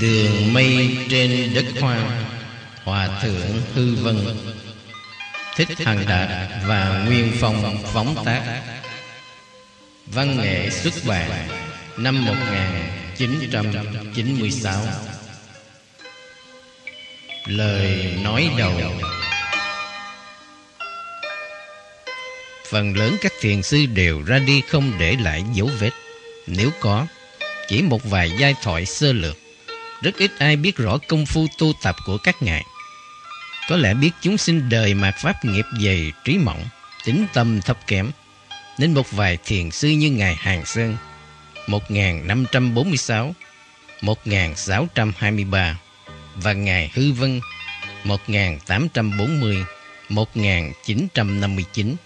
Đường mây trên đất hoa Hòa thượng Hư Vân. Thích Hằng Đạt và Nguyên Phong phóng tác. Văn nghệ xuất bản năm 1996 Lời nói đầu. Phần lớn các thiền sư đều ra đi không để lại dấu vết. Nếu có, chỉ một vài giai thoại sơ lược. Rất ít ai biết rõ công phu tu tập của các ngài Có lẽ biết chúng sinh đời mạt pháp nghiệp dày, trí mỏng Tính tâm thấp kém, Nên một vài thiền sư như Ngài Hàng Sơn 1546 1623 và Ngài Hư Vân 1840 1959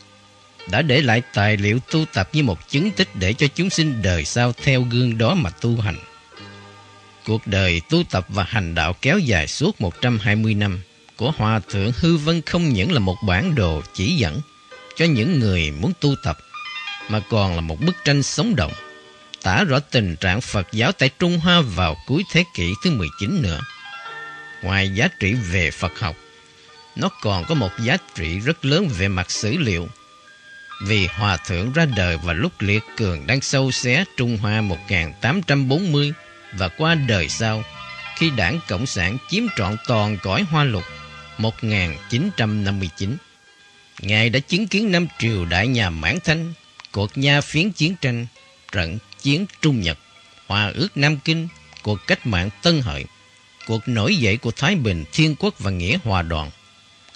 đã để lại tài liệu tu tập như một chứng tích để cho chúng sinh đời sau theo gương đó mà tu hành. Cuộc đời tu tập và hành đạo kéo dài suốt 120 năm của Hòa Thượng Hư Vân không những là một bản đồ chỉ dẫn cho những người muốn tu tập, mà còn là một bức tranh sống động, tả rõ tình trạng Phật giáo tại Trung Hoa vào cuối thế kỷ thứ 19 nữa. Ngoài giá trị về Phật học, nó còn có một giá trị rất lớn về mặt sử liệu vì Hòa Thượng ra đời vào lúc liệt cường đang sâu xé Trung Hoa 1840 và qua đời sau khi đảng Cộng sản chiếm trọn toàn cõi Hoa Lục 1959. Ngài đã chứng kiến năm triều đại nhà Mãn Thanh, cuộc nha phiến chiến tranh, trận chiến Trung Nhật, hòa ước Nam Kinh, cuộc cách mạng Tân Hợi, cuộc nổi dậy của Thái Bình, Thiên Quốc và Nghĩa Hòa Đoàn –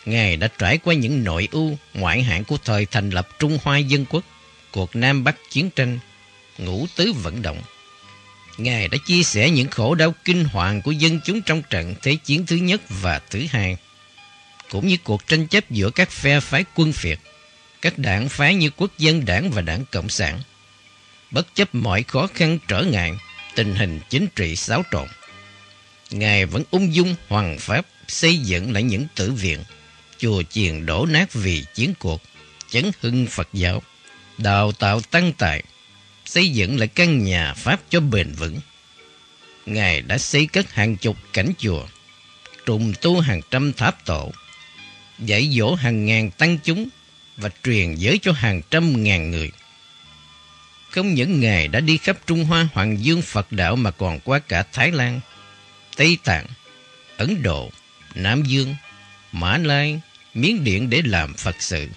Ngài đã trải qua những nội ưu, ngoại hạng của thời thành lập Trung Hoa Dân Quốc, cuộc Nam Bắc chiến tranh, ngũ tứ vận động. Ngài đã chia sẻ những khổ đau kinh hoàng của dân chúng trong trận Thế chiến thứ nhất và thứ hai, cũng như cuộc tranh chấp giữa các phe phái quân phiệt, các đảng phái như Quốc dân đảng và đảng Cộng sản. Bất chấp mọi khó khăn trở ngại, tình hình chính trị xáo trộn. Ngài vẫn ung dung hoàng pháp xây dựng lại những tử viện, chùa chiền đổ nát vì chiến cuộc, chấn hưng Phật giáo, đào tạo tăng tài, xây dựng lại căn nhà Pháp cho bền vững. Ngài đã xây cất hàng chục cảnh chùa, trùng tu hàng trăm tháp tổ, dạy dỗ hàng ngàn tăng chúng và truyền giới cho hàng trăm ngàn người. Không những Ngài đã đi khắp Trung Hoa Hoàng Dương Phật đạo mà còn qua cả Thái Lan, Tây Tạng, Ấn Độ, Nam Dương, Mã Lai, Miến Điện để làm Phật sự.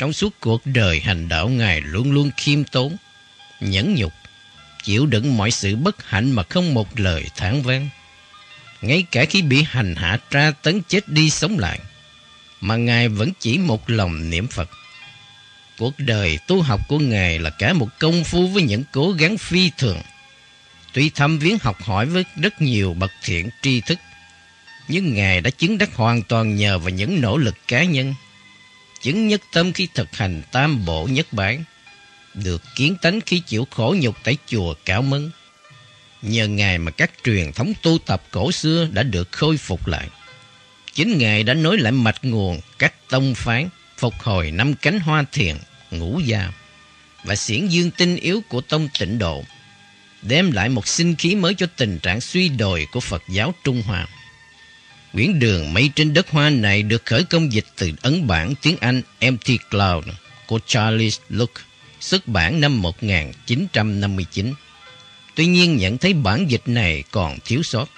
Trong suốt cuộc đời hành đạo Ngài luôn luôn khiêm tốn, nhẫn nhục, chịu đựng mọi sự bất hạnh mà không một lời thản vang. Ngay cả khi bị hành hạ tra tấn chết đi sống lại, mà Ngài vẫn chỉ một lòng niệm Phật. Cuộc đời tu học của Ngài là cả một công phu với những cố gắng phi thường. Tuy thăm viếng học hỏi với rất nhiều bậc thiện tri thức, nhưng Ngài đã chứng đắc hoàn toàn nhờ vào những nỗ lực cá nhân. Chứng nhất tâm khi thực hành tam bộ nhất bản, được kiến tánh khi chịu khổ nhục tại chùa Cảo Mân. Nhờ Ngài mà các truyền thống tu tập cổ xưa đã được khôi phục lại. Chính Ngài đã nối lại mạch nguồn các tông phái, phục hồi năm cánh hoa thiền, ngũ gia và xiển dương tinh yếu của tông tịnh độ, đem lại một sinh khí mới cho tình trạng suy đồi của Phật giáo Trung Hoa. Quyển đường mây trên đất hoa này được khởi công dịch từ ấn bản tiếng Anh Empty Cloud của Charles Luke, xuất bản năm 1959. Tuy nhiên nhận thấy bản dịch này còn thiếu sót.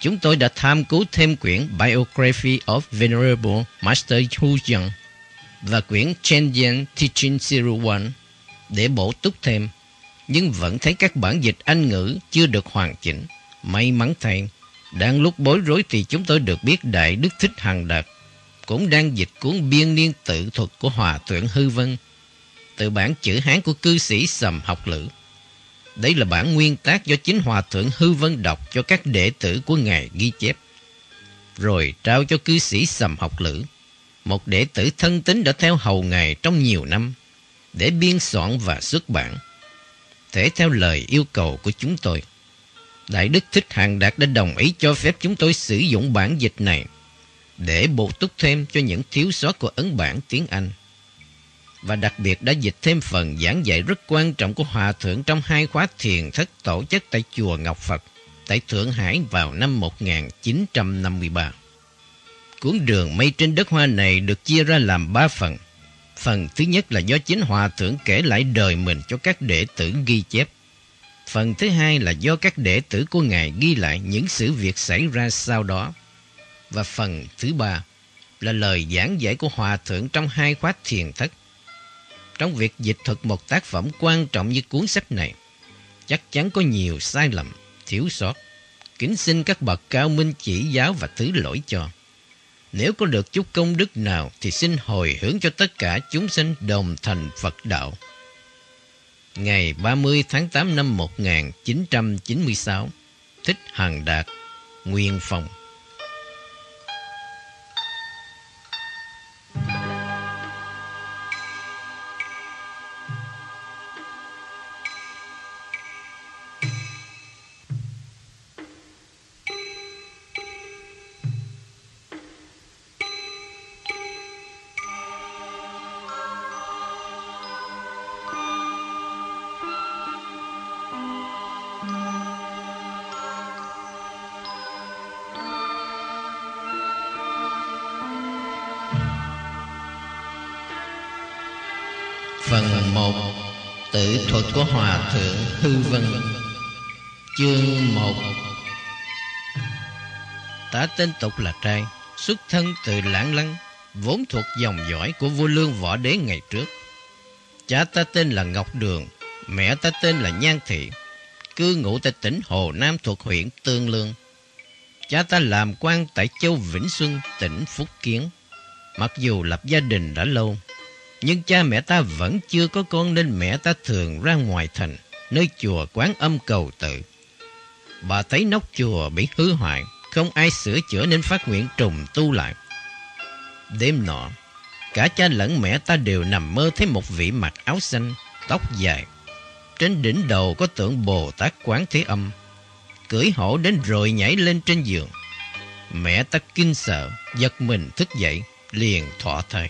Chúng tôi đã tham cứu thêm quyển Biography of Venerable Master Hu và quyển Chenjian Teaching Zero One để bổ túc thêm, nhưng vẫn thấy các bản dịch Anh ngữ chưa được hoàn chỉnh. May mắn thay, đang lúc bối rối thì chúng tôi được biết Đại Đức Thích Hằng Đạt cũng đang dịch cuốn biên niên tự thuật của Hòa Thượng Hư Vân từ bản chữ Hán của cư sĩ Sầm Học Lữ. Đây là bản nguyên tác do chính Hòa Thượng Hư Vân đọc cho các đệ tử của Ngài ghi chép. Rồi trao cho cư sĩ Sầm Học Lữ, một đệ tử thân tín đã theo hầu Ngài trong nhiều năm, để biên soạn và xuất bản. Thể theo lời yêu cầu của chúng tôi. Đại Đức Thích Hàng Đạt đã đồng ý cho phép chúng tôi sử dụng bản dịch này để bổ túc thêm cho những thiếu sót của ấn bản tiếng Anh. và đặc biệt đã dịch thêm phần giảng dạy rất quan trọng của Hòa Thượng trong hai khóa thiền thất tổ chức tại Chùa Ngọc Phật tại Thượng Hải vào năm 1953. Cuốn đường mây trên đất hoa này được chia ra làm ba phần. Phần thứ nhất là do chính Hòa Thượng kể lại đời mình cho các đệ tử ghi chép. Phần thứ hai là do các đệ tử của Ngài ghi lại những sự việc xảy ra sau đó. Và phần thứ ba là lời giảng giải của Hòa Thượng trong hai khóa thiền thất. Trong việc dịch thuật một tác phẩm quan trọng như cuốn sách này, chắc chắn có nhiều sai lầm, thiếu sót. Kính xin các bậc cao minh chỉ giáo và thứ lỗi cho. Nếu có được chút công đức nào thì xin hồi hướng cho tất cả chúng sinh đồng thành Phật đạo. Ngày 30 tháng 8 năm 1996, Thích Hằng Đạt, Nguyên Phòng. Xã tên tục là trai Xuất thân từ lãng lăng Vốn thuộc dòng dõi của vua lương võ đế ngày trước. Cha ta tên là Ngọc Đường Mẹ ta tên là Nhan Thị Cư ngụ tại tỉnh Hồ Nam thuộc huyện Tương Lương. Cha ta làm quan tại châu Vĩnh Xuân, tỉnh Phúc Kiến. Mặc dù lập gia đình đã lâu nhưng cha mẹ ta vẫn chưa có con nên mẹ ta thường ra ngoài thành, nơi chùa quán âm cầu tự. Bà thấy nóc chùa bị hư hoại, không ai sửa chữa nên phát nguyện trùng tu lại. Đêm nọ, cả cha lẫn mẹ ta đều nằm mơ thấy một vị mặc áo xanh, tóc dài. Trên đỉnh đầu có tượng Bồ Tát Quán Thế Âm, cưỡi hổ đến rồi nhảy lên trên giường. Mẹ ta kinh sợ, giật mình thức dậy, liền thọ thầy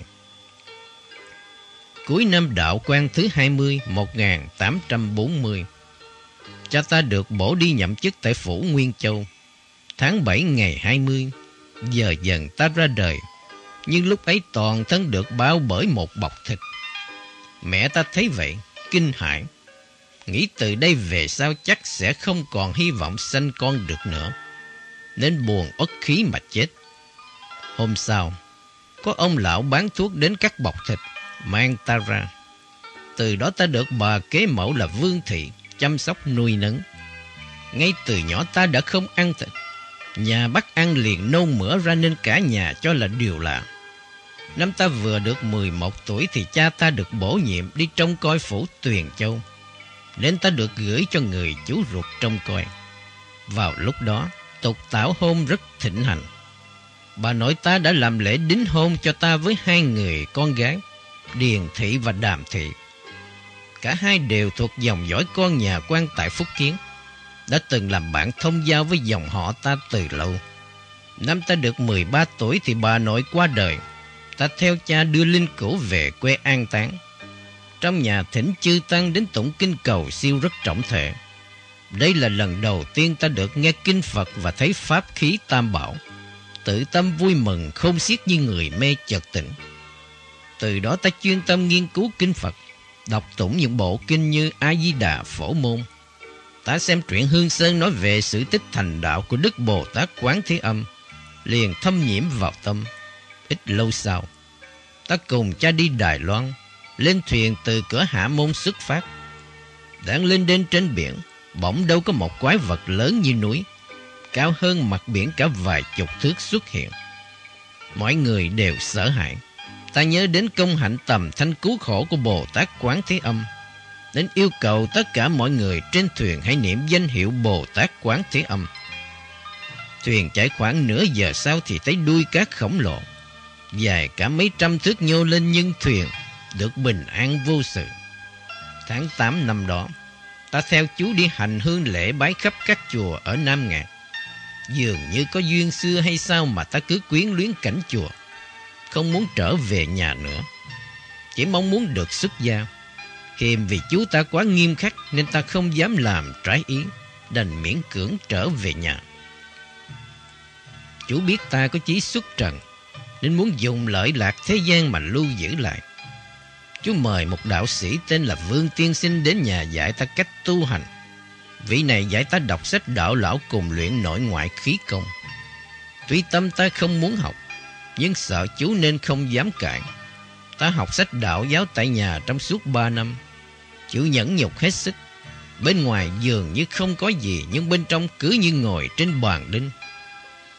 cuối năm đạo quan thứ 20 1840. Cha ta được bổ đi nhậm chức tại phủ Nguyên Châu. Tháng 7 ngày 20, giờ dần ta ra đời. Nhưng lúc ấy toàn thân được bao bởi một bọc thịt. Mẹ ta thấy vậy, kinh hãi. Nghĩ từ đây về sau chắc sẽ không còn hy vọng sanh con được nữa. Nên buồn ức khí mà chết. Hôm sau, có ông lão bán thuốc đến cắt bọc thịt mang ta ra. Từ đó ta được bà kế mẫu là Vương Thị chăm sóc nuôi nấng. Ngay từ nhỏ ta đã không ăn thịt. Nhà bắt ăn liền nôn mửa ra nên cả nhà cho là điều lạ. Năm ta vừa được 11 tuổi thì cha ta được bổ nhiệm đi trông coi phủ Tuyền Châu. Nên ta được gửi cho người chú ruột trông coi. Vào lúc đó, tục tảo hôn rất thịnh hành. Bà nội ta đã làm lễ đính hôn cho ta với hai người con gái. Điền Thị và Đàm Thị. Cả hai đều thuộc dòng dõi con nhà quan tại Phúc Kiến, đã từng làm bạn thông giao với dòng họ ta từ lâu. Năm ta được 13 tuổi thì bà nội qua đời. Ta theo cha đưa linh cữu về quê an táng. Trong nhà thỉnh chư tăng đến tụng kinh cầu siêu rất trọng thể. Đây là lần đầu tiên ta được nghe kinh Phật và thấy pháp khí tam bảo. Tự tâm vui mừng không xiết như người mê chợt tỉnh. Từ đó ta chuyên tâm nghiên cứu kinh Phật, đọc tụng những bộ kinh như A-di-đà Phổ Môn. Ta xem truyện Hương Sơn nói về sự tích thành đạo của Đức Bồ Tát Quán Thế Âm, liền thâm nhiễm vào tâm. Ít lâu sau, ta cùng cha đi Đài Loan, lên thuyền từ cửa Hạ Môn xuất phát. Đang lên đến trên biển, bỗng đâu có một quái vật lớn như núi, cao hơn mặt biển cả vài chục thước xuất hiện. Mọi người đều sợ hãi ta nhớ đến công hạnh tầm thanh cứu khổ của Bồ Tát Quán Thế Âm, đến yêu cầu tất cả mọi người trên thuyền hãy niệm danh hiệu Bồ Tát Quán Thế Âm. Thuyền chạy khoảng nửa giờ sau thì thấy đuôi cát khổng lồ, dài cả mấy trăm thước nhô lên nhưng thuyền được bình an vô sự. Tháng 8 năm đó, ta theo chú đi hành hương lễ bái khắp các chùa ở Nam Ngạn. Dường như có duyên xưa hay sao mà ta cứ quyến luyến cảnh chùa không muốn trở về nhà nữa. chỉ mong muốn được xuất gia. Khiêm vì chú ta quá nghiêm khắc nên ta không dám làm trái ý, đành miễn cưỡng trở về nhà. Chú biết ta có chí xuất trần, nên muốn dùng lợi lạc thế gian mà lưu giữ lại. Chú mời một đạo sĩ tên là Vương Tiên Sinh đến nhà dạy ta cách tu hành. Vị này dạy ta đọc sách đạo lão cùng luyện nội ngoại khí công. Tuy tâm ta không muốn học, nhưng sợ chú nên không dám cạn. Ta học sách đạo giáo tại nhà trong suốt ba năm. Chú nhẫn nhục hết sức. Bên ngoài dường như không có gì, nhưng bên trong cứ như ngồi trên bàn đinh.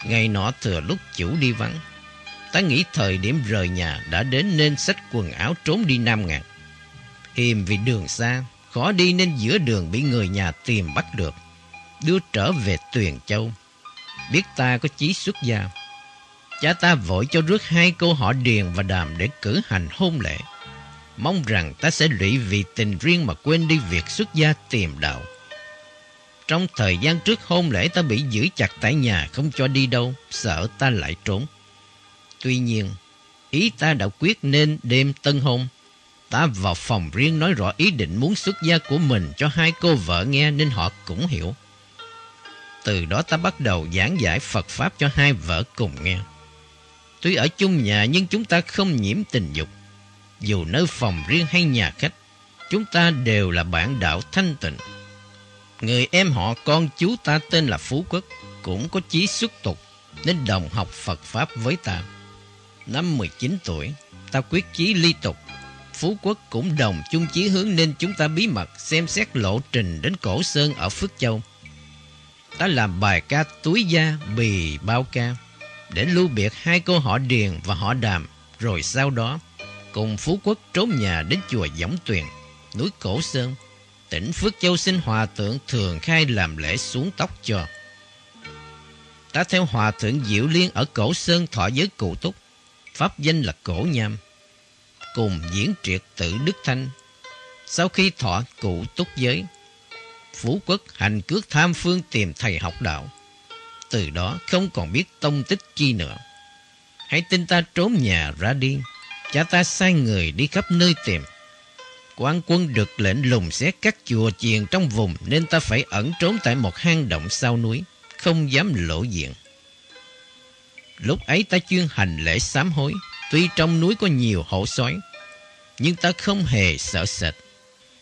Ngày nọ thừa lúc chủ đi vắng, ta nghĩ thời điểm rời nhà đã đến nên xách quần áo trốn đi Nam Ngạn. Hiềm vì đường xa, khó đi nên giữa đường bị người nhà tìm bắt được, đưa trở về Tuyền Châu. Biết ta có chí xuất gia, cha ta vội cho rước hai cô họ Điền và Đàm để cử hành hôn lễ. Mong rằng ta sẽ lụy vì tình riêng mà quên đi việc xuất gia tìm đạo. Trong thời gian trước hôn lễ ta bị giữ chặt tại nhà không cho đi đâu, sợ ta lại trốn. Tuy nhiên, ý ta đã quyết nên đêm tân hôn. Ta vào phòng riêng nói rõ ý định muốn xuất gia của mình cho hai cô vợ nghe nên họ cũng hiểu. Từ đó ta bắt đầu giảng giải Phật Pháp cho hai vợ cùng nghe. Tuy ở chung nhà nhưng chúng ta không nhiễm tình dục. Dù nơi phòng riêng hay nhà khách, chúng ta đều là bản đạo thanh tịnh. Người em họ con chú ta tên là Phú Quốc, cũng có chí xuất tục, nên đồng học Phật Pháp với ta. Năm 19 tuổi, ta quyết chí ly tục. Phú Quốc cũng đồng chung chí hướng nên chúng ta bí mật xem xét lộ trình đến Cổ Sơn ở Phước Châu. Ta làm bài ca túi da bì bao ca để lưu biệt hai cô họ Điền và họ Đàm rồi sau đó cùng Phú Quốc trốn nhà đến chùa Giống Tuyền, núi Cổ Sơn tỉnh Phước Châu xin hòa thượng thường khai làm lễ xuống tóc cho. Ta theo hòa thượng Diệu Liên ở Cổ Sơn thọ giới cụ túc, pháp danh là Cổ Nham, cùng diễn triệt tự Đức Thanh. Sau khi thọ cụ túc giới, Phú Quốc hành cước tham phương tìm thầy học đạo. Từ đó không còn biết tông tích chi nữa. Hãy tin ta trốn nhà ra đi, cha ta sai người đi khắp nơi tìm quan quân được lệnh lùng xét các chùa chiền trong vùng nên ta phải ẩn trốn tại một hang động sau núi, không dám lộ diện. Lúc ấy ta chuyên hành lễ sám hối, tuy trong núi có nhiều hổ sói, nhưng ta không hề sợ sệt.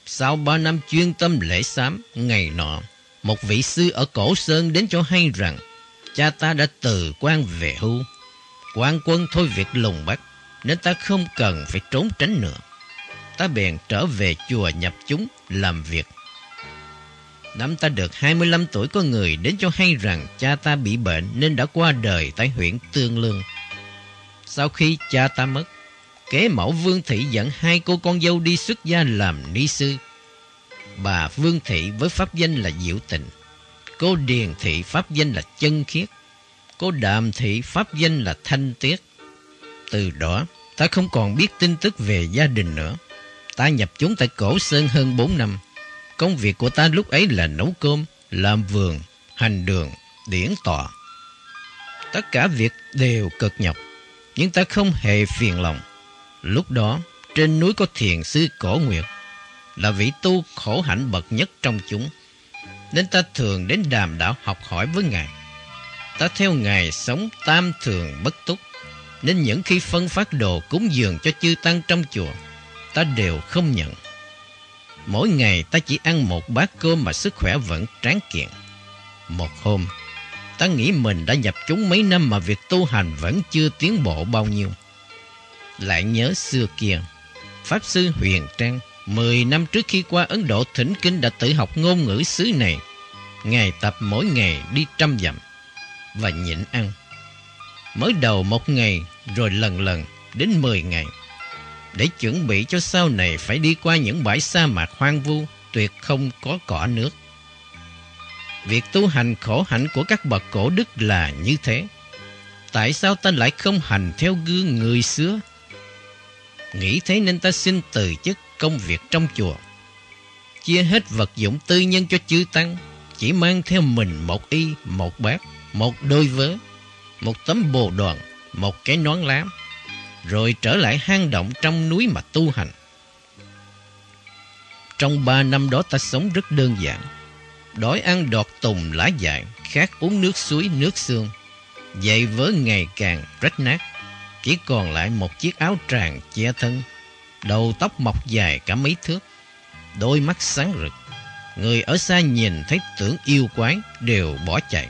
Sau ba năm chuyên tâm lễ sám, ngày nọ, một vị sư ở Cổ Sơn đến cho hay rằng cha ta đã từ quan về hưu. quan quân thôi việc lùng bắt, nên ta không cần phải trốn tránh nữa ta bèn trở về chùa nhập chúng làm việc. Năm ta được 25 tuổi có người đến cho hay rằng cha ta bị bệnh nên đã qua đời tại huyện Tương Lương. Sau khi cha ta mất, kế mẫu Vương Thị dẫn hai cô con dâu đi xuất gia làm ni sư. Bà Vương Thị với pháp danh là Diệu tịnh, cô Điền Thị pháp danh là Chân Khiết, cô Đàm Thị pháp danh là Thanh Tiết. Từ đó, ta không còn biết tin tức về gia đình nữa. Ta nhập chúng tại Cổ Sơn hơn 4 năm. Công việc của ta lúc ấy là nấu cơm, làm vườn, hành đường, điển tọa. Tất cả việc đều cực nhọc, nhưng ta không hề phiền lòng. Lúc đó, trên núi có thiền sư Cổ Nguyệt, là vị tu khổ hạnh bậc nhất trong chúng. Nên ta thường đến đàm đạo học hỏi với Ngài. Ta theo Ngài sống tam thường bất túc, nên những khi phân phát đồ cúng dường cho chư tăng trong chùa, ta đều không nhận. Mỗi ngày ta chỉ ăn một bát cơm mà sức khỏe vẫn tráng kiện. Một hôm, ta nghĩ mình đã nhập chúng mấy năm mà việc tu hành vẫn chưa tiến bộ bao nhiêu. Lại nhớ xưa kia, Pháp Sư Huyền Trang, 10 năm trước khi qua Ấn Độ thỉnh kinh đã tự học ngôn ngữ xứ này. Ngài tập mỗi ngày đi trăm dặm và nhịn ăn. Mới đầu một ngày rồi lần lần đến 10 ngày để chuẩn bị cho sau này phải đi qua những bãi sa mạc hoang vu, tuyệt không có cỏ nước. Việc tu hành khổ hạnh của các bậc cổ đức là như thế. Tại sao ta lại không hành theo gương người xưa? Nghĩ thế nên ta xin từ chức công việc trong chùa. Chia hết vật dụng tư nhân cho chư tăng, chỉ mang theo mình một y, một bát, một đôi vớ, một tấm bồ đoàn, một cái nón lá rồi trở lại hang động trong núi mà tu hành. Trong ba năm đó ta sống rất đơn giản. Đói ăn đọt tùng lá dại, khát uống nước suối, nước xương. Dậy vớ ngày càng rách nát. Chỉ còn lại một chiếc áo tràng che thân. Đầu tóc mọc dài cả mấy thước. Đôi mắt sáng rực. Người ở xa nhìn thấy tưởng yêu quái đều bỏ chạy.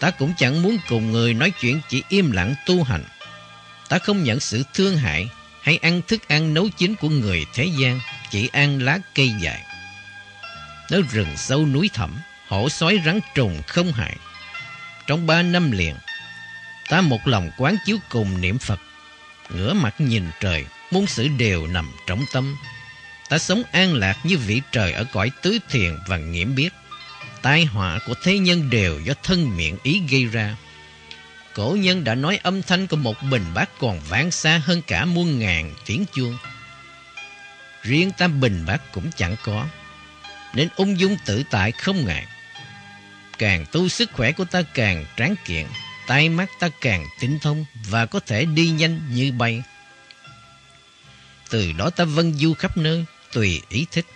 Ta cũng chẳng muốn cùng người nói chuyện chỉ im lặng tu hành. Ta không nhận sự thương hại hay ăn thức ăn nấu chín của người thế gian, chỉ ăn lá cây dài. Nơi rừng sâu núi thẳm, hổ sói rắn trùng không hại. Trong ba năm liền, ta một lòng quán chiếu cùng niệm Phật, ngửa mặt nhìn trời, muôn sự đều nằm trong tâm. Ta sống an lạc như vị trời ở cõi tứ thiền và nghiễm biết. Tai họa của thế nhân đều do thân miệng ý gây ra. Cổ nhân đã nói âm thanh của một bình bát còn vang xa hơn cả muôn ngàn tiếng chuông. Riêng ta bình bát cũng chẳng có, nên ung dung tự tại không ngại. Càng tu sức khỏe của ta càng tráng kiện, tay mắt ta càng tinh thông và có thể đi nhanh như bay. Từ đó ta vân du khắp nơi, tùy ý thích.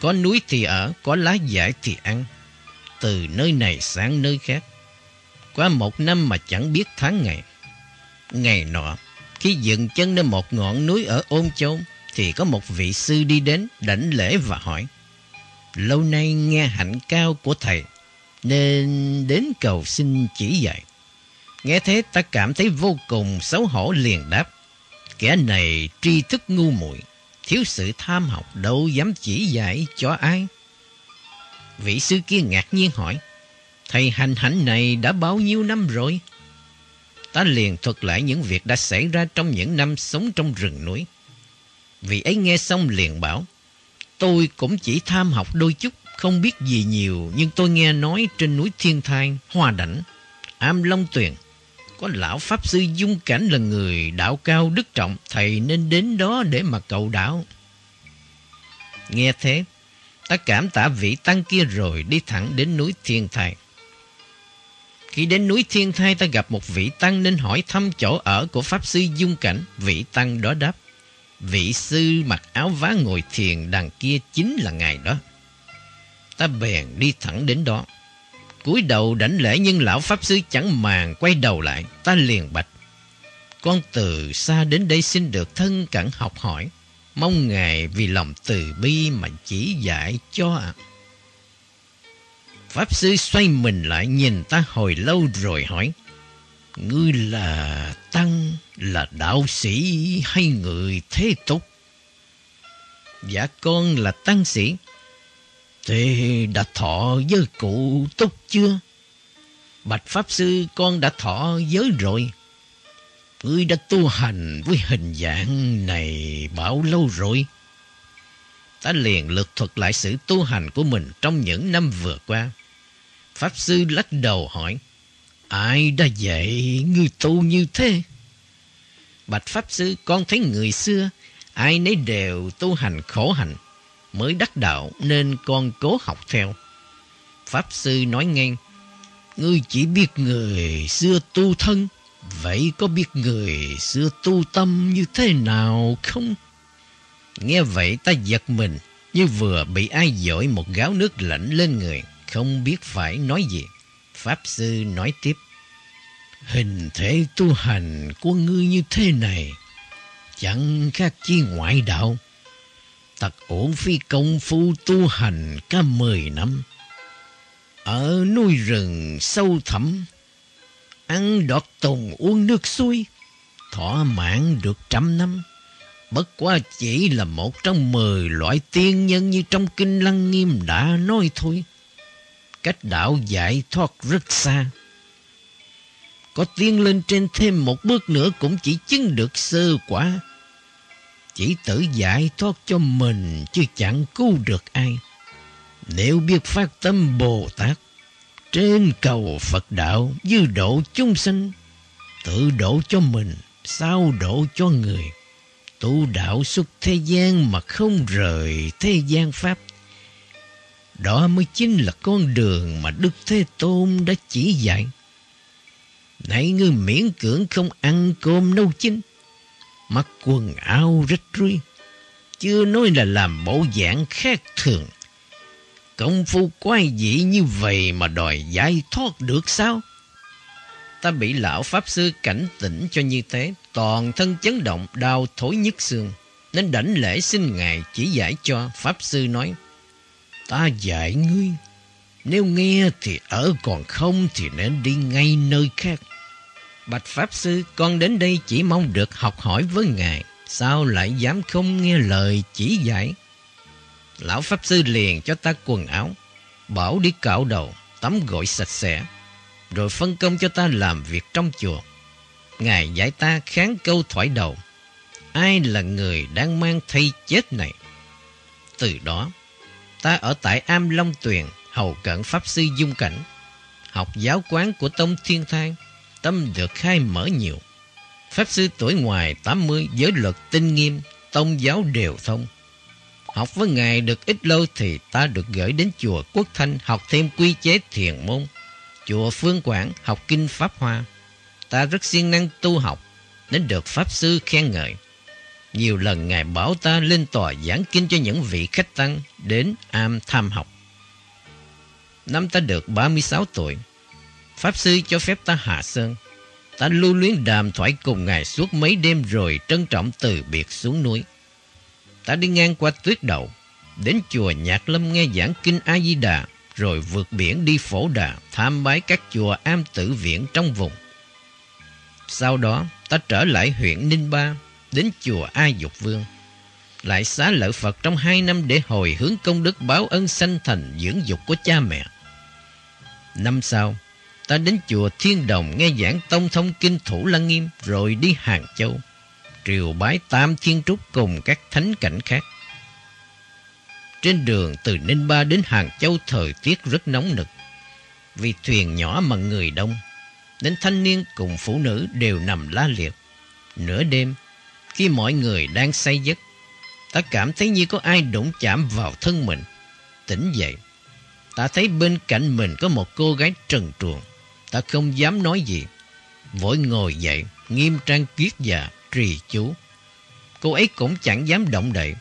Có núi thì ở, có lá dại thì ăn. Từ nơi này sang nơi khác. Qua một năm mà chẳng biết tháng ngày. Ngày nọ, khi dừng chân lên một ngọn núi ở Ôn Châu, thì có một vị sư đi đến, đảnh lễ và hỏi. Lâu nay nghe hạnh cao của thầy, nên đến cầu xin chỉ dạy. Nghe thế ta cảm thấy vô cùng xấu hổ liền đáp. Kẻ này tri thức ngu muội thiếu sự tham học đâu dám chỉ dạy cho ai. Vị sư kia ngạc nhiên hỏi, thầy hành hạnh này đã bao nhiêu năm rồi? Ta liền thuật lại những việc đã xảy ra trong những năm sống trong rừng núi. Vị ấy nghe xong liền bảo, tôi cũng chỉ tham học đôi chút, không biết gì nhiều, nhưng tôi nghe nói trên núi Thiên Thang, Hoa Đảnh, Am Long Tuyền, có lão Pháp Sư Dung Cảnh là người đạo cao đức trọng, thầy nên đến đó để mà cầu đạo. Nghe thế, ta cảm tạ vị tăng kia rồi đi thẳng đến núi Thiên Thai. Khi đến núi Thiên Thai ta gặp một vị tăng nên hỏi thăm chỗ ở của Pháp Sư Dung Cảnh. Vị tăng đó đáp, vị sư mặc áo vá ngồi thiền đằng kia chính là ngài đó. Ta bèn đi thẳng đến đó cúi đầu đảnh lễ nhưng lão pháp sư chẳng màng quay đầu lại ta liền bạch con từ xa đến đây xin được thân cận học hỏi mong ngài vì lòng từ bi mà chỉ dạy cho ạ pháp sư xoay mình lại nhìn ta hồi lâu rồi hỏi, ngươi là tăng, là đạo sĩ hay người thế tục dạ con là tăng sĩ Thế đã thọ giới cụ túc chưa? Bạch Pháp Sư, con đã thọ giới rồi. Ngươi đã tu hành với hình dạng này bao lâu rồi? Ta liền lược thuật lại sự tu hành của mình trong những năm vừa qua. Pháp Sư lắc đầu hỏi, Ai đã dạy ngươi tu như thế? Bạch Pháp Sư con thấy người xưa, ai nấy đều tu hành khổ hạnh mới đắc đạo nên con cố học theo. Pháp Sư nói ngang, Ngươi chỉ biết người xưa tu thân, vậy có biết người xưa tu tâm như thế nào không? Nghe vậy ta giật mình, như vừa bị ai dội một gáo nước lạnh lên người, không biết phải nói gì. Pháp Sư nói tiếp, Hình thể tu hành của ngươi như thế này, chẳng khác chi ngoại đạo tật uổng phi công phu tu hành cả mười năm. Ở núi rừng sâu thẳm, ăn đọt tùng uống nước suối, thỏa mãn được trăm năm. Bất quá chỉ là một trong mười loại tiên nhân như trong Kinh Lăng Nghiêm đã nói thôi. Cách đạo giải thoát rất xa. Có tiên lên trên thêm một bước nữa cũng chỉ chứng được sơ quả chỉ tự giải thoát cho mình chứ chẳng cứu được ai. Nếu biết phát tâm Bồ Tát, trên cầu Phật đạo dư độ chúng sinh, tự độ cho mình, sao độ cho người. Tu đạo xuất thế gian mà không rời thế gian Pháp. Đó mới chính là con đường mà Đức Thế Tôn đã chỉ dạy. Nãy ngươi miễn cưỡng không ăn cơm nấu chín, mặc quần áo rách rưới. Chưa nói là làm bộ dạng khác thường. Công phu quái dị như vậy mà đòi giải thoát được sao? Ta bị lão Pháp Sư cảnh tỉnh cho như thế, toàn thân chấn động, đau thối nhức xương. Nên đảnh lễ xin Ngài chỉ giải cho, Pháp Sư nói, Ta dạy ngươi, nếu nghe thì ở còn không thì nên đi ngay nơi khác. Bạch Pháp Sư, con đến đây chỉ mong được học hỏi với Ngài, sao lại dám không nghe lời chỉ dạy? Lão Pháp Sư liền cho ta quần áo, bảo đi cạo đầu, tắm gội sạch sẽ, rồi phân công cho ta làm việc trong chùa. Ngài giải ta kháng câu thoại đầu, ai là người đang mang thay chết này? Từ đó, ta ở tại Am Long Tuyền, hầu cận Pháp Sư Dung Cảnh, học giáo quán của Tông Thiên Thang, tâm được khai mở nhiều. Pháp Sư tuổi ngoài 80 giới luật tinh nghiêm, tông giáo đều thông. Học với Ngài được ít lâu thì ta được gửi đến chùa Quốc Thanh học thêm quy chế thiền môn. Chùa Phương Quảng học kinh Pháp Hoa. Ta rất siêng năng tu học, nên được Pháp Sư khen ngợi. Nhiều lần Ngài bảo ta lên tòa giảng kinh cho những vị khách tăng đến am tham học. Năm ta được 36 tuổi, Pháp Sư cho phép ta hạ sơn. Ta lưu luyến đàm thoại cùng Ngài suốt mấy đêm rồi trân trọng từ biệt xuống núi. Ta đi ngang qua tuyết đậu, đến chùa Nhạc Lâm nghe giảng kinh A-di-đà, rồi vượt biển đi phổ đà tham bái các chùa am tử viện trong vùng. Sau đó, ta trở lại huyện Ninh Ba, đến chùa A Dục Vương. Lại xá lợi Phật trong hai năm để hồi hướng công đức báo ân sanh thành dưỡng dục của cha mẹ. Năm sau, ta đến chùa Thiên Đồng nghe giảng tông thông kinh Thủ Lăng Nghiêm rồi đi Hàng Châu, triều bái Tam Thiên Trúc cùng các thánh cảnh khác. Trên đường từ Ninh Ba đến Hàng Châu thời tiết rất nóng nực. Vì thuyền nhỏ mà người đông, nên thanh niên cùng phụ nữ đều nằm la liệt. Nửa đêm, khi mọi người đang say giấc, ta cảm thấy như có ai đụng chạm vào thân mình. Tỉnh dậy, ta thấy bên cạnh mình có một cô gái trần truồng. Ta không dám nói gì. Vội ngồi dậy, nghiêm trang kiết già, trì chú. Cô ấy cũng chẳng dám động đậy.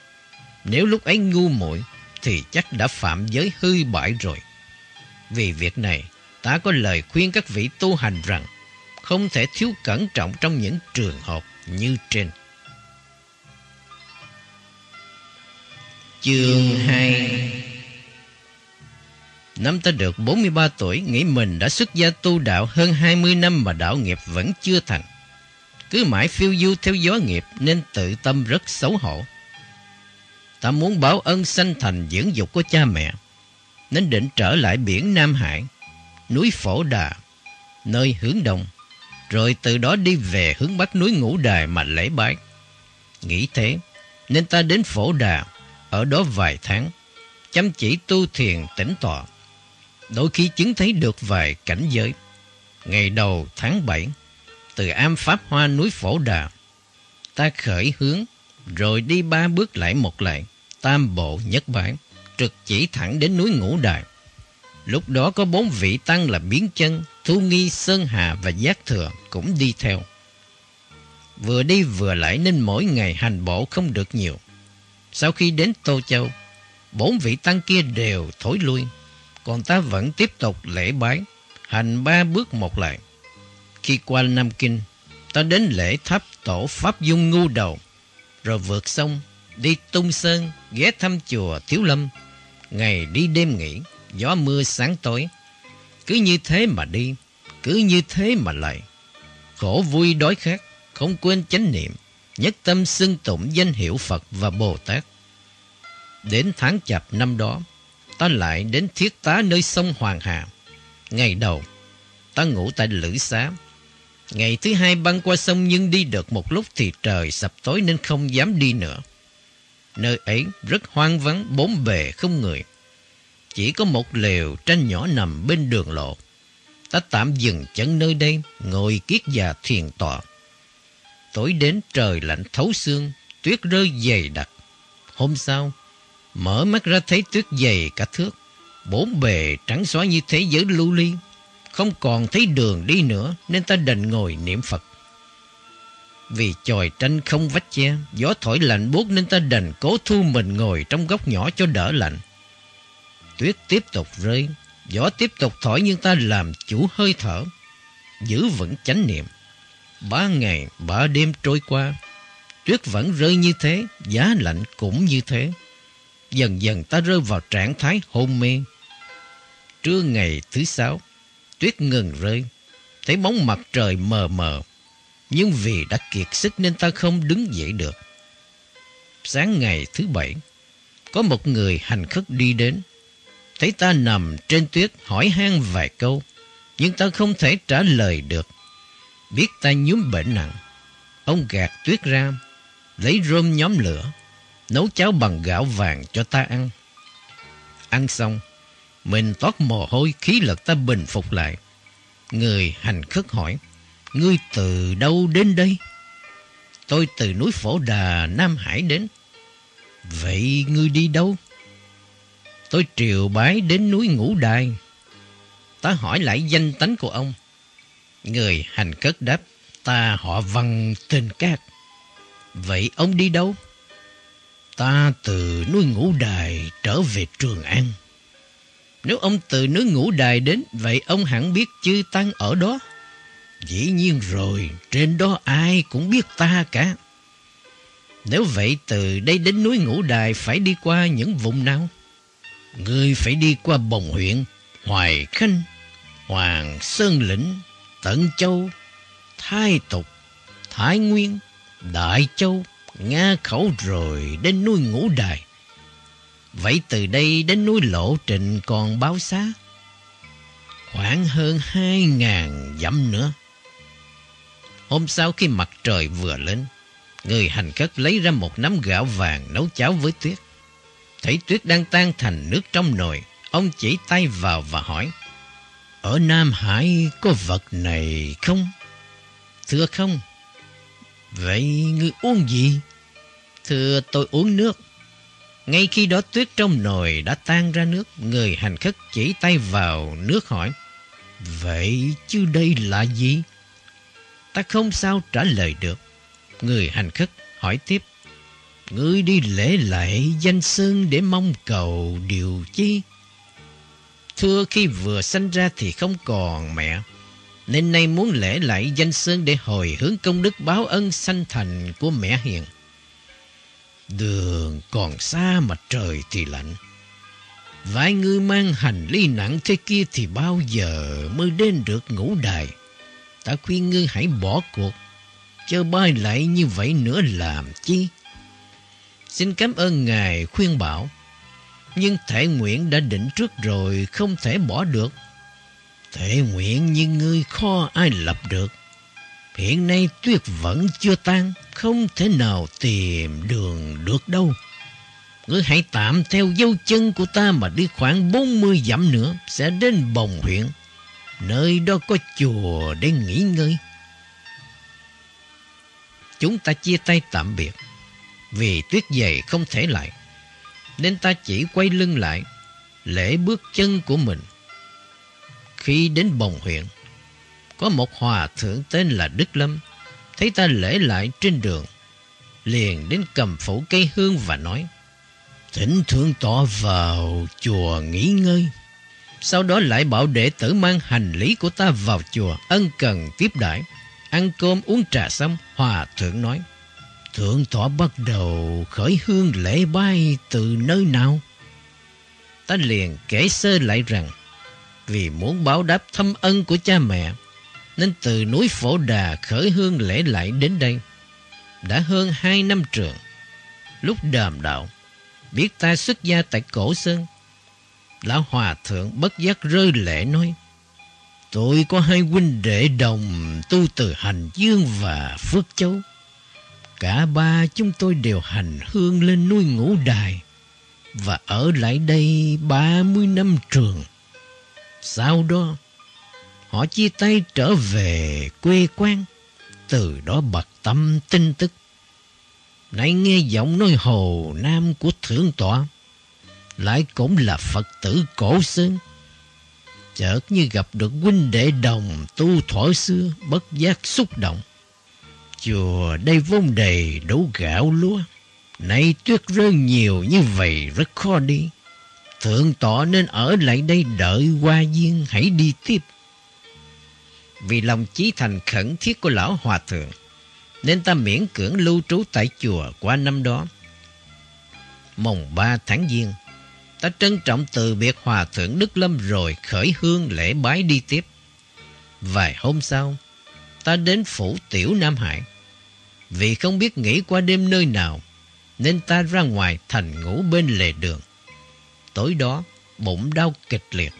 Nếu lúc ấy ngu muội thì chắc đã phạm giới hư bại rồi. Vì việc này, ta có lời khuyên các vị tu hành rằng không thể thiếu cẩn trọng trong những trường hợp như trên. Chương 2 Năm ta được 43 tuổi, nghĩ mình đã xuất gia tu đạo hơn 20 năm mà đạo nghiệp vẫn chưa thành. Cứ mãi phiêu du theo gió nghiệp nên tự tâm rất xấu hổ. Ta muốn báo ân sanh thành dưỡng dục của cha mẹ, nên định trở lại biển Nam Hải, núi Phổ Đà, nơi hướng đông, rồi từ đó đi về hướng bắc núi Ngũ Đài mà lễ bái. Nghĩ thế, nên ta đến Phổ Đà, ở đó vài tháng, chăm chỉ tu thiền tĩnh tọa. Đôi khi chứng thấy được vài cảnh giới. Ngày đầu tháng 7, từ am Pháp Hoa núi Phổ Đà, ta khởi hướng, rồi đi ba bước lại một lại, tam bộ nhất bản, trực chỉ thẳng đến núi Ngũ Đài. Lúc đó có bốn vị tăng là Biến Chân, Thu Nghi, Sơn Hà và Giác Thừa cũng đi theo. Vừa đi vừa lại nên mỗi ngày hành bộ không được nhiều. Sau khi đến Tô Châu, bốn vị tăng kia đều thối lui, còn ta vẫn tiếp tục lễ bái, hành ba bước một lại. Khi qua Nam Kinh, ta đến lễ tháp tổ Pháp Dung Ngu Đầu, rồi vượt sông, đi tung sơn, ghé thăm chùa Thiếu Lâm. Ngày đi đêm nghỉ, gió mưa sáng tối. Cứ như thế mà đi, cứ như thế mà lại. Khổ vui đói khát, không quên chánh niệm, nhất tâm xưng tụng danh hiệu Phật và Bồ Tát. Đến tháng chạp năm đó, ta lại đến thiết tá nơi sông Hoàng Hà. Ngày đầu, ta ngủ tại Lữ Xá. Ngày thứ hai băng qua sông nhưng đi được một lúc thì trời sập tối nên không dám đi nữa. Nơi ấy rất hoang vắng, bốn bề không người. Chỉ có một lều tranh nhỏ nằm bên đường lộ. Ta tạm dừng chân nơi đây, ngồi kiết già thiền tọa. Tối đến trời lạnh thấu xương, tuyết rơi dày đặc. Hôm sau, mở mắt ra thấy tuyết dày cả thước. Bốn bề trắng xóa như thế giới lưu ly. Không còn thấy đường đi nữa nên ta đành ngồi niệm Phật. Vì chòi tranh không vách che, gió thổi lạnh buốt nên ta đành cố thu mình ngồi trong góc nhỏ cho đỡ lạnh. Tuyết tiếp tục rơi, gió tiếp tục thổi nhưng ta làm chủ hơi thở, giữ vững chánh niệm. Ba ngày, ba đêm trôi qua, tuyết vẫn rơi như thế, giá lạnh cũng như thế. Dần dần ta rơi vào trạng thái hôn mê. Trưa ngày thứ sáu, tuyết ngừng rơi, thấy bóng mặt trời mờ mờ. Nhưng vì đã kiệt sức nên ta không đứng dậy được. Sáng ngày thứ bảy, có một người hành khất đi đến. Thấy ta nằm trên tuyết hỏi han vài câu, nhưng ta không thể trả lời được. Biết ta nhúm bệnh nặng, ông gạt tuyết ra, lấy rơm nhóm lửa, nấu cháo bằng gạo vàng cho ta ăn. Ăn xong, mình toát mồ hôi khí lực ta bình phục lại. Người hành khất hỏi, ngươi từ đâu đến đây? Tôi từ núi Phổ Đà, Nam Hải đến. Vậy ngươi đi đâu? Tôi triều bái đến núi Ngũ Đài. Ta hỏi lại danh tánh của ông. Người hành cất đáp, ta họ văn tên Cát. Vậy ông đi đâu? Ta từ núi Ngũ Đài trở về Trường An. Nếu ông từ núi Ngũ Đài đến, vậy ông hẳn biết chư Tăng ở đó. Dĩ nhiên rồi, trên đó ai cũng biết ta cả. Nếu vậy từ đây đến núi Ngũ Đài phải đi qua những vùng nào? Ngươi phải đi qua Bồng huyện, Hoài Khanh, Hoàng Sơn Lĩnh, Tận Châu, Thái Tục, Thái Nguyên, Đại Châu, Nga Khẩu rồi đến núi Ngũ Đài. Vậy từ đây đến núi Lộ Trình còn bao xa? Khoảng hơn hai ngàn dặm nữa. Hôm sau khi mặt trời vừa lên, người hành khất lấy ra một nắm gạo vàng nấu cháo với tuyết. Thấy tuyết đang tan thành nước trong nồi, ông chỉ tay vào và hỏi, Ở Nam Hải có vật này không? Thưa không. Vậy ngươi uống gì? Thưa tôi uống nước. Ngay khi đó tuyết trong nồi đã tan ra nước, người hành khất chỉ tay vào nước hỏi, Vậy chứ đây là gì? Ta không sao trả lời được. Người hành khất hỏi tiếp, Ngươi đi lễ lạy danh sơn để mong cầu điều chi? Thưa khi vừa sanh ra thì không còn mẹ, nên nay muốn lễ lạy danh sơn để hồi hướng công đức báo ân sanh thành của mẹ hiền. Đường còn xa mà trời thì lạnh. Vài người mang hành lý nặng thế kia thì bao giờ mới đến được ngũ đài. Ta khuyên ngươi hãy bỏ cuộc, chớ bay lại như vậy nữa làm chi. Xin cảm ơn Ngài khuyên bảo, nhưng thể nguyện đã định trước rồi không thể bỏ được. Thể nguyện như ngươi khó ai lập được. Hiện nay tuyết vẫn chưa tan, không thể nào tìm đường được đâu. Ngươi hãy tạm theo dấu chân của ta mà đi khoảng 40 dặm nữa sẽ đến Bồng huyện. Nơi đó có chùa để nghỉ ngơi. Chúng ta chia tay tạm biệt. Vì tuyết dày không thể lại. Nên ta chỉ quay lưng lại, lễ bước chân của mình. Khi đến Bồng huyện, có một hòa thượng tên là Đức Lâm, thấy ta lễ lại trên đường, liền đến cầm phủ cây hương và nói, Thỉnh thượng tọa vào chùa nghỉ ngơi. Sau đó lại bảo đệ tử mang hành lý của ta vào chùa, ân cần tiếp đãi Ăn cơm uống trà xong, hòa thượng nói, Thượng tọa bắt đầu khởi hương lễ bay từ nơi nào? Ta liền kể sơ lại rằng, vì muốn báo đáp thâm ân của cha mẹ, nên từ núi Phổ Đà khởi hương lễ lại đến đây. Đã hơn hai năm trường, lúc đàm đạo, biết ta xuất gia tại Cổ Sơn. Lão Hòa Thượng bất giác rơi lệ nói, Tôi có hai huynh đệ đồng tu từ Hành Dương và Phước Châu. Cả ba chúng tôi đều hành hương lên núi ngũ đài và ở lại đây ba mươi năm trường. Sau đó, họ chia tay trở về quê quán, từ đó bật tâm tin tức. Nay nghe giọng nói hồ nam của thượng tọa, lại cũng là Phật tử cổ sơn. Chợt như gặp được huynh đệ đồng tu thuở xưa, bất giác xúc động. Chùa đây vốn đầy đủ gạo lúa. Nay tuyết rơi nhiều như vậy rất khó đi. Thượng tọa nên ở lại đây đợi qua duyên hãy đi tiếp. Vì lòng chí thành khẩn thiết của lão hòa thượng, nên ta miễn cưỡng lưu trú tại chùa qua năm đó. Mùng ba tháng giêng, ta trân trọng từ biệt hòa thượng Đức Lâm rồi khởi hương lễ bái đi tiếp. Vài hôm sau, ta đến phủ tiểu Nam Hải. Vì không biết nghỉ qua đêm nơi nào, nên ta ra ngoài thành ngủ bên lề đường. Tối đó, bụng đau kịch liệt.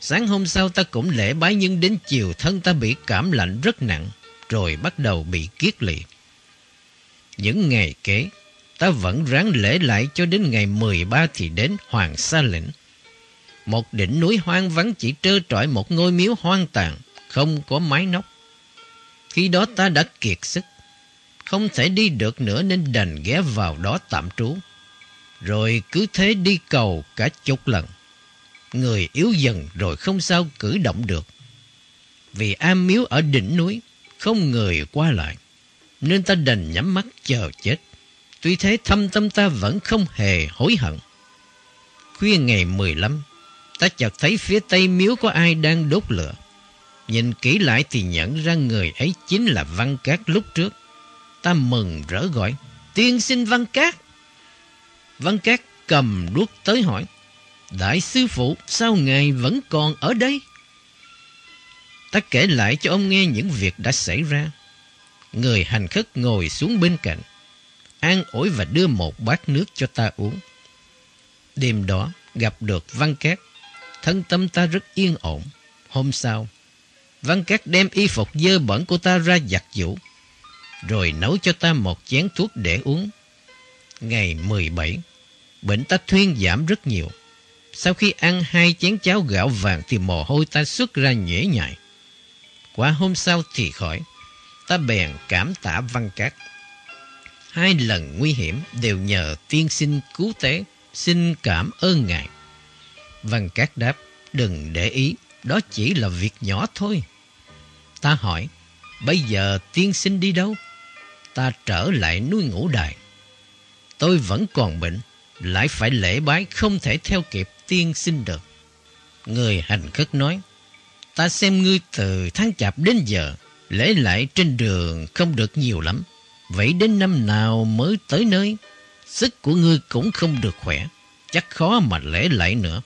Sáng hôm sau ta cũng lễ bái nhưng đến chiều thân ta bị cảm lạnh rất nặng, rồi bắt đầu bị kiết lị. Những ngày kế, ta vẫn ráng lễ lại cho đến ngày 13 thì đến Hoàng Sa Lĩnh. Một đỉnh núi hoang vắng chỉ trơ trọi một ngôi miếu hoang tàn, không có mái nóc. Khi đó ta đã kiệt sức, không thể đi được nữa nên đành ghé vào đó tạm trú. Rồi cứ thế đi cầu cả chục lần. Người yếu dần rồi không sao cử động được. Vì am miếu ở đỉnh núi, không người qua lại. Nên ta đành nhắm mắt chờ chết. Tuy thế thâm tâm ta vẫn không hề hối hận. Khuya ngày 15, ta chợt thấy phía tây miếu có ai đang đốt lửa. Nhìn kỹ lại thì nhận ra người ấy chính là Văn Cát lúc trước. Ta mừng rỡ gọi, tiên sinh Văn Cát. Văn Cát cầm đuốc tới hỏi, Đại sư phụ, sao ngài vẫn còn ở đây? Ta kể lại cho ông nghe những việc đã xảy ra. Người hành khất ngồi xuống bên cạnh, an ủi và đưa một bát nước cho ta uống. Đêm đó gặp được Văn Cát, thân tâm ta rất yên ổn. Hôm sau, Văn Cát đem y phục dơ bẩn của ta ra giặt giũ, rồi nấu cho ta một chén thuốc để uống. Ngày 17, bệnh ta thuyên giảm rất nhiều. Sau khi ăn hai chén cháo gạo vàng thì mồ hôi ta xuất ra nhễ nhại. Qua hôm sau thì khỏi, ta bèn cảm tạ Văn Cát. Hai lần nguy hiểm đều nhờ tiên sinh cứu tế, xin cảm ơn ngài. Văn Cát đáp, đừng để ý, đó chỉ là việc nhỏ thôi. Ta hỏi, bây giờ tiên sinh đi đâu? Ta trở lại nuôi ngũ đài. Tôi vẫn còn bệnh, lại phải lễ bái không thể theo kịp tiên sinh được. Người hành khất nói, ta xem ngươi từ tháng chạp đến giờ, lễ lại trên đường không được nhiều lắm. Vậy đến năm nào mới tới nơi? Sức của ngươi cũng không được khỏe, chắc khó mà lễ lại nữa.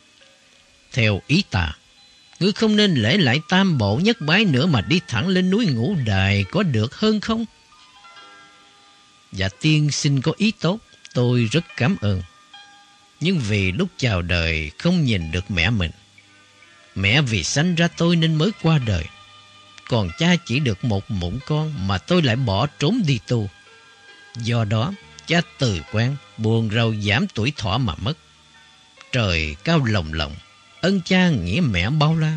Theo ý ta, ngươi không nên lễ lại tam bộ nhất bái nữa mà đi thẳng lên núi ngũ đài có được hơn không? Dạ tiên xin có ý tốt, tôi rất cảm ơn. Nhưng vì lúc chào đời không nhìn được mẹ mình. Mẹ vì sanh ra tôi nên mới qua đời. Còn cha chỉ được một mụn con mà tôi lại bỏ trốn đi tu. Do đó, cha từ quen, buồn rầu giảm tuổi thọ mà mất. Trời cao lồng lộng, ân cha nghĩa mẹ bao la.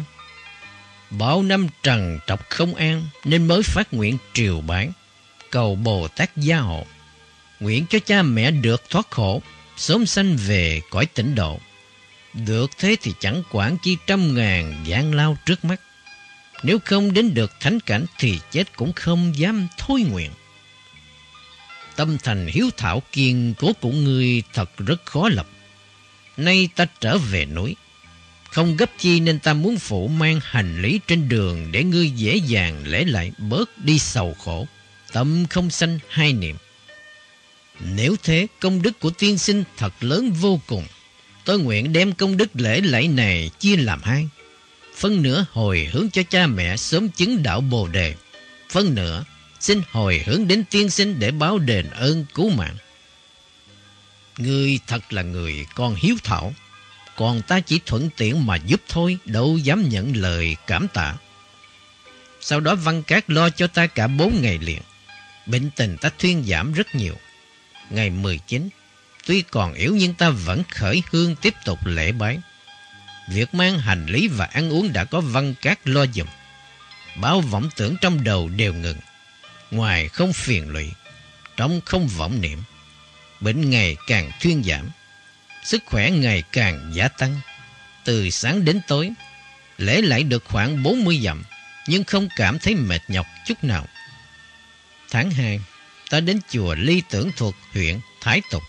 Bao năm trần trọc không an nên mới phát nguyện triều bán, cầu Bồ Tát gia hộ. Nguyện cho cha mẹ được thoát khổ, sớm sanh về cõi tỉnh độ. Được thế thì chẳng quản chi trăm ngàn gian lao trước mắt. Nếu không đến được thánh cảnh thì chết cũng không dám thôi nguyện. Tâm thành hiếu thảo kiên cố của ngươi thật rất khó lập. Nay ta trở về núi. Không gấp chi nên ta muốn phụ mang hành lý trên đường để ngươi dễ dàng lễ lại bớt đi sầu khổ. Tâm không sanh hai niệm. Nếu thế, công đức của tiên sinh thật lớn vô cùng. Tôi nguyện đem công đức lễ lạy này chia làm hai. Phân nửa hồi hướng cho cha mẹ sớm chứng đạo Bồ Đề. Phân nửa xin hồi hướng đến tiên sinh để báo đền ơn cứu mạng. Ngươi thật là người con hiếu thảo. Còn ta chỉ thuận tiện mà giúp thôi, đâu dám nhận lời cảm tạ. Sau đó Văn Cát lo cho ta cả bốn ngày liền. Bệnh tình ta thuyên giảm rất nhiều ngày 19. Tuy còn yếu nhưng ta vẫn khởi hương tiếp tục lễ bái. Việc mang hành lý và ăn uống đã có văn cát lo dùm. Bao vọng tưởng trong đầu đều ngừng. Ngoài không phiền lụy, trong không vọng niệm. Bệnh ngày càng thuyên giảm. Sức khỏe ngày càng gia tăng. Từ sáng đến tối, lễ lại được khoảng 40 dặm, nhưng không cảm thấy mệt nhọc chút nào. tháng 2, ta đến chùa Ly Tưởng thuộc huyện Thái Tục.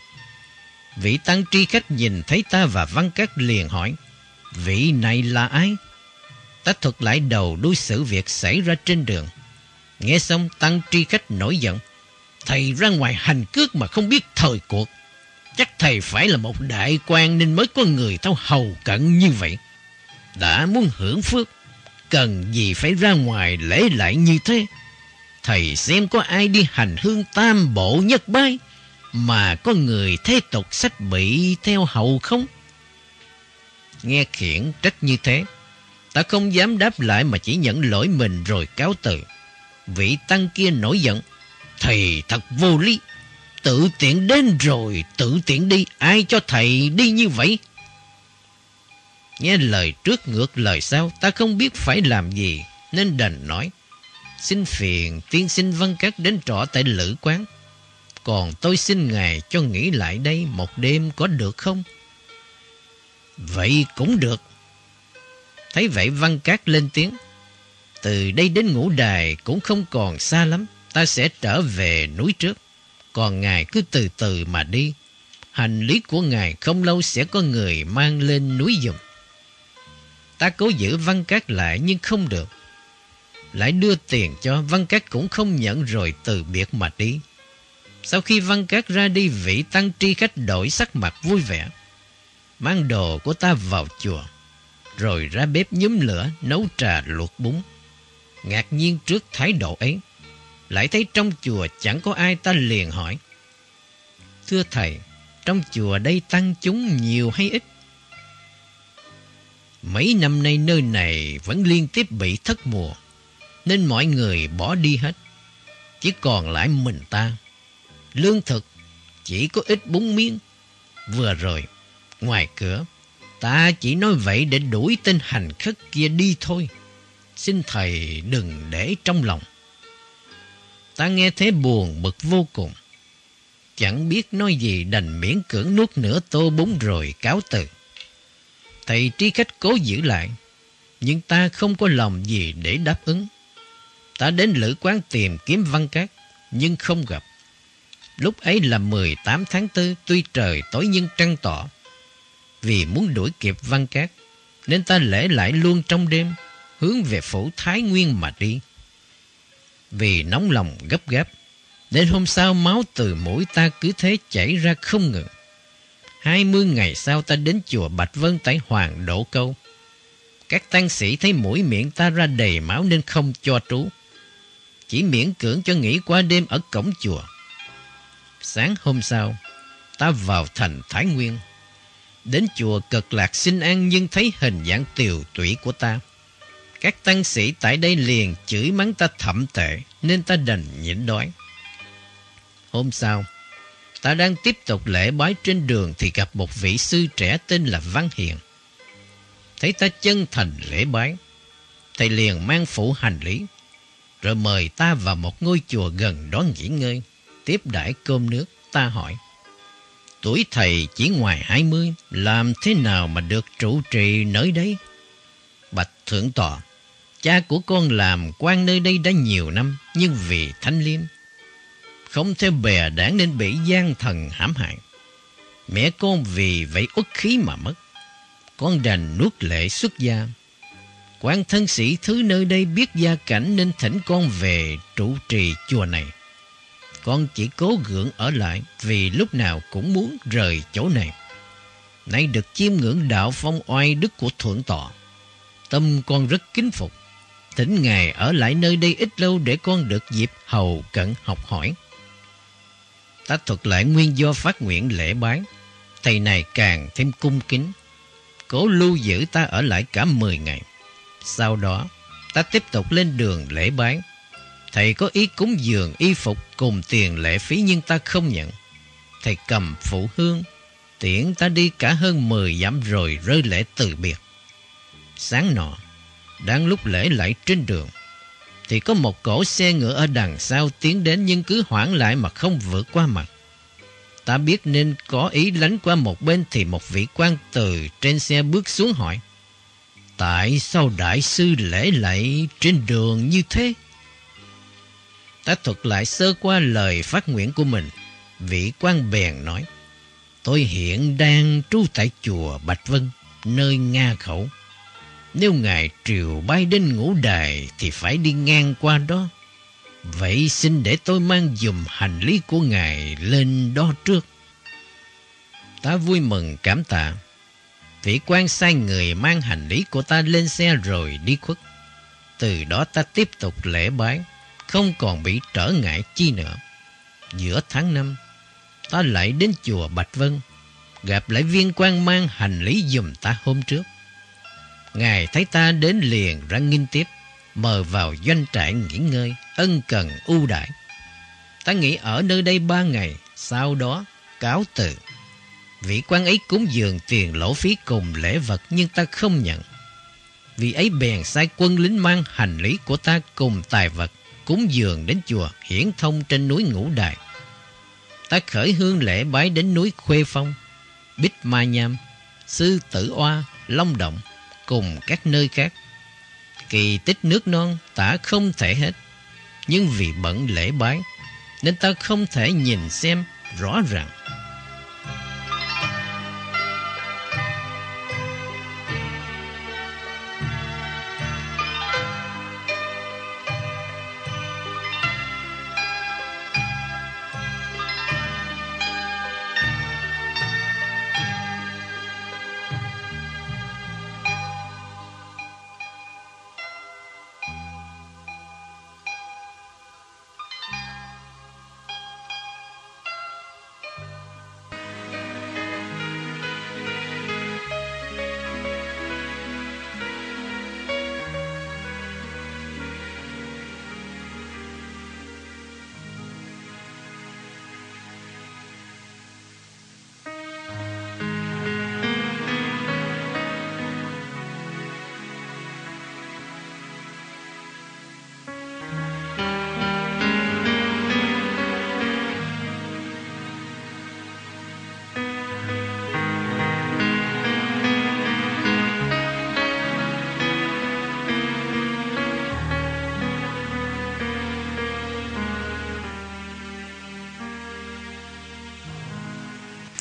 Vị tăng tri khách nhìn thấy ta và văn các liền hỏi, vị này là ai? Ta thuật lại đầu đuôi sự việc xảy ra trên đường. Nghe xong tăng tri khách nổi giận, thầy ra ngoài hành cước mà không biết thời cuộc. Chắc thầy phải là một đại quan nên mới có người thâu hầu cận như vậy. Đã muốn hưởng phước, cần gì phải ra ngoài lễ lại như thế? Thầy xem có ai đi hành hương tam bộ nhất bái mà có người thế tục sách bị theo hậu không? Nghe khiển trách như thế, ta không dám đáp lại mà chỉ nhận lỗi mình rồi cáo từ. Vị tăng kia nổi giận, thầy thật vô lý, tự tiện đến rồi tự tiện đi, ai cho thầy đi như vậy? Nghe lời trước ngược lời sau, ta không biết phải làm gì, nên đành nói. Xin phiền, tiên sinh văn cát đến trọ tại lữ quán. Còn tôi xin ngài cho nghỉ lại đây một đêm có được không? Vậy cũng được. Thấy vậy văn cát lên tiếng. Từ đây đến ngũ đài cũng không còn xa lắm. Ta sẽ trở về núi trước. Còn ngài cứ từ từ mà đi. Hành lý của ngài không lâu sẽ có người mang lên núi dùng. Ta cố giữ văn cát lại nhưng không được. Lại đưa tiền cho văn cát cũng không nhận rồi từ biệt mà đi. Sau khi văn cát ra đi vị tăng tri khách đổi sắc mặt vui vẻ. Mang đồ của ta vào chùa. Rồi ra bếp nhúm lửa nấu trà luộc bún. Ngạc nhiên trước thái độ ấy. Lại thấy trong chùa chẳng có ai ta liền hỏi. Thưa thầy, trong chùa đây tăng chúng nhiều hay ít? Mấy năm nay nơi này vẫn liên tiếp bị thất mùa, nên mọi người bỏ đi hết. Chỉ còn lại mình ta. Lương thực chỉ có ít bún miếng. Vừa rồi, ngoài cửa, ta chỉ nói vậy để đuổi tên hành khất kia đi thôi. Xin thầy đừng để trong lòng. Ta nghe thế buồn bực vô cùng. Chẳng biết nói gì đành miễn cưỡng nuốt nửa tô bún rồi cáo từ. Thầy trí khách cố giữ lại, nhưng ta không có lòng gì để đáp ứng. Ta đến lữ quán tìm kiếm văn cát, nhưng không gặp. Lúc ấy là 18 tháng 4, tuy trời tối nhưng trăng tỏ. Vì muốn đuổi kịp văn cát, nên ta lễ lại luôn trong đêm, hướng về phủ Thái Nguyên mà đi. Vì nóng lòng gấp gáp, nên hôm sau máu từ mũi ta cứ thế chảy ra không ngừng. Hai mươi ngày sau ta đến chùa Bạch Vân tại Hoàng Đỗ Câu. Các tăng sĩ thấy mũi miệng ta ra đầy máu nên không cho trú. Chỉ miễn cưỡng cho nghỉ qua đêm ở cổng chùa. Sáng hôm sau, ta vào thành Thái Nguyên. Đến chùa cực lạc xin an nhưng thấy hình dạng tiều tụy của ta. Các tăng sĩ tại đây liền chửi mắng ta thậm tệ nên ta đành nhịn đói. Hôm sau, ta đang tiếp tục lễ bái trên đường thì gặp một vị sư trẻ tên là Văn Hiền. Thấy ta chân thành lễ bái, thầy liền mang phụ hành lý, rồi mời ta vào một ngôi chùa gần đó nghỉ ngơi, tiếp đãi cơm nước. Ta hỏi, tuổi thầy chỉ ngoài hai mươi, làm thế nào mà được trụ trì nơi đây? Bạch Thượng Tọa, cha của con làm quan nơi đây đã nhiều năm, nhưng vì thanh liêm không theo bè đảng nên bị gian thần hãm hại. Mẹ con vì vậy uất khí mà mất. Con đành nuốt lệ xuất gia quan thân sĩ thứ nơi đây biết gia cảnh nên thỉnh con về trụ trì chùa này. Con chỉ cố gượng ở lại vì lúc nào cũng muốn rời chỗ này. Nay được chiêm ngưỡng đạo phong oai đức của thượng tọa. Tâm con rất kính phục. Thỉnh Ngài ở lại nơi đây ít lâu để con được dịp hầu cận học hỏi. Ta thuật lại nguyên do phát nguyện lễ bán. Thầy này càng thêm cung kính. Cố lưu giữ ta ở lại cả 10 ngày. Sau đó, ta tiếp tục lên đường lễ bán. Thầy có ý cúng dường y phục cùng tiền lễ phí nhưng ta không nhận. Thầy cầm phụ hương, tiễn ta đi cả hơn 10 dặm rồi rơi lễ từ biệt. Sáng nọ, đang lúc lễ lại trên đường, thì có một cỗ xe ngựa ở đằng sau tiến đến nhưng cứ hoãn lại mà không vượt qua mặt. Ta biết nên có ý lánh qua một bên thì một vị quan từ trên xe bước xuống hỏi. Tại sao đại sư lễ lạy trên đường như thế? Ta thuật lại sơ qua lời phát nguyện của mình. Vị quan bèn nói, Tôi hiện đang trú tại chùa Bạch Vân, nơi Nga khẩu. Nếu ngài triều bay đến ngũ đài thì phải đi ngang qua đó. Vậy xin để tôi mang dùm hành lý của ngài lên đó trước. Ta vui mừng cảm tạ. Vị quan sai người mang hành lý của ta lên xe rồi đi khuất. Từ đó ta tiếp tục lễ bái, không còn bị trở ngại chi nữa. Giữa tháng năm, ta lại đến chùa Bạch Vân, gặp lại viên quan mang hành lý dùm ta hôm trước. Ngài thấy ta đến liền ra nghinh tiếp, mời vào doanh trại nghỉ ngơi, ân cần ưu đãi. Ta nghỉ ở nơi đây ba ngày, sau đó cáo từ. Vị quan ấy cúng dường tiền lỗ phí cùng lễ vật nhưng ta không nhận. Vì ấy bèn sai quân lính mang hành lý của ta cùng tài vật cúng dường đến chùa hiển thông trên núi Ngũ Đài. Ta khởi hương lễ bái đến núi Khuê Phong, Bích Ma Nham, Sư Tử Oa, Long Động cùng các nơi khác. Kỳ tích nước non ta không thể hết, nhưng vì bận lễ bái nên ta không thể nhìn xem rõ ràng.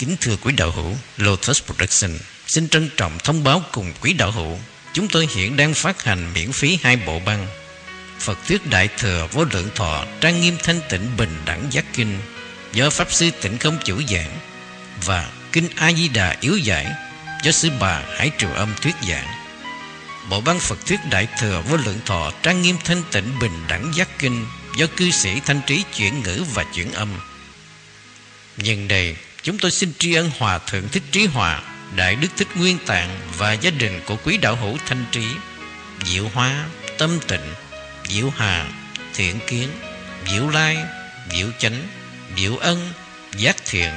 Kính thưa quý đạo hữu, Lotus Production xin trân trọng thông báo cùng quý đạo hữu chúng tôi hiện đang phát hành miễn phí hai bộ băng Phật thuyết Đại Thừa Vô Lượng Thọ Trang Nghiêm Thanh Tịnh Bình Đẳng Giác Kinh do Pháp Sư Tịnh Không chủ giảng và Kinh A Di Đà yếu giải do Sư Bà Hải Triều Âm thuyết giảng. Bộ băng Phật thuyết Đại Thừa Vô Lượng Thọ Trang Nghiêm Thanh Tịnh Bình Đẳng Giác Kinh do cư sĩ Thanh Trí chuyển ngữ và chuyển âm. Nhân đây Chúng tôi xin tri ân Hòa Thượng Thích Trí Hòa, Đại Đức Thích Nguyên Tạng và gia đình của quý đạo hữu Thanh Trí, Diệu Hoa, Tâm Tịnh, Diệu Hà, Thiện Kiến, Diệu Lai, Diệu Chánh, Diệu Ân, Giác Thiện,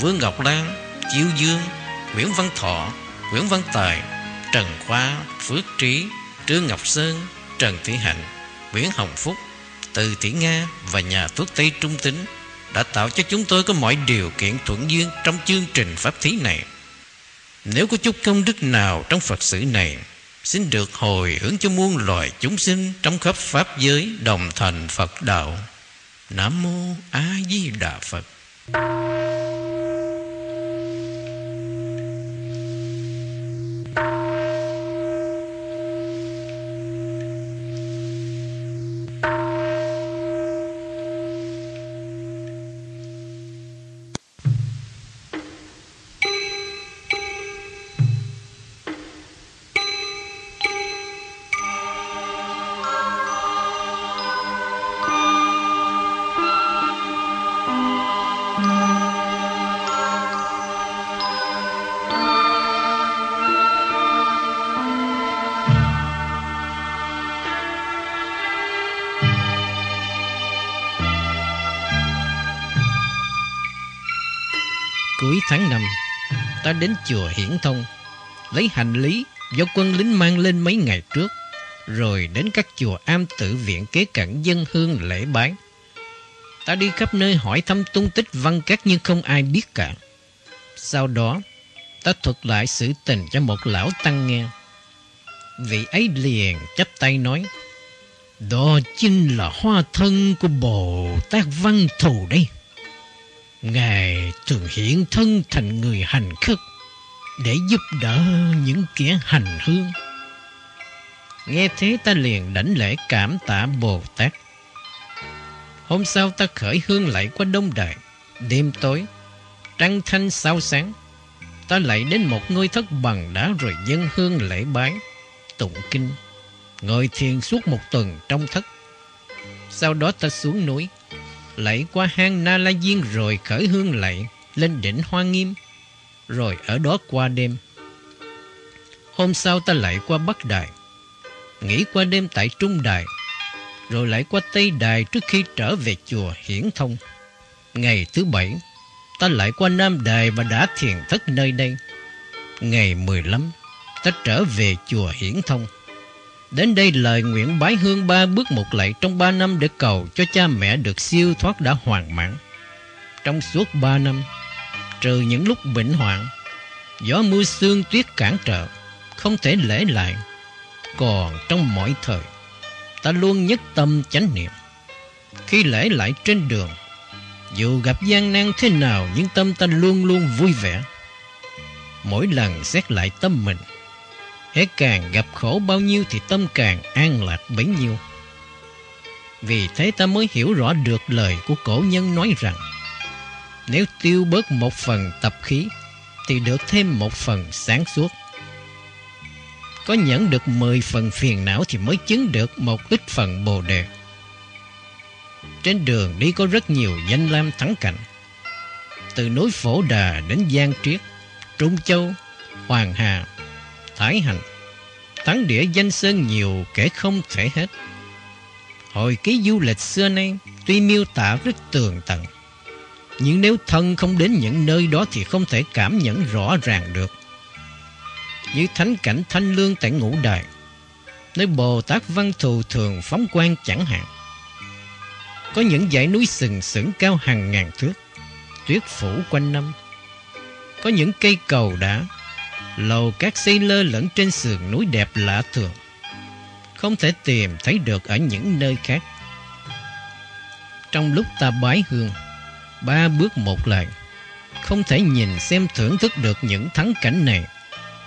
Vương Ngọc Lan, Chiêu Dương, Nguyễn Văn Thọ, Nguyễn Văn Tài, Trần Khoa, Phước Trí, Trương Ngọc Sơn, Trần Thị Hạnh, Nguyễn Hồng Phúc, Từ Thị Nga và nhà thuốc Tây Trung Tính đã tạo cho chúng tôi có mọi điều kiện thuận duyên trong chương trình pháp thí này. Nếu có chút công đức nào trong Phật sự này, xin được hồi hướng cho muôn loài chúng sinh trong khắp Pháp giới đồng thành Phật đạo. Nam Mô A Di Đà Phật. Cuối đến chùa Hiển Thông, Lấy hành lý do quân lính mang lên mấy ngày trước, Rồi đến các chùa am tự viện kế cận dân hương lễ bái. Ta đi khắp nơi hỏi thăm tung tích văn các nhưng không ai biết cả. Sau đó, Ta thuật lại sự tình cho một lão tăng nghe. Vị ấy liền chắp tay nói, Đó chính là hoa thân của Bồ Tát Văn Thù đây. Ngài thường hiện thân thành người hành khất để giúp đỡ những kẻ hành hương. Nghe thế ta liền đảnh lễ cảm tạ Bồ Tát. Hôm sau ta khởi hương lại qua Đông Đại. Đêm tối, trăng thanh sao sáng. Ta lại đến một ngôi thất bằng đá rồi dân hương lễ bái, tụng kinh, ngồi thiền suốt một tuần trong thất. Sau đó ta xuống núi, lại qua hang Na La Diên rồi khởi hương lại lên đỉnh Hoa Nghiêm, rồi ở đó qua đêm. Hôm sau ta lại qua Bắc Đài, nghỉ qua đêm tại Trung Đài, rồi lại qua Tây Đài trước khi trở về chùa Hiển Thông. Ngày thứ bảy, ta lại qua Nam Đài và đã thiền thất nơi đây. Ngày 15, ta trở về chùa Hiển Thông. Đến đây lời nguyện bái hương ba bước một lạy trong ba năm để cầu cho cha mẹ được siêu thoát đã hoàn mãn. Trong suốt ba năm, trừ những lúc bệnh hoạn, gió mưa sương tuyết cản trở, không thể lễ lại. Còn trong mọi thời, ta luôn nhất tâm chánh niệm. Khi lễ lại trên đường, dù gặp gian nan thế nào nhưng tâm ta luôn luôn vui vẻ. Mỗi lần xét lại tâm mình, hễ càng gặp khổ bao nhiêu thì tâm càng an lạc bấy nhiêu. Vì thế ta mới hiểu rõ được lời của cổ nhân nói rằng nếu tiêu bớt một phần tập khí thì được thêm một phần sáng suốt. Có nhẫn được 10 phần phiền não thì mới chứng được một ít phần bồ đề. Trên đường đi có rất nhiều danh lam thắng cảnh. Từ núi Phổ Đà đến Giang Triết, Trung Châu, Hoàng Hà, Thái Hành. Thắng địa danh sơn nhiều kể không thể hết. Hồi ký du lịch xưa nay tuy miêu tả rất tường tận. Nhưng nếu thân không đến những nơi đó thì không thể cảm nhận rõ ràng được. Như thánh cảnh thanh lương tại ngũ đài, nơi Bồ Tát Văn Thù thường phóng quang chẳng hạn có những dãy núi sừng sững cao hàng ngàn thước, tuyết phủ quanh năm. Có những cây cầu đá, lầu các xây lơ lẫn trên sườn núi đẹp lạ thường, không thể tìm thấy được ở những nơi khác. Trong lúc ta bái hương, ba bước một lại, không thể nhìn xem thưởng thức được những thắng cảnh này.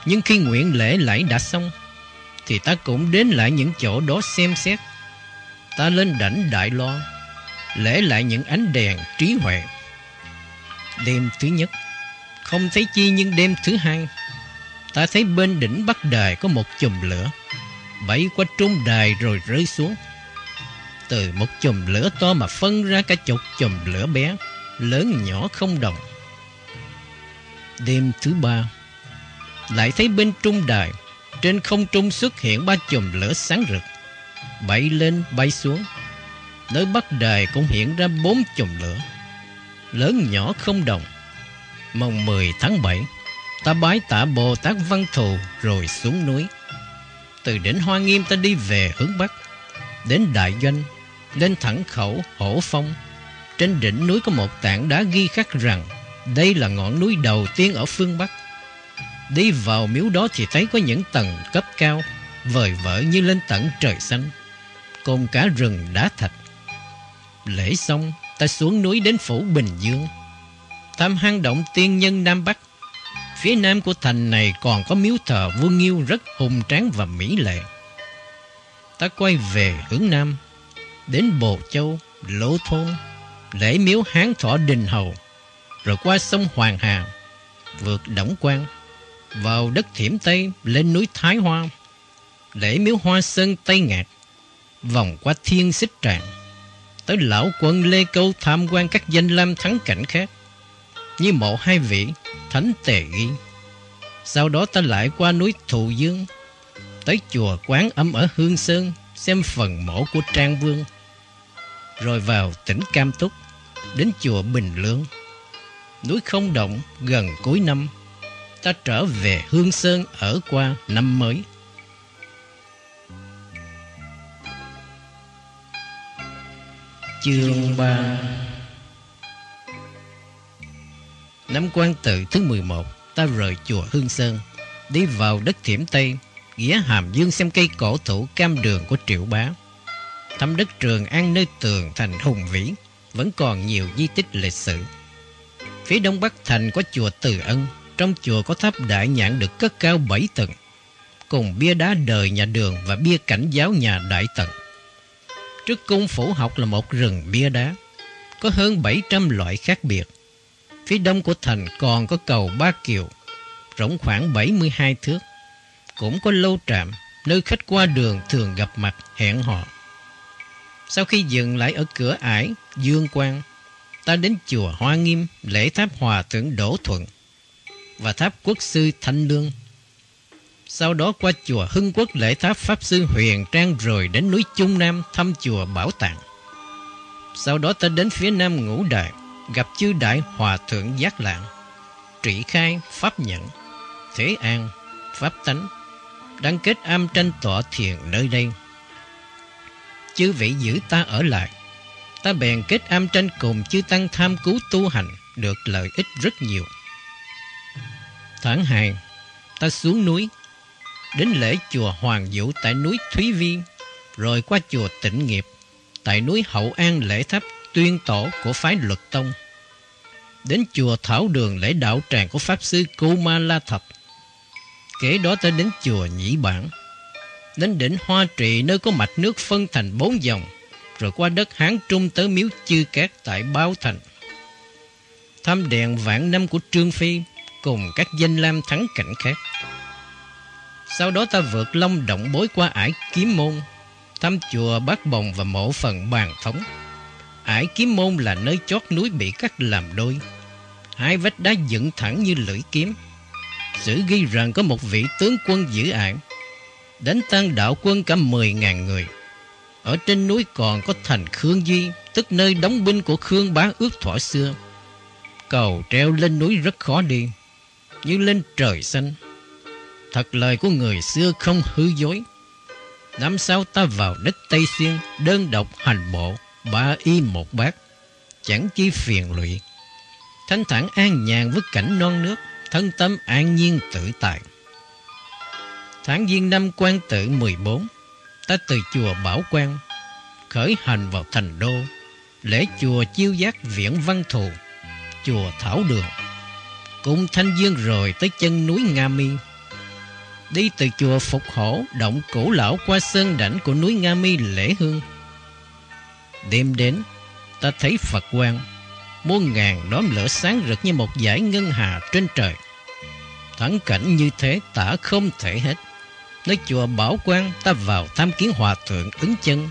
Nhưng khi nguyện lễ lại đã xong, thì ta cũng đến lại những chỗ đó xem xét. Ta lên đảnh Đại Loan, lễ lại những ánh đèn trí huệ. Đêm thứ nhất, không thấy chi nhưng đêm thứ hai, ta thấy bên đỉnh Bắc Đài có một chùm lửa, bay qua trung đài rồi rơi xuống. Từ một chùm lửa to mà phân ra cả chục chùm lửa bé, lớn nhỏ không đồng. Đêm thứ ba, lại thấy bên trung đài, trên không trung xuất hiện ba chùm lửa sáng rực, bay lên bay xuống nơi Bắc Đài cũng hiện ra bốn chùm lửa, lớn nhỏ không đồng. Mồng 10 tháng 7, ta bái tạ Bồ Tát Văn Thù rồi xuống núi. Từ đỉnh Hoa Nghiêm ta đi về hướng Bắc, đến Đại Doanh, lên thẳng khẩu Hổ Phong. Trên đỉnh núi có một tảng đá ghi khắc rằng đây là ngọn núi đầu tiên ở phương Bắc. Đi vào miếu đó thì thấy có những tầng cấp cao, vời vợi như lên tận trời xanh, cùng cả rừng đá thạch. Lễ xong, ta xuống núi đến phủ Bình Dương. Thăm hang động tiên nhân Nam Bắc. Phía nam của thành này còn có miếu thờ vua Nghiêu rất hùng tráng và mỹ lệ. Ta quay về hướng nam, đến Bồ Châu, Lỗ Thôn, lễ miếu Hán Thọ Đình Hầu, rồi qua sông Hoàng Hà, vượt Đổng Quang, vào đất Thiểm Tây lên núi Thái Hoa, lễ miếu Hoa Sơn Tây Ngạc, vòng qua Thiên Xích Tràng, tới lão quân Lê Câu tham quan các danh lam thắng cảnh khác, như mộ hai vị, Thánh Tề Ghi. Sau đó ta lại qua núi Thù Dương, tới chùa Quán Âm ở Hương Sơn, xem phần mộ của Trang Vương. Rồi vào tỉnh Cam Túc, đến chùa Bình Lương. Núi Không Động gần cuối năm, ta trở về Hương Sơn ở qua năm mới. Chương ba Năm quan tự thứ 11 Ta rời chùa Hương Sơn Đi vào đất Thiểm Tây Ghé Hàm Dương xem cây cổ thụ cam đường của Triệu Bá thăm đất Trường An nơi tường thành hùng vĩ, vẫn còn nhiều di tích lịch sử. Phía đông bắc thành có chùa Từ Ân, trong chùa có tháp đại nhãn được cất cao 7 tầng, cùng bia đá đời nhà đường và bia cảnh giáo nhà đại tận Trước cung phủ học là một rừng bia đá, có hơn 700 loại khác biệt. Phía đông của thành còn có cầu Ba Kiều, rộng khoảng 72 thước. Cũng có lâu trạm, nơi khách qua đường thường gặp mặt hẹn hò. Sau khi dừng lại ở cửa ải Dương Quang, ta đến chùa Hoa Nghiêm lễ tháp Hòa Thượng Đỗ Thuận và tháp Quốc sư Thanh Lương. Sau đó qua chùa Hưng Quốc lễ tháp Pháp sư Huyền Trang rồi đến núi Trung Nam thăm chùa Bảo Tàng. Sau đó ta đến phía nam ngũ đại, gặp chư đại hòa thượng giác lạng, trị khai, pháp nhận, thế an, pháp tánh, đăng kết am tranh tọa thiền nơi đây. Chư vị giữ ta ở lại, ta bèn kết am tranh cùng chư tăng tham cứu tu hành, được lợi ích rất nhiều. Tháng hai ta xuống núi, đến lễ chùa Hoàng Vũ tại núi Thúy Viên, rồi qua chùa Tịnh Nghiệp, tại núi Hậu An lễ tháp tuyên tổ của phái luật tông. Đến chùa Thảo Đường lễ đạo tràng của Pháp Sư Cô Ma La Thập. Kế đó tới đến chùa Nhĩ Bản. Đến đỉnh Hoa Trị nơi có mạch nước phân thành bốn dòng, rồi qua đất Hán Trung tới miếu Chư Cát tại Bao Thành. Thăm đèn vạn năm của Trương Phi cùng các danh lam thắng cảnh khác. Sau đó ta vượt long động bối qua ải kiếm môn, thăm chùa Bát Bồng và mộ phần bàn thống. Ải kiếm môn là nơi chót núi bị cắt làm đôi. Hai vách đá dựng thẳng như lưỡi kiếm. Sử ghi rằng có một vị tướng quân giữ ải. Đánh tan đạo quân cả 10.000 người. Ở trên núi còn có thành Khương Duy, tức nơi đóng binh của Khương Bá ước thỏa xưa. Cầu treo lên núi rất khó đi, như lên trời xanh. Thật lời của người xưa không hư dối. Năm sau ta vào đất Tây Xuyên, đơn độc hành bộ, ba y một bát, chẳng chi phiền lụy. Thanh thản an nhàn với cảnh non nước, thân tâm an nhiên tự tại. Tháng Giêng năm quan tự 14, ta từ chùa Bảo Quang, khởi hành vào thành đô, lễ chùa chiêu giác viễn văn thù, chùa Thảo Đường, cùng Thanh Dương rồi tới chân núi Nga Mi. Đi từ chùa Phục Hổ, động cổ lão qua sơn đảnh của núi Nga Mi lễ hương, Đêm đến, ta thấy Phật quang, muôn ngàn đốm lửa sáng rực như một dải ngân hà trên trời. Thắng cảnh như thế tả không thể hết. Nơi chùa Bảo Quang ta vào tham kiến hòa thượng ứng chân,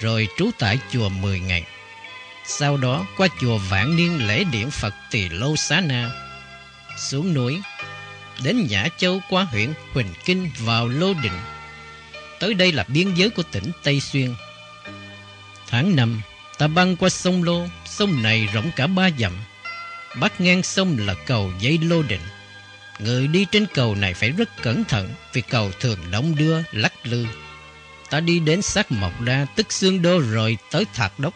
rồi trú tại chùa 10 ngày. Sau đó qua chùa Vạn Niên lễ điện Phật Tỳ Lô Xá Na, xuống núi, đến Nhã Châu qua huyện Huỳnh Kinh vào Lô Định. Tới đây là biên giới của tỉnh Tây Xuyên. Tháng năm ta băng qua sông Lô, sông này rộng cả ba dặm. Bắc ngang sông là cầu dây Lô Định. Người đi trên cầu này phải rất cẩn thận vì cầu thường đóng đưa, lắc lư. Ta đi đến sát Mộc Đa, tức Xương Đô rồi tới Thạc Đốc.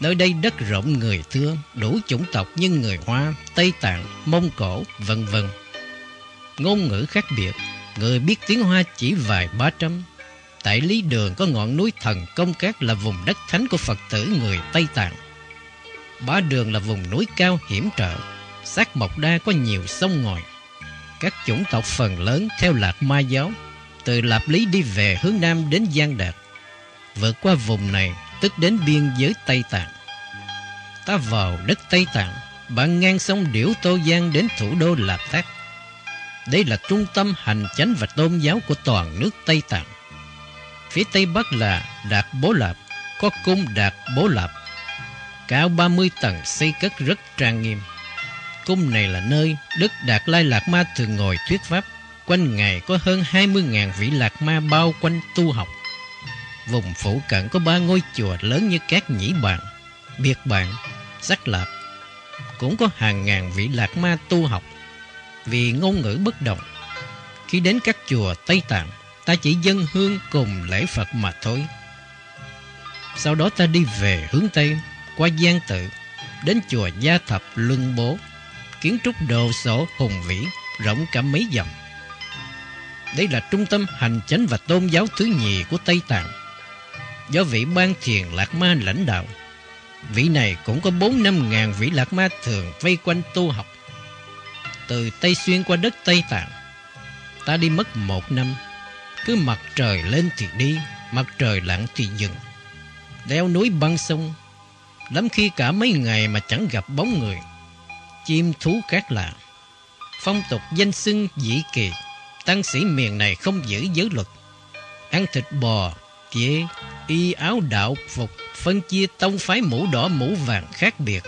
Nơi đây đất rộng người thưa, đủ chủng tộc như người Hoa, Tây Tạng, Mông Cổ, vân vân. Ngôn ngữ khác biệt, người biết tiếng Hoa chỉ vài ba trăm, Tại Lý Đường có ngọn núi Thần Công Cát là vùng đất thánh của Phật tử người Tây Tạng. Bá Đường là vùng núi cao hiểm trở. Sát Mộc Đa có nhiều sông ngòi. Các chủng tộc phần lớn theo lạc ma giáo, từ Lạp Lý đi về hướng Nam đến Giang Đạt. Vượt qua vùng này, tức đến biên giới Tây Tạng. Ta vào đất Tây Tạng, bạn ngang sông Điểu Tô Giang đến thủ đô Lạp Thác. Đây là trung tâm hành chánh và tôn giáo của toàn nước Tây Tạng. Phía tây bắc là Đạt Bố Lạp, có cung Đạt Bố Lạp. Cao 30 tầng xây cất rất trang nghiêm. Cung này là nơi Đức Đạt Lai Lạt Ma thường ngồi thuyết pháp. Quanh ngày có hơn 20.000 vị Lạc Ma bao quanh tu học. Vùng phủ cận có ba ngôi chùa lớn như các nhĩ bạn, biệt bạn, sắc lạp. Cũng có hàng ngàn vị Lạc Ma tu học. Vì ngôn ngữ bất đồng, khi đến các chùa Tây Tạng, ta chỉ dân hương cùng lễ Phật mà thôi. Sau đó ta đi về hướng Tây, qua Giang Tự, đến chùa Gia Thập Luân Bố, kiến trúc đồ sổ hùng vĩ, rộng cả mấy dặm. Đây là trung tâm hành chánh và tôn giáo thứ nhì của Tây Tạng. do vị ban thiền Lạc Ma lãnh đạo. Vị này cũng có bốn năm ngàn vị Lạc Ma thường vây quanh tu học. Từ Tây Xuyên qua đất Tây Tạng, ta đi mất một năm. Cứ mặt trời lên thì đi, mặt trời lặn thì dừng. Đeo núi băng sông, lắm khi cả mấy ngày mà chẳng gặp bóng người. Chim thú khác lạ. Phong tục danh xưng dĩ kỳ, tăng sĩ miền này không giữ giới luật. Ăn thịt bò, dê, y áo đạo phục, phân chia tông phái mũ đỏ mũ vàng khác biệt.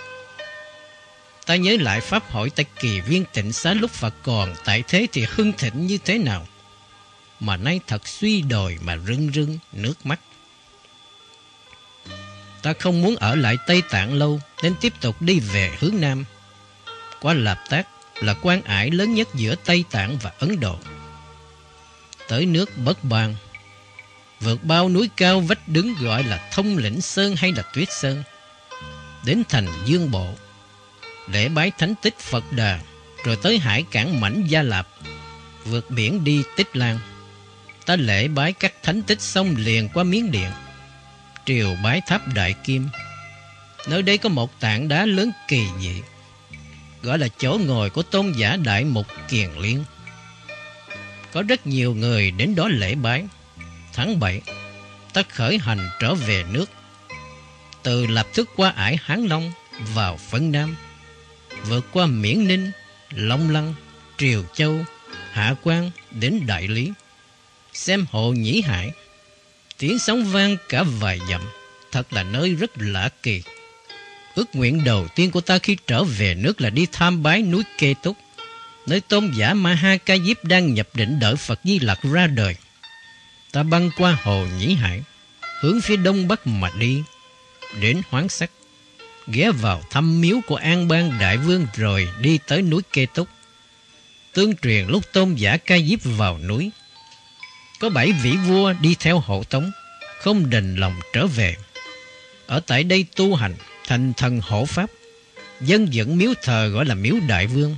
Ta nhớ lại pháp hội tại kỳ viên tịnh xá lúc Phật còn tại thế thì hưng thịnh như thế nào. Mà nay thật suy đồi mà rưng rưng nước mắt. Ta không muốn ở lại Tây Tạng lâu nên tiếp tục đi về hướng Nam. Qua Lạp Tác là quan ải lớn nhất giữa Tây Tạng và Ấn Độ. Tới nước Bất Bang, vượt bao núi cao vách đứng gọi là Thông Lĩnh Sơn hay là Tuyết Sơn. Đến thành Dương Bộ, lễ bái thánh tích Phật Đà, rồi tới hải cảng Mảnh Gia Lạp, vượt biển đi Tích Lan. Ta lễ bái các thánh tích xong liền qua Miến Điện, triều bái tháp Đại Kim. Nơi đây có một tảng đá lớn kỳ dị, gọi là chỗ ngồi của tôn giả Đại Mục Kiền Liên. Có rất nhiều người đến đó lễ bái. Tháng 7, ta khởi hành trở về nước. Từ lập thức qua ải Hán Long vào phân Nam, vượt qua Miễn Ninh, Long Lăng, Triều Châu, Hạ Quan đến Đại Lý. Xem hồ Nhĩ Hải, tiếng sóng vang cả vài dặm, thật là nơi rất lạ kỳ. Ước nguyện đầu tiên của ta khi trở về nước là đi tham bái núi Kê Túc, nơi tôn giả Maha Ca Diếp đang nhập định đợi Phật Di Lặc ra đời. Ta băng qua hồ Nhĩ Hải, hướng phía đông bắc mà đi, đến Hoáng Sắc, ghé vào thăm miếu của An Bang Đại Vương rồi đi tới núi Kê Túc. Tương truyền lúc tôn giả Ca Diếp vào núi, có bảy vị vua đi theo hộ tống, không đành lòng trở về. Ở tại đây tu hành, thành thần hộ pháp, dân dẫn miếu thờ gọi là miếu đại vương.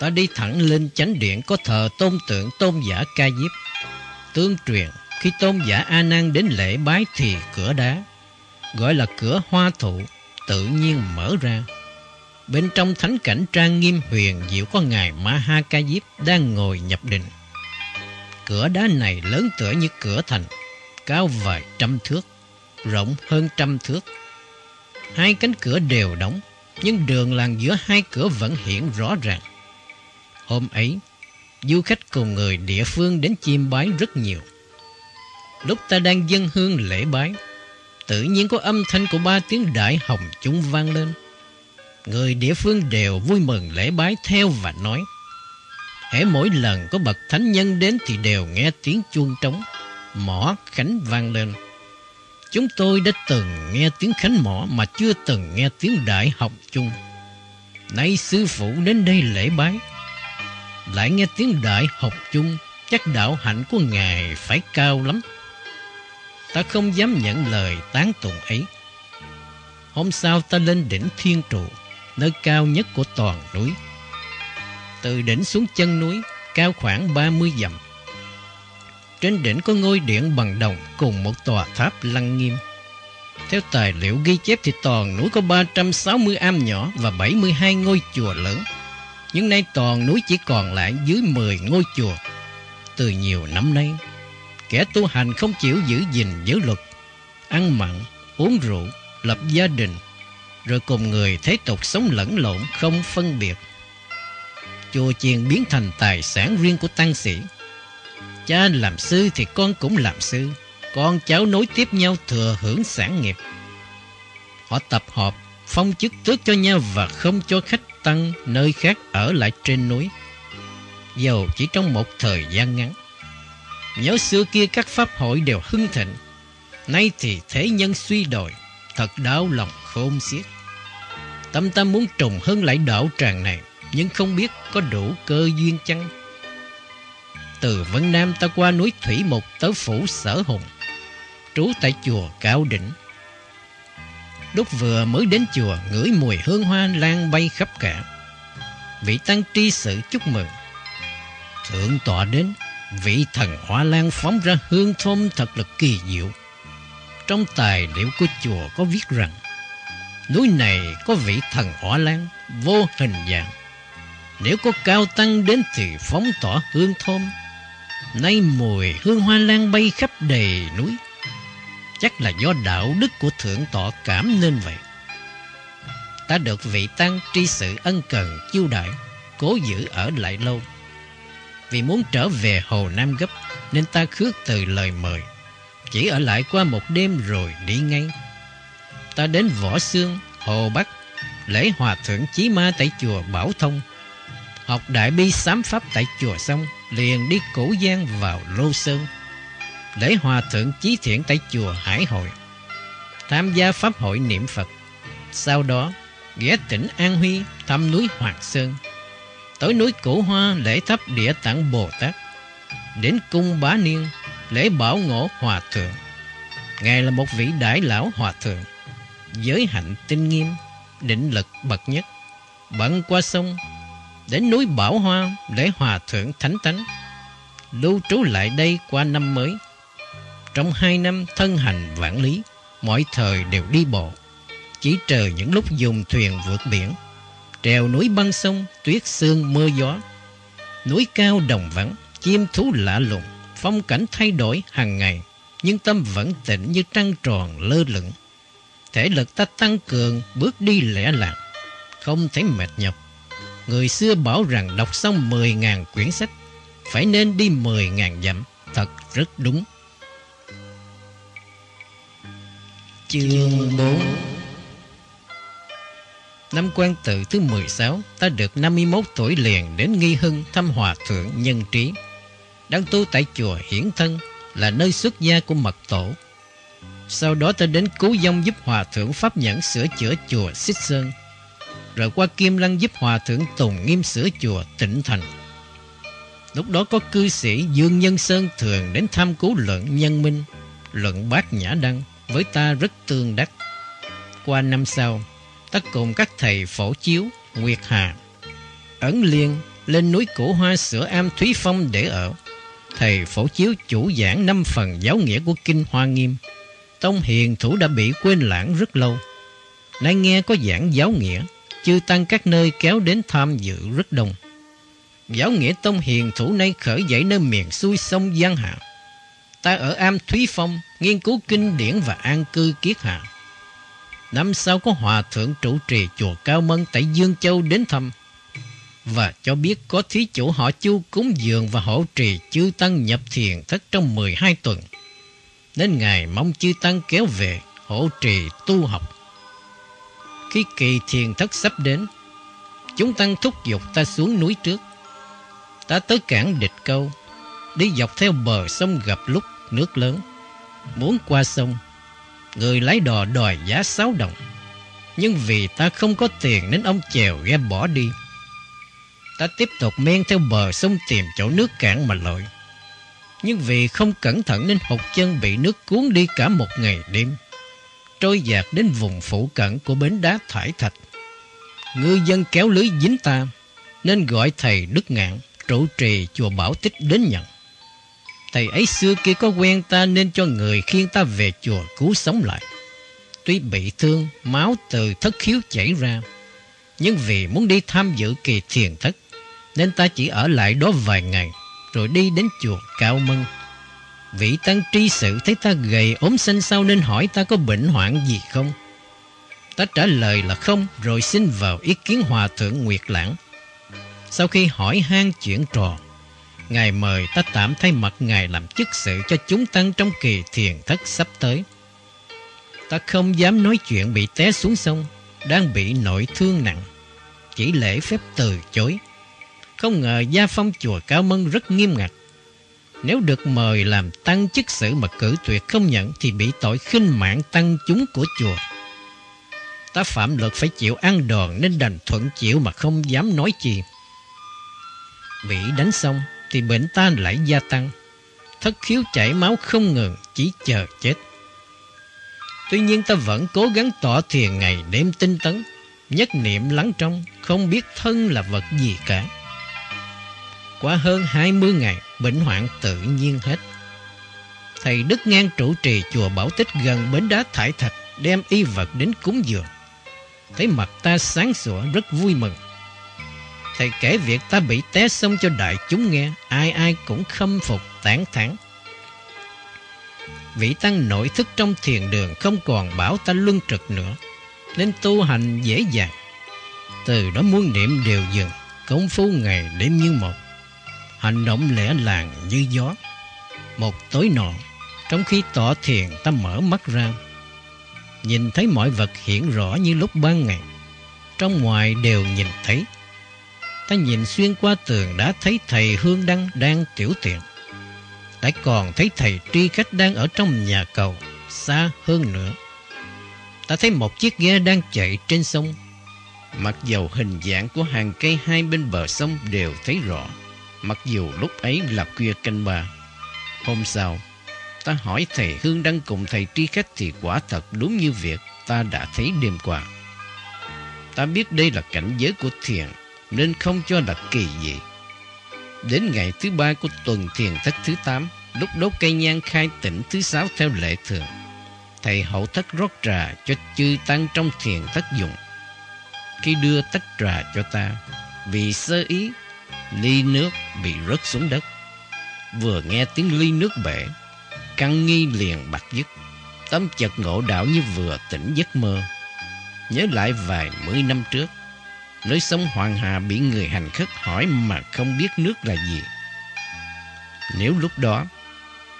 Ta đi thẳng lên chánh điện có thờ tôn tượng tôn giả ca diếp. Tương truyền, khi tôn giả A Nan đến lễ bái thì cửa đá, gọi là cửa hoa thụ, tự nhiên mở ra. Bên trong thánh cảnh trang nghiêm huyền diệu có ngài Ma Ha Ca Diếp đang ngồi nhập định. Cửa đá này lớn tựa như cửa thành, cao vài trăm thước, rộng hơn trăm thước. Hai cánh cửa đều đóng, nhưng đường làng giữa hai cửa vẫn hiện rõ ràng. Hôm ấy, du khách cùng người địa phương đến chiêm bái rất nhiều. Lúc ta đang dân hương lễ bái, tự nhiên có âm thanh của ba tiếng đại hồng chúng vang lên. Người địa phương đều vui mừng lễ bái theo và nói hễ mỗi lần có bậc thánh nhân đến thì đều nghe tiếng chuông trống, mỏ khánh vang lên. Chúng tôi đã từng nghe tiếng khánh mỏ mà chưa từng nghe tiếng đại học chung. Nay sư phụ đến đây lễ bái, lại nghe tiếng đại học chung, chắc đạo hạnh của Ngài phải cao lắm. Ta không dám nhận lời tán tụng ấy. Hôm sau ta lên đỉnh Thiên Trụ, nơi cao nhất của toàn núi từ đỉnh xuống chân núi, cao khoảng 30 dặm. Trên đỉnh có ngôi điện bằng đồng cùng một tòa tháp lăng nghiêm. Theo tài liệu ghi chép thì toàn núi có 360 am nhỏ và 72 ngôi chùa lớn. Nhưng nay toàn núi chỉ còn lại dưới 10 ngôi chùa. Từ nhiều năm nay, kẻ tu hành không chịu giữ gìn giới luật, ăn mặn, uống rượu, lập gia đình, rồi cùng người thế tục sống lẫn lộn không phân biệt chùa chiền biến thành tài sản riêng của tăng sĩ. Cha làm sư thì con cũng làm sư, con cháu nối tiếp nhau thừa hưởng sản nghiệp. Họ tập họp, phong chức tước cho nhau và không cho khách tăng nơi khác ở lại trên núi. Dầu chỉ trong một thời gian ngắn. Nhớ xưa kia các pháp hội đều hưng thịnh, nay thì thế nhân suy đồi, thật đau lòng khôn xiết. Tâm ta muốn trùng hơn lại đạo tràng này, nhưng không biết có đủ cơ duyên chăng. Từ Vân Nam ta qua núi Thủy Mục tới phủ Sở Hùng, trú tại chùa Cao Đỉnh. Lúc vừa mới đến chùa ngửi mùi hương hoa lan bay khắp cả. Vị tăng tri sự chúc mừng. Thượng tọa đến, vị thần hoa lan phóng ra hương thơm thật là kỳ diệu. Trong tài liệu của chùa có viết rằng Núi này có vị thần hỏa lan Vô hình dạng nếu có cao tăng đến thì phóng tỏa hương thơm. Nay mùi hương hoa lan bay khắp đầy núi. Chắc là do đạo đức của thượng tọa cảm nên vậy. Ta được vị tăng tri sự ân cần chiêu đại Cố giữ ở lại lâu. Vì muốn trở về Hồ Nam gấp Nên ta khước từ lời mời. Chỉ ở lại qua một đêm rồi đi ngay. Ta đến Võ Sương, Hồ Bắc Lễ Hòa Thượng Chí Ma tại chùa Bảo Thông. Học Đại Bi Sám Pháp tại chùa xong, Liền đi Cổ Giang vào Lô Sơn Lễ Hòa Thượng Chí Thiện tại chùa Hải Hội, Tham gia Pháp hội niệm Phật. Sau đó, ghé tỉnh An Huy thăm núi Hoàng Sơn, tới núi Cổ Hoa lễ thắp địa tạng Bồ Tát, đến cung Bá Niên lễ bảo ngộ Hòa Thượng. Ngài là một vị đại lão Hòa Thượng, giới hạnh tinh nghiêm, định lực bậc nhất. Bận qua sông đến núi Bảo Hoa lễ Hòa Thượng Thánh Tánh, lưu trú lại đây qua năm mới. Trong hai năm thân hành vạn lý, mọi thời đều đi bộ, chỉ chờ những lúc dùng thuyền vượt biển, trèo núi băng sông, tuyết sương, mưa gió. Núi cao đồng vắng, chim thú lạ lùng, phong cảnh thay đổi hàng ngày, nhưng tâm vẫn tĩnh như trăng tròn lơ lửng. Thể lực ta tăng cường, bước đi lẻ lạc không thấy mệt nhọc người xưa bảo rằng đọc xong 10.000 quyển sách phải nên đi 10.000 dặm thật rất đúng chương 4 Năm quan tự thứ 16, ta được 51 tuổi liền đến Nghi Hưng thăm Hòa Thượng Nhân Trí. Đang tu tại chùa Hiển Thân là nơi xuất gia của mật tổ. Sau đó ta đến Cứu Dông giúp Hòa Thượng Pháp Nhẫn sửa chữa chùa Xích Sơn. Rồi qua Kim Lăng giúp Hòa Thượng Tùng Nghiêm sửa chùa Tịnh Thành. Lúc đó có cư sĩ Dương Nhân Sơn thường đến thăm cứu luận nhân minh, luận bát nhã đăng với ta rất tương đắc. Qua năm sau, ta cùng các thầy phổ chiếu, Nguyệt Hà, ấn liên lên núi cổ hoa sửa am Thúy Phong để ở. Thầy phổ chiếu chủ giảng năm phần giáo nghĩa của Kinh Hoa Nghiêm. Tông hiền thủ đã bị quên lãng rất lâu. Nay nghe có giảng giáo nghĩa, chư tăng các nơi kéo đến tham dự rất đông. Giáo nghĩa tông hiền thủ nay khởi dậy nơi miền xuôi sông Giang Hạ. Ta ở am Thúy Phong, nghiên cứu kinh điển và an cư kiết hạ. Năm sau có hòa thượng trụ trì chùa Cao Mân tại Dương Châu đến thăm và cho biết có thí chủ họ chu cúng dường và hộ trì chư tăng nhập thiền thất trong 12 tuần. Nên Ngài mong chư tăng kéo về hộ trì tu học. Khi kỳ thiền thất sắp đến, chúng tăng thúc giục ta xuống núi trước. Ta tới cảng địch câu, đi dọc theo bờ sông gặp lúc nước lớn. Muốn qua sông, người lái đò đòi giá 6 đồng. Nhưng vì ta không có tiền nên ông chèo ghe bỏ đi. Ta tiếp tục men theo bờ sông tìm chỗ nước cạn mà lội. Nhưng vì không cẩn thận nên hụt chân bị nước cuốn đi cả một ngày đêm. Trôi dạt đến vùng phụ cận của bến đá thải thạch. Ngư dân kéo lưới dính ta nên gọi thầy Đức Ngạn trụ trì chùa Bảo Tích đến nhận. Thầy ấy xưa kia có quen ta nên cho người khiêng ta về chùa cứu sống lại. Tuy bị thương, máu từ thất khiếu chảy ra. Nhưng vì muốn đi tham dự kỳ thiền thất, nên ta chỉ ở lại đó vài ngày, rồi đi đến chùa Cao Mân. Vị tăng tri sự thấy ta gầy ốm xanh sao nên hỏi ta có bệnh hoạn gì không. Ta trả lời là không, rồi xin vào ý kiến hòa thượng Nguyệt Lãng. Sau khi hỏi han chuyện trò, Ngài mời ta tạm thay mặt Ngài làm chức sự cho chúng tăng trong kỳ thiền thất sắp tới. Ta không dám nói chuyện bị té xuống sông, đang bị nội thương nặng. Chỉ lễ phép từ chối. Không ngờ gia phong chùa Cao Mân rất nghiêm ngặt. Nếu được mời làm tăng chức sự mà cử tuyệt không nhận thì bị tội khinh mạng tăng chúng của chùa. Ta phạm luật phải chịu ăn đòn nên đành thuận chịu mà không dám nói chi. Bị đánh xong, thì bệnh ta lại gia tăng. Thất khiếu chảy máu không ngừng, chỉ chờ chết. Tuy nhiên ta vẫn cố gắng tỏ thiền ngày đêm tinh tấn, nhất niệm lắng trong, không biết thân là vật gì cả. Qua hơn 20 ngày, bệnh hoạn tự nhiên hết. Thầy Đức Ngang trụ trì chùa Bảo Tích gần bến đá thải thạch đem y vật đến cúng dường. Thấy mặt ta sáng sủa rất vui mừng. Thầy kể việc ta bị té sông cho đại chúng nghe, ai ai cũng khâm phục tán thán. Vị tăng nội thức trong thiền đường không còn bảo ta luân trực nữa, nên tu hành dễ dàng. Từ đó muốn niệm đều dừng, công phu ngày đêm như một. Hành động lẻ làng như gió. Một tối nọ, trong khi tọa thiền ta mở mắt ra, nhìn thấy mọi vật hiện rõ như lúc ban ngày. Trong ngoài đều nhìn thấy. Ta nhìn xuyên qua tường đã thấy thầy Hương Đăng đang tiểu tiện. Lại còn thấy thầy Tri Cách đang ở trong nhà cầu, xa hơn nữa. Ta thấy một chiếc ghe đang chạy trên sông. Mặc dầu hình dạng của hàng cây hai bên bờ sông đều thấy rõ. Mặc dù lúc ấy là khuya canh ba. Hôm sau, ta hỏi thầy Hương đang cùng thầy Tri Khách thì quả thật đúng như việc ta đã thấy đêm qua. Ta biết đây là cảnh giới của thiền nên không cho là kỳ gì. Đến ngày thứ ba của tuần thiền thất thứ tám, lúc đốt cây nhang khai tỉnh thứ sáu theo lệ thường, thầy hậu thất rót trà cho chư tăng trong thiền thất dụng. Khi đưa tách trà cho ta, vì sơ ý, ly nước bị rớt xuống đất. Vừa nghe tiếng ly nước bể, căn nghi liền bạch dứt. Tâm chợt ngộ đạo như vừa tỉnh giấc mơ. Nhớ lại vài mươi năm trước, nơi sông Hoàng Hà bị người hành khất hỏi mà không biết nước là gì. Nếu lúc đó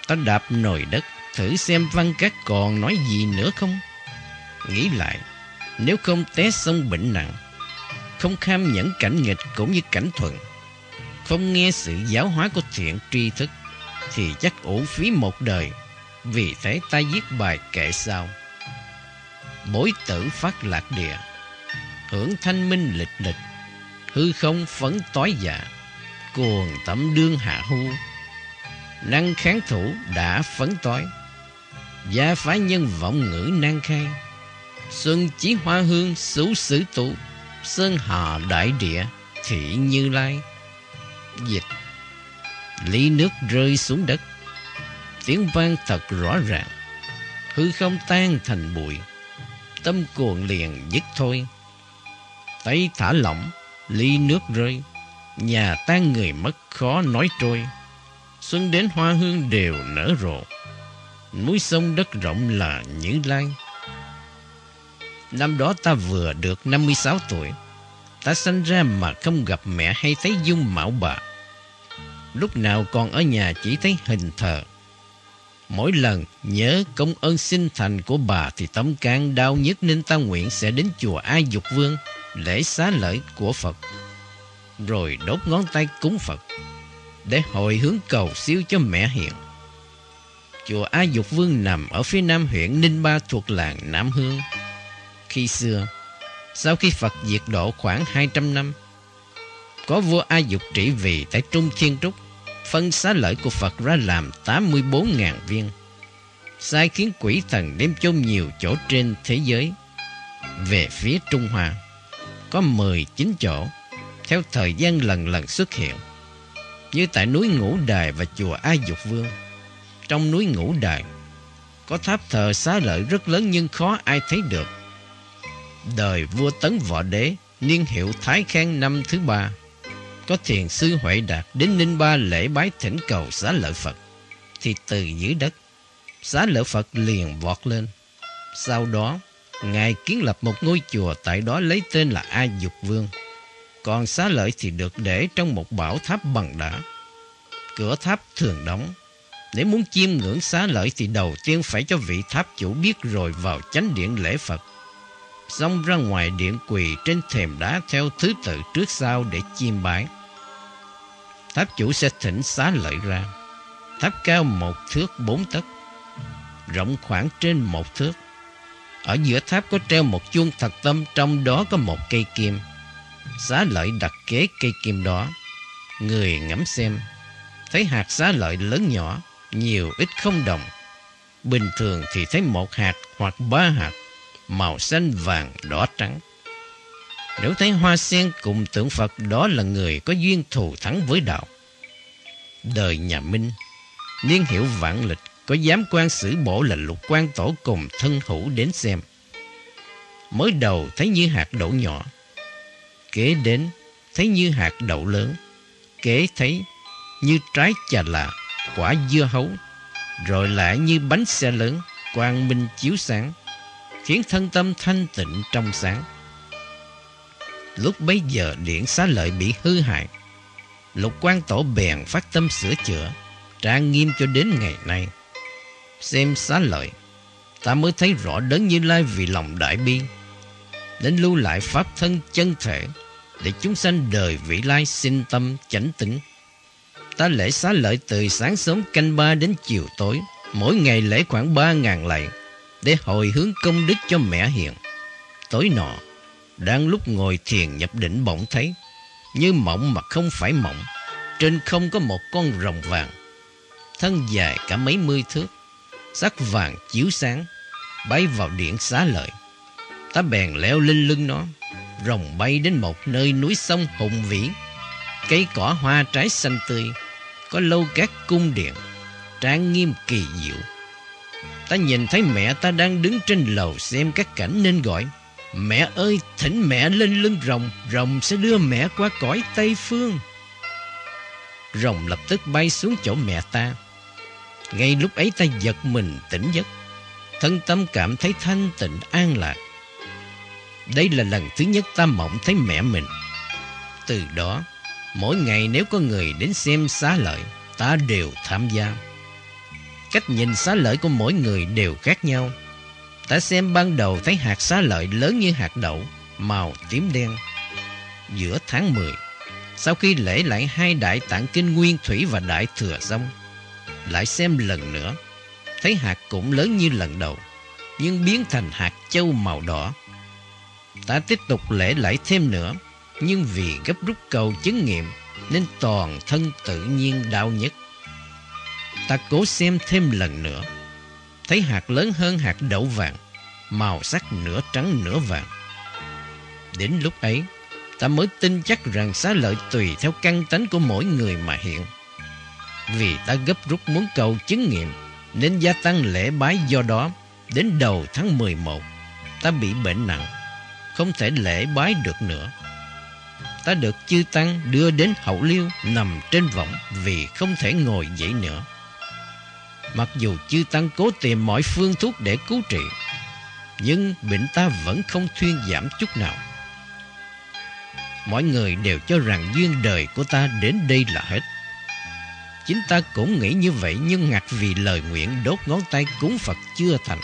ta đạp nồi đất thử xem văn các còn nói gì nữa không? Nghĩ lại, nếu không té sông bệnh nặng, không kham nhẫn cảnh nghịch cũng như cảnh thuận, không nghe sự giáo hóa của thiện tri thức, thì chắc uổng phí một đời. Vì thế ta viết bài kệ sau. Bối tử phát lạc địa, hưởng thanh minh lịch lịch, hư không phấn tối dạ, cuồng tẩm đương hạ hu, năng kháng thủ đã phấn tối, gia phái nhân vọng ngữ năng khai, xuân chí hoa hương xú sử tụ, sơn hà đại địa thị như lai. Dịch ly nước rơi xuống đất, tiếng vang thật rõ ràng, hư không tan thành bụi, tâm cuồng liền dứt thôi. Tay thả lỏng, ly nước rơi, nhà tan người mất khó nói trôi. Xuân đến hoa hương đều nở rộ, núi sông đất rộng là Như lan. Năm đó ta vừa được 56 tuổi, ta sinh ra mà không gặp mẹ hay thấy dung mạo bà. Lúc nào còn ở nhà chỉ thấy hình thờ. Mỗi lần nhớ công ơn sinh thành của bà thì tấm can đau nhất nên ta nguyện sẽ đến chùa Ai Dục Vương lễ xá lợi của Phật. Rồi đốt ngón tay cúng Phật để hồi hướng cầu siêu cho mẹ hiện. Chùa A Dục Vương nằm ở phía nam huyện Ninh Ba thuộc làng Nam Hương. Khi xưa, sau khi Phật diệt độ khoảng 200 năm, có vua A Dục trị vì tại Trung Thiên Trúc, phân xá lợi của Phật ra làm 84.000 viên. Sai khiến quỷ thần đem chôn nhiều chỗ trên thế giới. Về phía Trung Hoa, có 19 chỗ, theo thời gian lần lần xuất hiện như tại núi Ngũ Đài và chùa A Dục Vương. Trong núi Ngũ Đài, có tháp thờ xá lợi rất lớn nhưng khó ai thấy được. Đời vua Tấn Võ Đế, niên hiệu Thái Khang năm thứ ba, có thiền sư Huệ Đạt đến Ninh Ba lễ bái thỉnh cầu xá lợi Phật, thì từ dưới đất, xá lợi Phật liền vọt lên. Sau đó, Ngài kiến lập một ngôi chùa tại đó lấy tên là A Dục Vương. Còn xá lợi thì được để trong một bảo tháp bằng đá. Cửa tháp thường đóng. Nếu muốn chiêm ngưỡng xá lợi thì đầu tiên phải cho vị tháp chủ biết rồi vào chánh điện lễ Phật. Xong ra ngoài điện quỳ trên thềm đá theo thứ tự trước sau để chiêm bái. Tháp chủ sẽ thỉnh xá lợi ra. Tháp cao một thước bốn tấc, rộng khoảng trên một thước. Ở giữa tháp có treo một chuông thật tâm, trong đó có một cây kim. Xá lợi đặt kế cây kim đó. Người ngắm xem, thấy hạt xá lợi lớn nhỏ, nhiều ít không đồng. Bình thường thì thấy một hạt hoặc ba hạt, màu xanh vàng đỏ trắng. Nếu thấy hoa sen cùng tượng Phật đó là người có duyên thù thắng với đạo. Đời nhà Minh, niên hiệu vạn lịch có giám quan xử bộ là lục quan tổ cùng thân hữu đến xem. Mới đầu thấy như hạt đậu nhỏ, kế đến thấy như hạt đậu lớn, kế thấy như trái chà là, quả dưa hấu, rồi lại như bánh xe lớn, quang minh chiếu sáng, khiến thân tâm thanh tịnh trong sáng. Lúc bấy giờ điện xá lợi bị hư hại, lục quan tổ bèn phát tâm sửa chữa, trang nghiêm cho đến ngày nay. Xem xá lợi, ta mới thấy rõ đấng như lai vì lòng đại bi, đến lưu lại pháp thân chân thể, để chúng sanh đời vị lai sinh tâm chánh tĩnh. Ta lễ xá lợi từ sáng sớm canh ba đến chiều tối, mỗi ngày lễ khoảng ba ngàn lạy, để hồi hướng công đức cho mẹ hiền. Tối nọ, đang lúc ngồi thiền nhập định bỗng thấy, như mộng mà không phải mộng, trên không có một con rồng vàng, thân dài cả mấy mươi thước, sắc vàng chiếu sáng, bay vào điện xá lợi. Ta bèn leo lên lưng nó, rồng bay đến một nơi núi sông hùng vĩ, cây cỏ hoa trái xanh tươi, có lâu các cung điện, trang nghiêm kỳ diệu. Ta nhìn thấy mẹ ta đang đứng trên lầu xem các cảnh nên gọi. Mẹ ơi, thỉnh mẹ lên lưng rồng, rồng sẽ đưa mẹ qua cõi Tây Phương. Rồng lập tức bay xuống chỗ mẹ ta. Ngay lúc ấy ta giật mình tỉnh giấc, thân tâm cảm thấy thanh tịnh an lạc. Đây là lần thứ nhất ta mộng thấy mẹ mình. Từ đó, mỗi ngày nếu có người đến xem xá lợi, ta đều tham gia. Cách nhìn xá lợi của mỗi người đều khác nhau. Ta xem ban đầu thấy hạt xá lợi lớn như hạt đậu, màu tím đen. Giữa tháng 10, sau khi lễ lại hai đại tạng kinh nguyên thủy và đại thừa xong, lại xem lần nữa, thấy hạt cũng lớn như lần đầu, nhưng biến thành hạt châu màu đỏ. Ta tiếp tục lễ lại thêm nữa, nhưng vì gấp rút cầu chứng nghiệm nên toàn thân tự nhiên đau nhất. Ta cố xem thêm lần nữa, thấy hạt lớn hơn hạt đậu vàng, màu sắc nửa trắng nửa vàng. Đến lúc ấy, ta mới tin chắc rằng xá lợi tùy theo căn tánh của mỗi người mà hiện. Vì ta gấp rút muốn cầu chứng nghiệm, nên gia tăng lễ bái do đó, đến đầu tháng 11, ta bị bệnh nặng, không thể lễ bái được nữa. Ta được chư tăng đưa đến hậu liêu nằm trên võng vì không thể ngồi dậy nữa. Mặc dù chư tăng cố tìm mọi phương thuốc để cứu trị, nhưng bệnh ta vẫn không thuyên giảm chút nào. Mọi người đều cho rằng duyên đời của ta đến đây là hết. Chính ta cũng nghĩ như vậy nhưng ngặt vì lời nguyện đốt ngón tay cúng Phật chưa thành,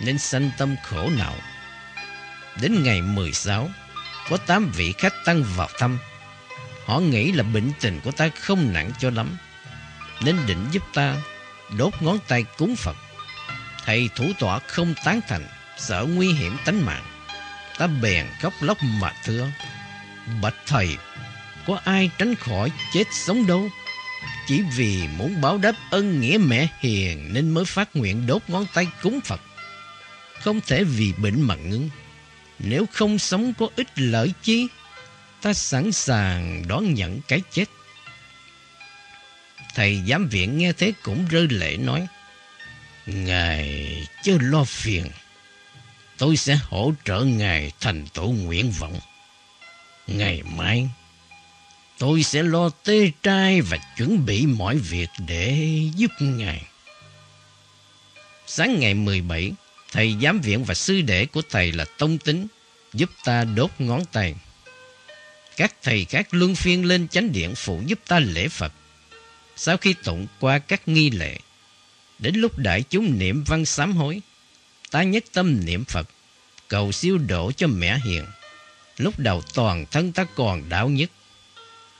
nên sanh tâm khổ não. Đến ngày 16, có 8 vị khách tăng vào thăm. Họ nghĩ là bệnh tình của ta không nặng cho lắm, nên định giúp ta đốt ngón tay cúng Phật. Thầy thủ tọa không tán thành, sợ nguy hiểm tánh mạng. Ta bèn khóc lóc mà thưa. Bạch thầy, có ai tránh khỏi chết sống đâu. Chỉ vì muốn báo đáp ân nghĩa mẹ hiền nên mới phát nguyện đốt ngón tay cúng Phật. Không thể vì bệnh mà ngưng. Nếu không sống có ích lợi chi, ta sẵn sàng đón nhận cái chết. Thầy giám viện nghe thế cũng rơi lệ nói, Ngài chớ lo phiền, tôi sẽ hỗ trợ Ngài thành tổ nguyện vọng. Ngày mai, tôi sẽ lo tê trai và chuẩn bị mọi việc để giúp Ngài. Sáng ngày 17, thầy giám viện và sư đệ của thầy là Tông Tính giúp ta đốt ngón tay. Các thầy các luân phiên lên chánh điện phụ giúp ta lễ Phật. Sau khi tụng qua các nghi lễ, đến lúc đại chúng niệm văn sám hối, ta nhất tâm niệm Phật, cầu siêu độ cho mẹ hiền. Lúc đầu toàn thân ta còn đảo nhất,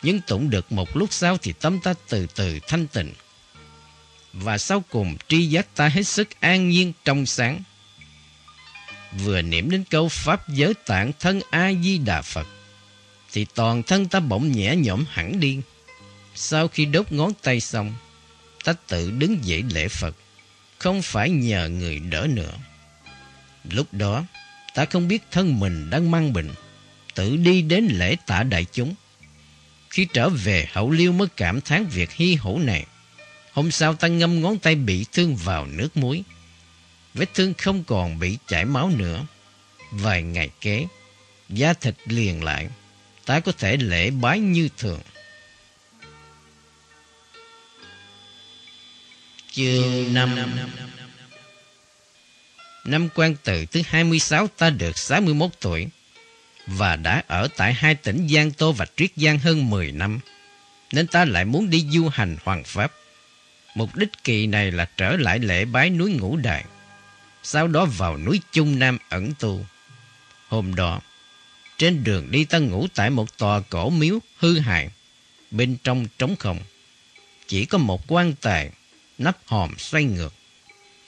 nhưng tụng được một lúc sau thì tâm ta từ từ thanh tịnh. Và sau cùng tri giác ta hết sức an nhiên trong sáng. Vừa niệm đến câu Pháp giới tạng thân A-di-đà Phật, thì toàn thân ta bỗng nhẹ nhõm hẳn đi. Sau khi đốt ngón tay xong, ta tự đứng dậy lễ Phật, không phải nhờ người đỡ nữa. Lúc đó, ta không biết thân mình đang mang bệnh, tự đi đến lễ tạ đại chúng. Khi trở về hậu liêu mới cảm thán việc hy hữu này. Hôm sau ta ngâm ngón tay bị thương vào nước muối. Vết thương không còn bị chảy máu nữa. Vài ngày kế, da thịt liền lại. Ta có thể lễ bái như thường. Chương 5 Năm quan tự thứ 26 ta được 61 tuổi và đã ở tại hai tỉnh Giang Tô và Triết Giang hơn 10 năm, nên ta lại muốn đi du hành hoàng pháp. Mục đích kỳ này là trở lại lễ bái núi Ngũ Đài, sau đó vào núi Trung Nam ẩn tu. Hôm đó, trên đường đi ta ngủ tại một tòa cổ miếu hư hại, bên trong trống không. Chỉ có một quan tài, nắp hòm xoay ngược.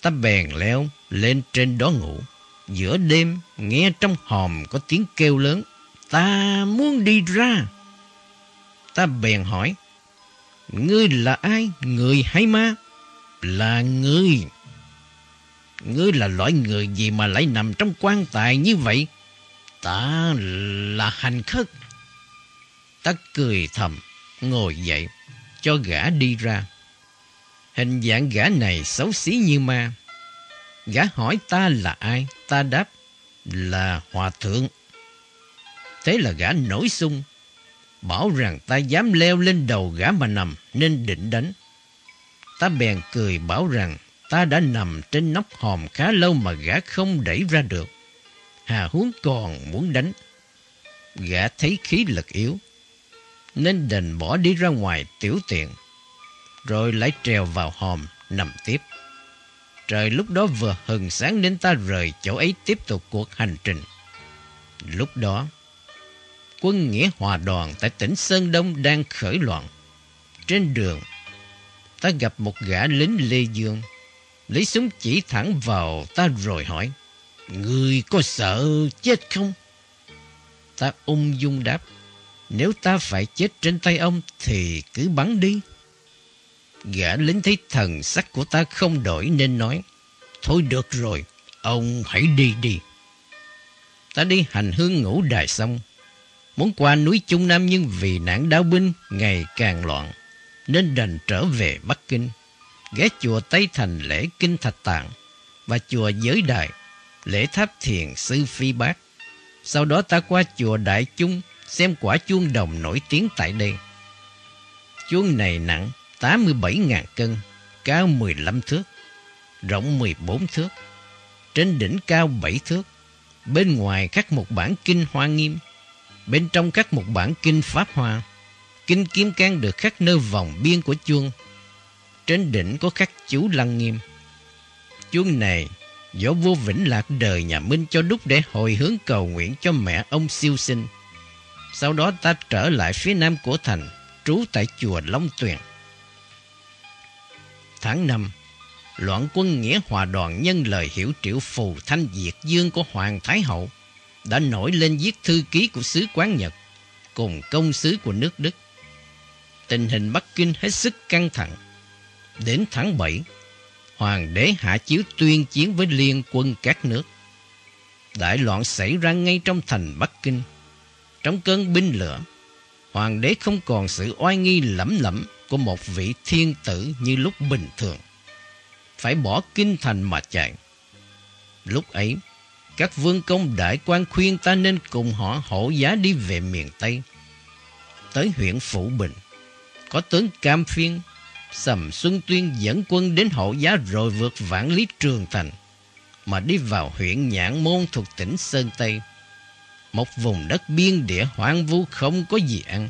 Ta bèn leo lên trên đó ngủ. Giữa đêm, nghe trong hòm có tiếng kêu lớn. Ta muốn đi ra. Ta bèn hỏi. Ngươi là ai? Người hay ma? Là ngươi. Ngươi là loại người gì mà lại nằm trong quan tài như vậy? Ta là hành khất. Ta cười thầm, ngồi dậy, cho gã đi ra. Hình dạng gã này xấu xí như ma. Gã hỏi ta là ai? Ta đáp là hòa thượng. Thế là gã nổi sung, bảo rằng ta dám leo lên đầu gã mà nằm nên định đánh. Ta bèn cười bảo rằng ta đã nằm trên nóc hòm khá lâu mà gã không đẩy ra được. Hà huống còn muốn đánh. Gã thấy khí lực yếu, nên đành bỏ đi ra ngoài tiểu tiện, rồi lại trèo vào hòm nằm tiếp. Trời lúc đó vừa hừng sáng nên ta rời chỗ ấy tiếp tục cuộc hành trình. Lúc đó, quân nghĩa hòa đoàn tại tỉnh Sơn Đông đang khởi loạn. Trên đường, ta gặp một gã lính Lê Dương, lấy súng chỉ thẳng vào ta rồi hỏi, Người có sợ chết không? Ta ung dung đáp, nếu ta phải chết trên tay ông thì cứ bắn đi. Gã lính thấy thần sắc của ta không đổi nên nói, Thôi được rồi, ông hãy đi đi. Ta đi hành hương ngũ đài xong, muốn qua núi Trung Nam nhưng vì nạn đao binh ngày càng loạn, nên đành trở về Bắc Kinh, ghé chùa Tây Thành lễ Kinh Thạch Tạng và chùa Giới Đài, lễ tháp thiền sư Phi Bác. Sau đó ta qua chùa Đại Trung xem quả chuông đồng nổi tiếng tại đây. Chuông này nặng 87.000 cân, cao 15 thước, rộng 14 thước, trên đỉnh cao 7 thước, bên ngoài khắc một bản kinh hoa nghiêm, bên trong khắc một bản kinh pháp hoa. Kinh kiếm can được khắc nơi vòng biên của chuông. Trên đỉnh có khắc chú lăng nghiêm. Chuông này do vua Vĩnh Lạc đời nhà Minh cho đúc để hồi hướng cầu nguyện cho mẹ ông siêu sinh. Sau đó ta trở lại phía nam của thành, trú tại chùa Long Tuyền. Tháng 5, loạn quân nghĩa hòa đoàn nhân lời hiểu triệu phù thanh diệt dương của Hoàng Thái Hậu đã nổi lên giết thư ký của sứ quán Nhật cùng công sứ của nước Đức. Tình hình Bắc Kinh hết sức căng thẳng. Đến tháng 7, Hoàng đế hạ chiếu tuyên chiến với liên quân các nước. Đại loạn xảy ra ngay trong thành Bắc Kinh. Trong cơn binh lửa, Hoàng đế không còn sự oai nghi lẫm lẫm của một vị thiên tử như lúc bình thường. Phải bỏ kinh thành mà chạy. Lúc ấy, các vương công đại quan khuyên ta nên cùng họ hộ giá đi về miền Tây. Tới huyện Phủ Bình, có tướng Cam Phiên, Sầm Xuân Tuyên dẫn quân đến hộ giá rồi vượt vạn lý trường thành, mà đi vào huyện Nhạn Môn thuộc tỉnh Sơn Tây. Một vùng đất biên địa hoang vu không có gì ăn.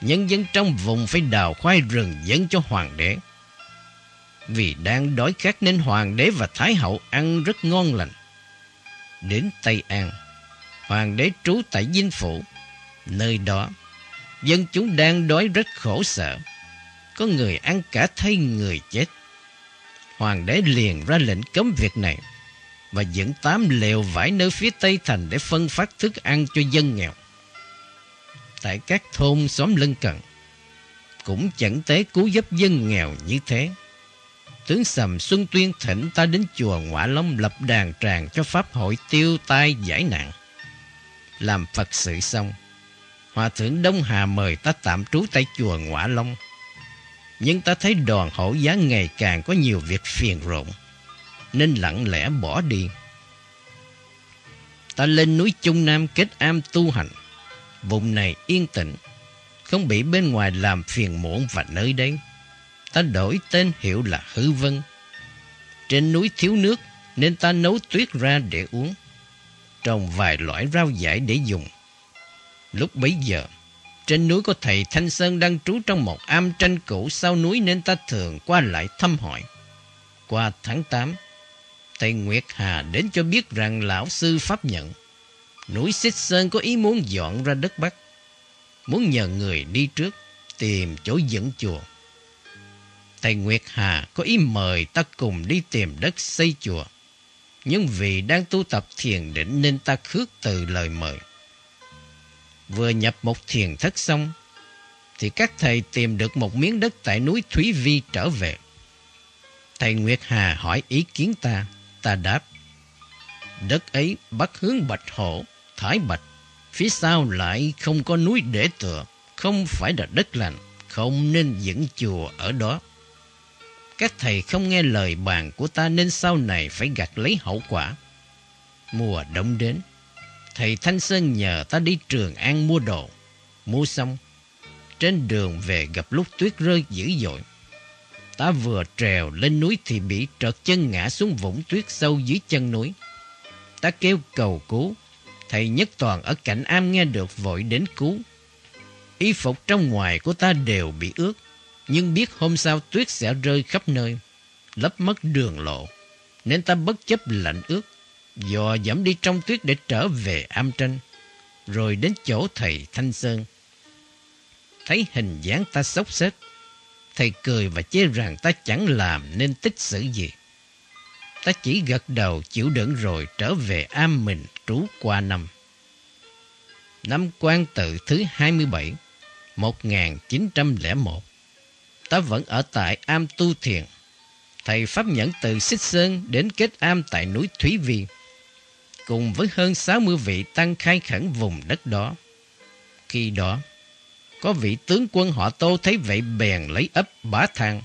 Nhân dân trong vùng phải đào khoai rừng dẫn cho hoàng đế. Vì đang đói khát nên hoàng đế và thái hậu ăn rất ngon lành đến Tây An. Hoàng đế trú tại Dinh Phủ. Nơi đó, dân chúng đang đói rất khổ sở. Có người ăn cả thay người chết. Hoàng đế liền ra lệnh cấm việc này và dẫn tám lều vải nơi phía Tây Thành để phân phát thức ăn cho dân nghèo. Tại các thôn xóm lân cận, cũng chẳng tế cứu giúp dân nghèo như thế tướng Sầm Xuân Tuyên thỉnh ta đến chùa Ngọa Long lập đàn tràng cho Pháp hội tiêu tai giải nạn. Làm Phật sự xong, Hòa thượng Đông Hà mời ta tạm trú tại chùa Ngọa Long. Nhưng ta thấy đoàn hổ giá ngày càng có nhiều việc phiền rộn, nên lặng lẽ bỏ đi. Ta lên núi Trung Nam kết am tu hành. Vùng này yên tĩnh, không bị bên ngoài làm phiền muộn và nơi đây. Ta đổi tên hiệu là Hư Vân. Trên núi thiếu nước nên ta nấu tuyết ra để uống. Trồng vài loại rau dại để dùng. Lúc bấy giờ, trên núi có thầy Thanh Sơn đang trú trong một am tranh cũ sau núi nên ta thường qua lại thăm hỏi. Qua tháng 8, thầy Nguyệt Hà đến cho biết rằng lão sư pháp nhận. Núi Xích Sơn có ý muốn dọn ra đất Bắc. Muốn nhờ người đi trước tìm chỗ dẫn chùa. Thầy Nguyệt Hà có ý mời ta cùng đi tìm đất xây chùa. Nhưng vì đang tu tập thiền định nên ta khước từ lời mời. Vừa nhập một thiền thất xong, thì các thầy tìm được một miếng đất tại núi Thúy Vi trở về. Thầy Nguyệt Hà hỏi ý kiến ta, ta đáp. Đất ấy bắc hướng Bạch Hổ, Thái Bạch, phía sau lại không có núi để tựa, không phải là đất lành, không nên dựng chùa ở đó. Các thầy không nghe lời bàn của ta nên sau này phải gặt lấy hậu quả. Mùa đông đến, thầy Thanh Sơn nhờ ta đi Trường An mua đồ. Mua xong, trên đường về gặp lúc tuyết rơi dữ dội. Ta vừa trèo lên núi thì bị trợt chân ngã xuống vũng tuyết sâu dưới chân núi. Ta kêu cầu cứu, thầy Nhất Toàn ở cạnh am nghe được vội đến cứu. Y phục trong ngoài của ta đều bị ướt, nhưng biết hôm sau tuyết sẽ rơi khắp nơi, lấp mất đường lộ, nên ta bất chấp lạnh ướt, dò dẫm đi trong tuyết để trở về am tranh, rồi đến chỗ thầy Thanh Sơn. Thấy hình dáng ta sốc xếp, thầy cười và chê rằng ta chẳng làm nên tích sự gì. Ta chỉ gật đầu chịu đựng rồi trở về am mình trú qua năm. Năm quan tự thứ 27, 1901 ta vẫn ở tại am tu thiền. Thầy Pháp Nhẫn từ Xích Sơn đến kết am tại núi Thúy viên cùng với hơn 60 vị tăng khai khẩn vùng đất đó. Khi đó, có vị tướng quân họ Tô thấy vậy bèn lấy ấp bá thang,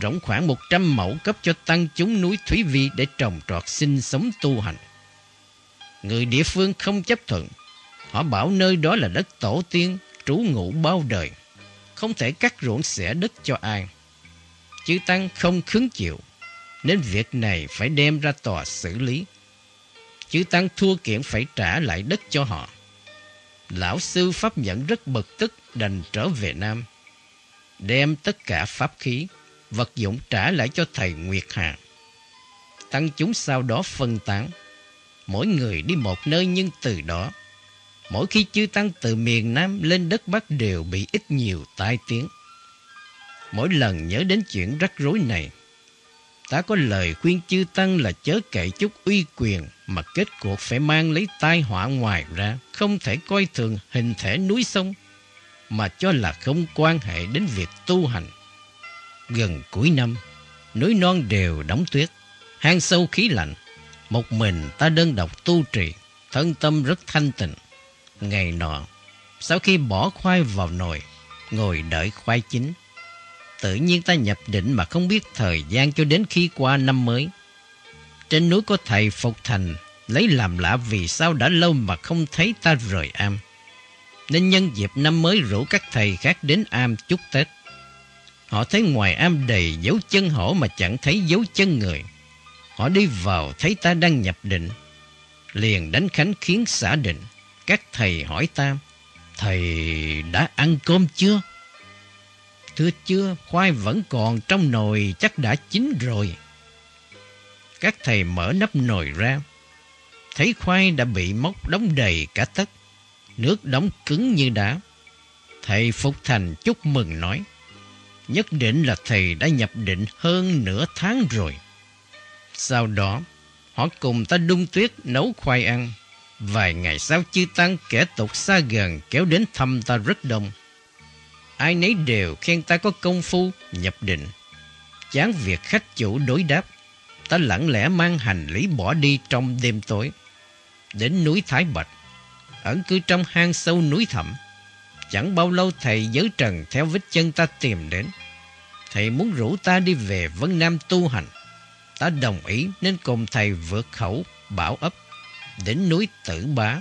rộng khoảng 100 mẫu cấp cho tăng chúng núi Thúy Vi để trồng trọt sinh sống tu hành. Người địa phương không chấp thuận, họ bảo nơi đó là đất tổ tiên, trú ngụ bao đời không thể cắt ruộng xẻ đất cho ai. Chư Tăng không khứng chịu, nên việc này phải đem ra tòa xử lý. Chư Tăng thua kiện phải trả lại đất cho họ. Lão sư Pháp Nhẫn rất bực tức đành trở về Nam. Đem tất cả pháp khí, vật dụng trả lại cho thầy Nguyệt Hà. Tăng chúng sau đó phân tán. Mỗi người đi một nơi nhưng từ đó mỗi khi chư tăng từ miền Nam lên đất Bắc đều bị ít nhiều tai tiếng. Mỗi lần nhớ đến chuyện rắc rối này, ta có lời khuyên chư tăng là chớ kệ chút uy quyền mà kết cuộc phải mang lấy tai họa ngoài ra, không thể coi thường hình thể núi sông mà cho là không quan hệ đến việc tu hành. Gần cuối năm, núi non đều đóng tuyết, hang sâu khí lạnh, một mình ta đơn độc tu trì, thân tâm rất thanh tịnh. Ngày nọ, sau khi bỏ khoai vào nồi, ngồi đợi khoai chín, tự nhiên ta nhập định mà không biết thời gian cho đến khi qua năm mới. Trên núi có thầy Phục Thành lấy làm lạ vì sao đã lâu mà không thấy ta rời am. Nên nhân dịp năm mới rủ các thầy khác đến am chúc Tết. Họ thấy ngoài am đầy dấu chân hổ mà chẳng thấy dấu chân người. Họ đi vào thấy ta đang nhập định. Liền đánh khánh khiến xả định. Các thầy hỏi ta, thầy đã ăn cơm chưa? Thưa chưa, khoai vẫn còn trong nồi chắc đã chín rồi. Các thầy mở nắp nồi ra, thấy khoai đã bị móc đóng đầy cả tất, nước đóng cứng như đá. Thầy Phục Thành chúc mừng nói, nhất định là thầy đã nhập định hơn nửa tháng rồi. Sau đó, họ cùng ta đun tuyết nấu khoai ăn. Vài ngày sau chư tăng kẻ tục xa gần kéo đến thăm ta rất đông. Ai nấy đều khen ta có công phu, nhập định. Chán việc khách chủ đối đáp, ta lặng lẽ mang hành lý bỏ đi trong đêm tối. Đến núi Thái Bạch, ẩn cư trong hang sâu núi thẳm. Chẳng bao lâu thầy giới trần theo vết chân ta tìm đến. Thầy muốn rủ ta đi về Vân Nam tu hành. Ta đồng ý nên cùng thầy vượt khẩu, bảo ấp, đến núi Tử Bá,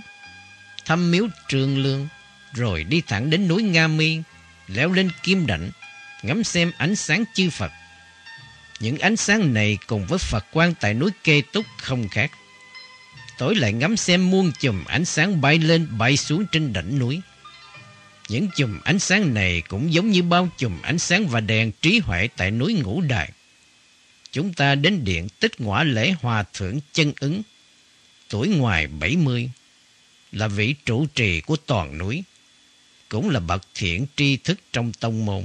thăm miếu Trường Lương, rồi đi thẳng đến núi Nga Mi, leo lên Kim Đảnh, ngắm xem ánh sáng chư Phật. Những ánh sáng này cùng với Phật quan tại núi Kê Túc không khác. Tối lại ngắm xem muôn chùm ánh sáng bay lên bay xuống trên đỉnh núi. Những chùm ánh sáng này cũng giống như bao chùm ánh sáng và đèn trí huệ tại núi Ngũ Đài. Chúng ta đến điện tích ngõa lễ hòa thượng chân ứng, tuổi ngoài 70, là vị trụ trì của toàn núi, cũng là bậc thiện tri thức trong tông môn.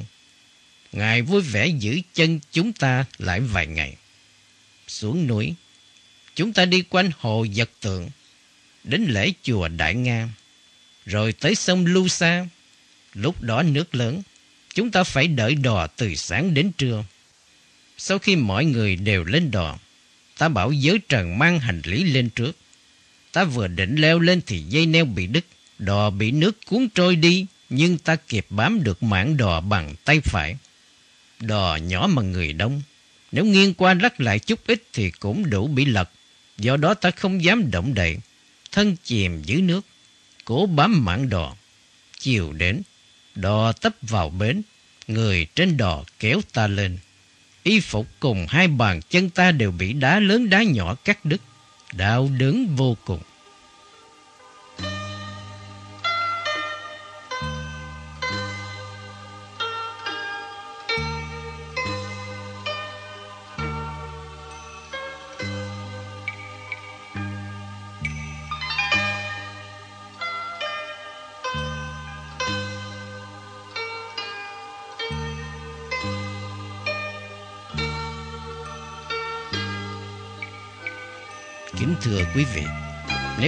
Ngài vui vẻ giữ chân chúng ta lại vài ngày. Xuống núi, chúng ta đi quanh hồ vật Tượng, đến lễ chùa Đại Nga, rồi tới sông Lưu Sa. Lúc đó nước lớn, chúng ta phải đợi đò từ sáng đến trưa. Sau khi mọi người đều lên đò, ta bảo giới trần mang hành lý lên trước. Ta vừa định leo lên thì dây neo bị đứt, đò bị nước cuốn trôi đi, nhưng ta kịp bám được mảng đò bằng tay phải. Đò nhỏ mà người đông, nếu nghiêng qua lắc lại chút ít thì cũng đủ bị lật. Do đó ta không dám động đậy, thân chìm dưới nước, cố bám mảng đò. Chiều đến, đò tấp vào bến, người trên đò kéo ta lên. Y phục cùng hai bàn chân ta đều bị đá lớn đá nhỏ cắt đứt, đau đớn vô cùng.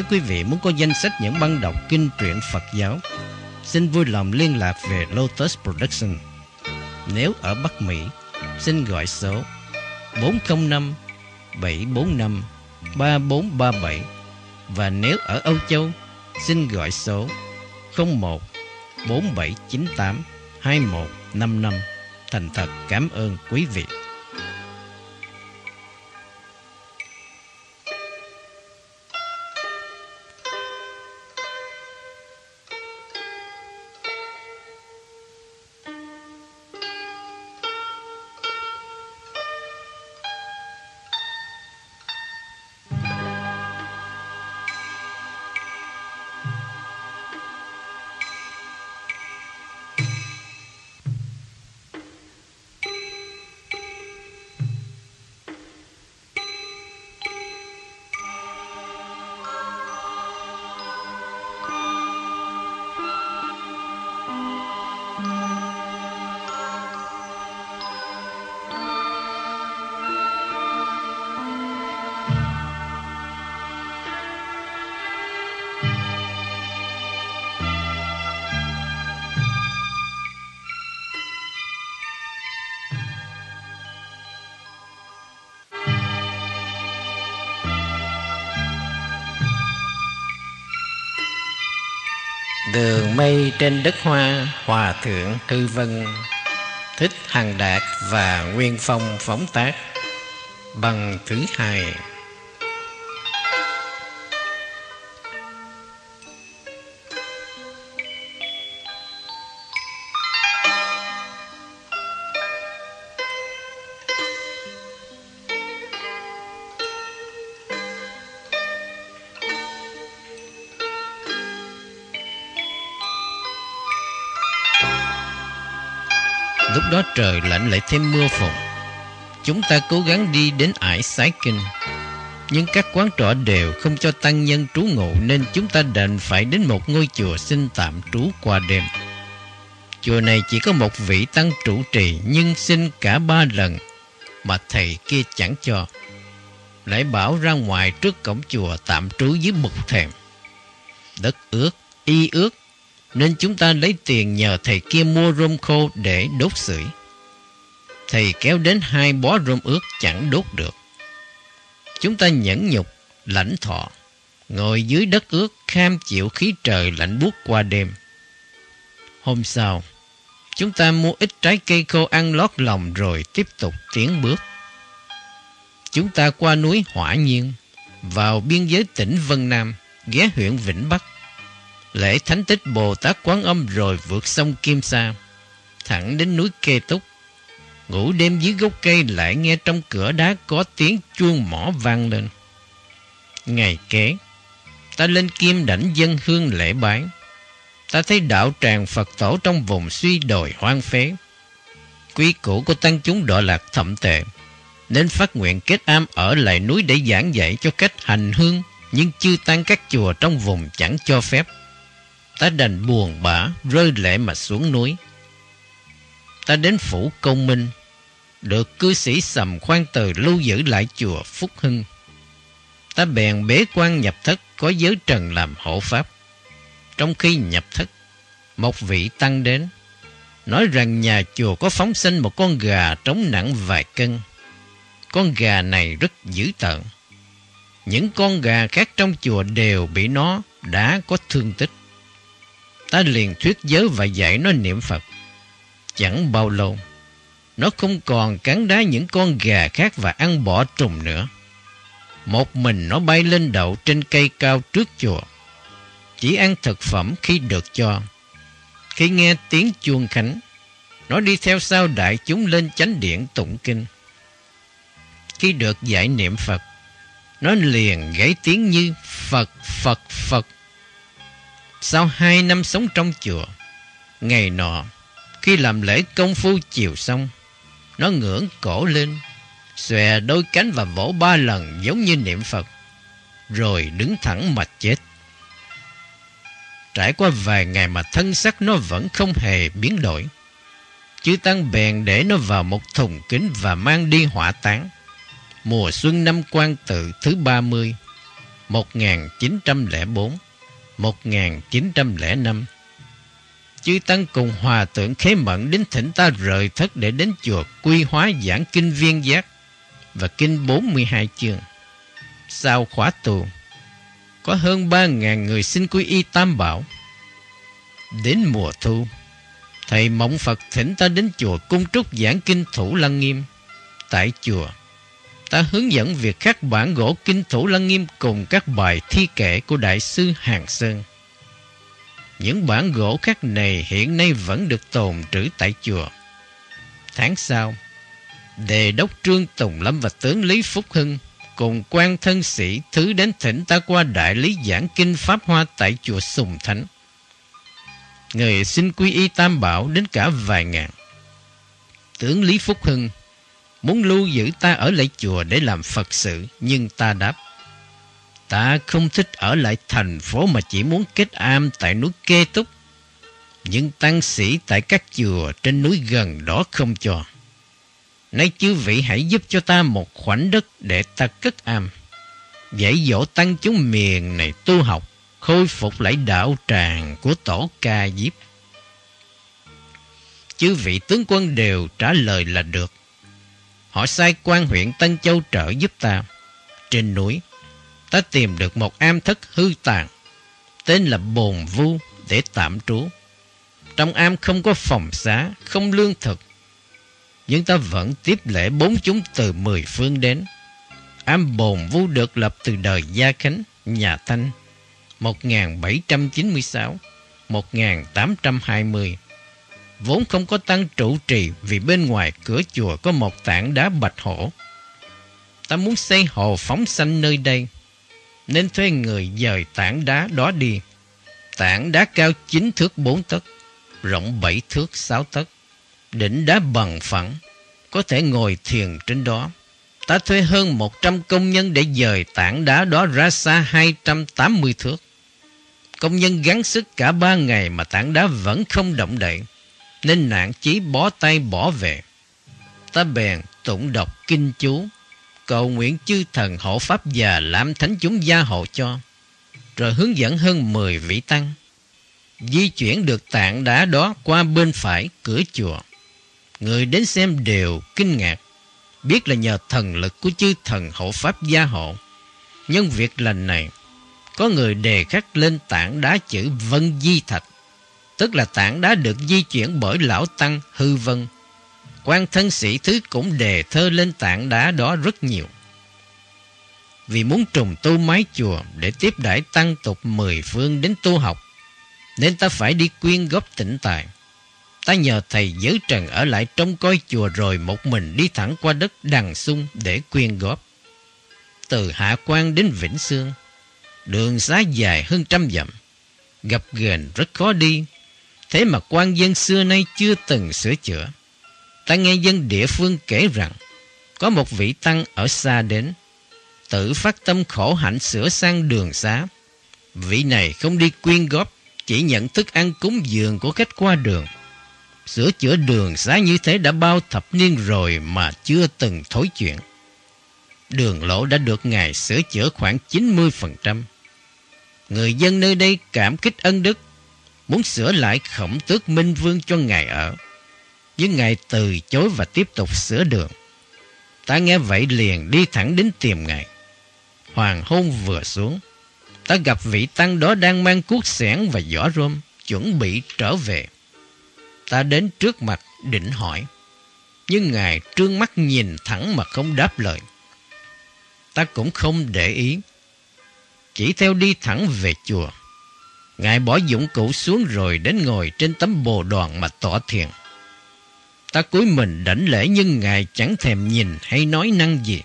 Nếu quý vị muốn có danh sách những băng đọc kinh truyện Phật giáo, xin vui lòng liên lạc về Lotus Production. Nếu ở Bắc Mỹ, xin gọi số 405 745 3437 và nếu ở Âu Châu, xin gọi số 01 4798 2155. Thành thật cảm ơn quý vị. Trên đất hoa, Hòa thượng Hư Vân, Thích Hằng Đạt và Nguyên Phong phóng tác bằng thứ hai. Lại thêm mưa phùn. Chúng ta cố gắng đi đến ải sái kinh. Nhưng các quán trọ đều không cho tăng nhân trú ngụ Nên chúng ta đành phải đến một ngôi chùa xin tạm trú qua đêm. Chùa này chỉ có một vị tăng trụ trì Nhưng xin cả ba lần Mà thầy kia chẳng cho. Lại bảo ra ngoài trước cổng chùa tạm trú dưới bục thềm. Đất ướt, y ướt nên chúng ta lấy tiền nhờ thầy kia mua rơm khô để đốt sưởi. Thầy kéo đến hai bó rơm ướt chẳng đốt được. Chúng ta nhẫn nhục, lãnh thọ, ngồi dưới đất ướt kham chịu khí trời lạnh buốt qua đêm. Hôm sau, Chúng ta mua ít trái cây khô ăn lót lòng rồi tiếp tục tiến bước. Chúng ta qua núi Hỏa Nhiên, vào biên giới tỉnh Vân Nam, ghé huyện Vĩnh Bắc. Lễ thánh tích Bồ Tát Quán Âm rồi vượt sông Kim Sa, thẳng đến núi Kê Túc. Ngủ đêm dưới gốc cây lại nghe trong cửa đá có tiếng chuông mỏ vang lên. Ngày kế, ta lên kim đảnh dân hương lễ bái. Ta thấy đạo tràng Phật tổ trong vùng suy đồi hoang phế. Quý cũ của tăng chúng đọa lạc thậm tệ, nên phát nguyện kết am ở lại núi để giảng dạy cho cách hành hương, nhưng chưa tăng các chùa trong vùng chẳng cho phép. Ta đành buồn bã, rơi lệ mà xuống núi. Ta đến phủ công minh, được cư sĩ sầm khoan từ lưu giữ lại chùa Phúc Hưng. Ta bèn bế quan nhập thất có giới trần làm hộ pháp. Trong khi nhập thất, một vị tăng đến, nói rằng nhà chùa có phóng sinh một con gà trống nặng vài cân. Con gà này rất dữ tợn. Những con gà khác trong chùa đều bị nó đã có thương tích. Ta liền thuyết giới và dạy nó niệm Phật. Chẳng bao lâu, nó không còn cắn đá những con gà khác và ăn bỏ trùng nữa. Một mình nó bay lên đậu trên cây cao trước chùa. Chỉ ăn thực phẩm khi được cho. Khi nghe tiếng chuông khánh, nó đi theo sau đại chúng lên chánh điện tụng kinh. Khi được giải niệm Phật, nó liền gãy tiếng như Phật, Phật, Phật. Sau hai năm sống trong chùa, ngày nọ, khi làm lễ công phu chiều xong, nó ngưỡng cổ lên, xòe đôi cánh và vỗ ba lần giống như niệm Phật, rồi đứng thẳng mà chết. Trải qua vài ngày mà thân sắc nó vẫn không hề biến đổi. Chư Tăng bèn để nó vào một thùng kính và mang đi hỏa táng. Mùa xuân năm quan tự thứ 30, 1904, 1905. Chư Tăng cùng hòa tượng khế mẫn đến thỉnh ta rời thất để đến chùa quy hóa giảng kinh viên giác và kinh 42 chương. Sau khóa tù, có hơn 3.000 người xin quy y Tam Bảo. Đến mùa thu, Thầy Mộng Phật thỉnh ta đến chùa cung trúc giảng kinh Thủ Lăng Nghiêm. Tại chùa, ta hướng dẫn việc khắc bản gỗ kinh Thủ Lăng Nghiêm cùng các bài thi kệ của Đại sư Hàng Sơn. Những bản gỗ khắc này hiện nay vẫn được tồn trữ tại chùa. Tháng sau, Đề đốc Trương Tùng Lâm và tướng Lý Phúc Hưng cùng quan thân sĩ thứ đến thỉnh ta qua đại lý giảng kinh Pháp Hoa tại chùa Sùng Thánh. Người xin quy y Tam Bảo đến cả vài ngàn. Tướng Lý Phúc Hưng muốn lưu giữ ta ở lại chùa để làm Phật sự, nhưng ta đáp. Ta không thích ở lại thành phố mà chỉ muốn kết am tại núi Kê Túc. Nhưng tăng sĩ tại các chùa trên núi gần đó không cho. Nay chư vị hãy giúp cho ta một khoảnh đất để ta cất am. Dạy dỗ tăng chúng miền này tu học, khôi phục lại đạo tràng của tổ ca diếp. Chư vị tướng quân đều trả lời là được. Họ sai quan huyện Tân Châu trợ giúp ta. Trên núi, ta tìm được một am thất hư tàn, tên là Bồn Vu để tạm trú. Trong am không có phòng xá, không lương thực, nhưng ta vẫn tiếp lễ bốn chúng từ mười phương đến. Am Bồn Vu được lập từ đời Gia Khánh, nhà Thanh, 1796-1820. Vốn không có tăng trụ trì vì bên ngoài cửa chùa có một tảng đá bạch hổ. Ta muốn xây hồ phóng sanh nơi đây, nên thuê người dời tảng đá đó đi. Tảng đá cao 9 thước 4 tấc, rộng 7 thước 6 tấc đỉnh đá bằng phẳng, có thể ngồi thiền trên đó. Ta thuê hơn 100 công nhân để dời tảng đá đó ra xa 280 thước. Công nhân gắng sức cả ba ngày mà tảng đá vẫn không động đậy, nên nạn chí bó tay bỏ về. Ta bèn tụng đọc kinh chú, cầu nguyện chư thần hộ pháp và làm thánh chúng gia hộ cho, rồi hướng dẫn hơn 10 vị tăng. Di chuyển được tảng đá đó qua bên phải cửa chùa. Người đến xem đều kinh ngạc, biết là nhờ thần lực của chư thần hộ pháp gia hộ. Nhân việc lành này, có người đề khắc lên tảng đá chữ Vân Di Thạch, tức là tảng đá được di chuyển bởi lão tăng hư vân quan thân sĩ thứ cũng đề thơ lên tảng đá đó rất nhiều. Vì muốn trùng tu mái chùa để tiếp đãi tăng tục mười phương đến tu học, nên ta phải đi quyên góp tỉnh tài. Ta nhờ thầy giới trần ở lại trông coi chùa rồi một mình đi thẳng qua đất đằng sung để quyên góp. Từ Hạ Quan đến Vĩnh Sương, đường xá dài hơn trăm dặm, gặp ghềnh rất khó đi. Thế mà quan dân xưa nay chưa từng sửa chữa. Ta nghe dân địa phương kể rằng, có một vị tăng ở xa đến, tự phát tâm khổ hạnh sửa sang đường xá. Vị này không đi quyên góp, chỉ nhận thức ăn cúng dường của khách qua đường. Sửa chữa đường xá như thế đã bao thập niên rồi mà chưa từng thối chuyện. Đường lỗ đã được Ngài sửa chữa khoảng 90%. Người dân nơi đây cảm kích ân đức, muốn sửa lại khổng tước minh vương cho Ngài ở. Nhưng Ngài từ chối và tiếp tục sửa đường. Ta nghe vậy liền đi thẳng đến tìm Ngài. Hoàng hôn vừa xuống, ta gặp vị tăng đó đang mang cuốc xẻng và giỏ rôm, chuẩn bị trở về. Ta đến trước mặt định hỏi, nhưng Ngài trương mắt nhìn thẳng mà không đáp lời. Ta cũng không để ý, chỉ theo đi thẳng về chùa. Ngài bỏ dụng cụ xuống rồi đến ngồi trên tấm bồ đoàn mà tỏ thiền. Ta cúi mình đảnh lễ nhưng Ngài chẳng thèm nhìn hay nói năng gì.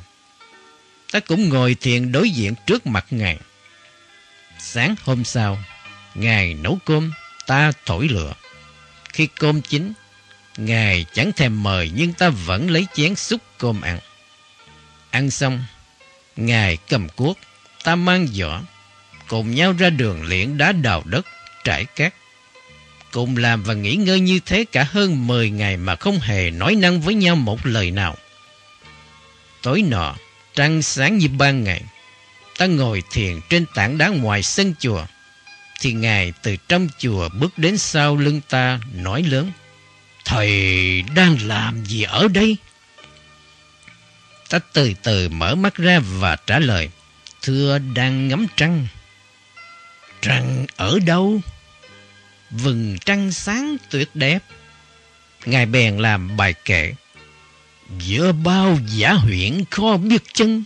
Ta cũng ngồi thiền đối diện trước mặt Ngài. Sáng hôm sau, Ngài nấu cơm, ta thổi lửa. Khi cơm chín, Ngài chẳng thèm mời nhưng ta vẫn lấy chén xúc cơm ăn. Ăn xong, Ngài cầm cuốc, ta mang giỏ, cùng nhau ra đường liễn đá đào đất, trải cát. Cùng làm và nghỉ ngơi như thế cả hơn 10 ngày mà không hề nói năng với nhau một lời nào. Tối nọ, trăng sáng như ban ngày, ta ngồi thiền trên tảng đá ngoài sân chùa, thì Ngài từ trong chùa bước đến sau lưng ta nói lớn, Thầy đang làm gì ở đây? Ta từ từ mở mắt ra và trả lời, Thưa đang ngắm trăng. Trăng ở đâu? Vừng trăng sáng tuyệt đẹp. Ngài bèn làm bài kệ. Giữa bao giả huyện khó biết chân,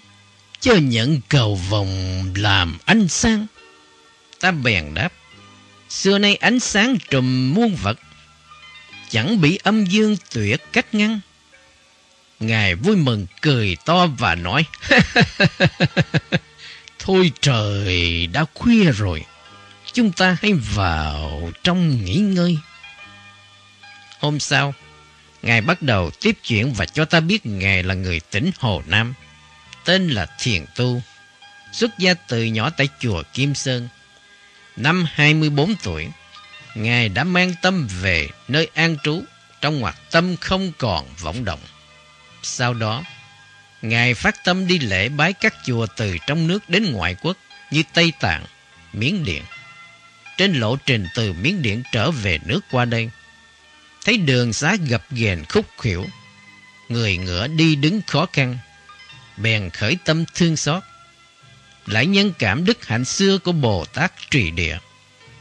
cho nhận cầu vòng làm ánh sáng. Ta bèn đáp, xưa nay ánh sáng trùm muôn vật, chẳng bị âm dương tuyệt cách ngăn. Ngài vui mừng cười to và nói, Thôi trời đã khuya rồi, chúng ta hãy vào trong nghỉ ngơi. Hôm sau, Ngài bắt đầu tiếp chuyện và cho ta biết Ngài là người tỉnh Hồ Nam, tên là Thiền Tu, xuất gia từ nhỏ tại chùa Kim Sơn. Năm 24 tuổi, Ngài đã mang tâm về nơi an trú, trong ngoặc tâm không còn vọng động. Sau đó, Ngài phát tâm đi lễ bái các chùa từ trong nước đến ngoại quốc như Tây Tạng, Miến Điện. Trên lộ trình từ Miến Điện trở về nước qua đây, thấy đường xá gập ghềnh khúc khuỷu, người ngựa đi đứng khó khăn, bèn khởi tâm thương xót. Lại nhân cảm đức hạnh xưa của Bồ Tát trì địa,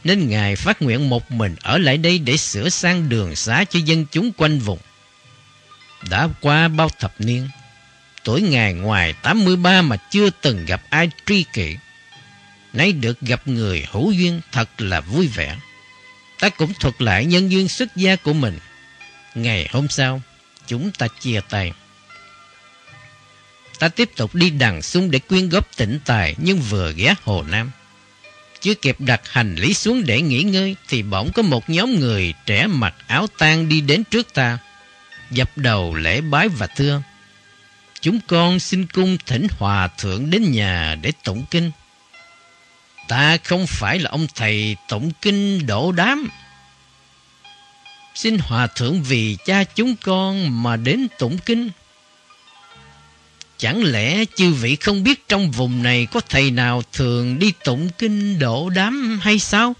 nên Ngài phát nguyện một mình ở lại đây để sửa sang đường xá cho dân chúng quanh vùng. Đã qua bao thập niên, tuổi Ngài ngoài 83 mà chưa từng gặp ai tri kỷ. Nay được gặp người hữu duyên thật là vui vẻ. Ta cũng thuật lại nhân duyên xuất gia của mình. Ngày hôm sau, chúng ta chia tay. Ta tiếp tục đi đằng sung để quyên góp tỉnh tài nhưng vừa ghé Hồ Nam. Chưa kịp đặt hành lý xuống để nghỉ ngơi thì bỗng có một nhóm người trẻ mặc áo tang đi đến trước ta. Dập đầu lễ bái và thưa. Chúng con xin cung thỉnh hòa thượng đến nhà để tụng kinh. Ta không phải là ông thầy tụng kinh đổ đám. Xin hòa thượng vì cha chúng con mà đến tụng kinh. Chẳng lẽ chư vị không biết trong vùng này có thầy nào thường đi tụng kinh đổ đám hay sao?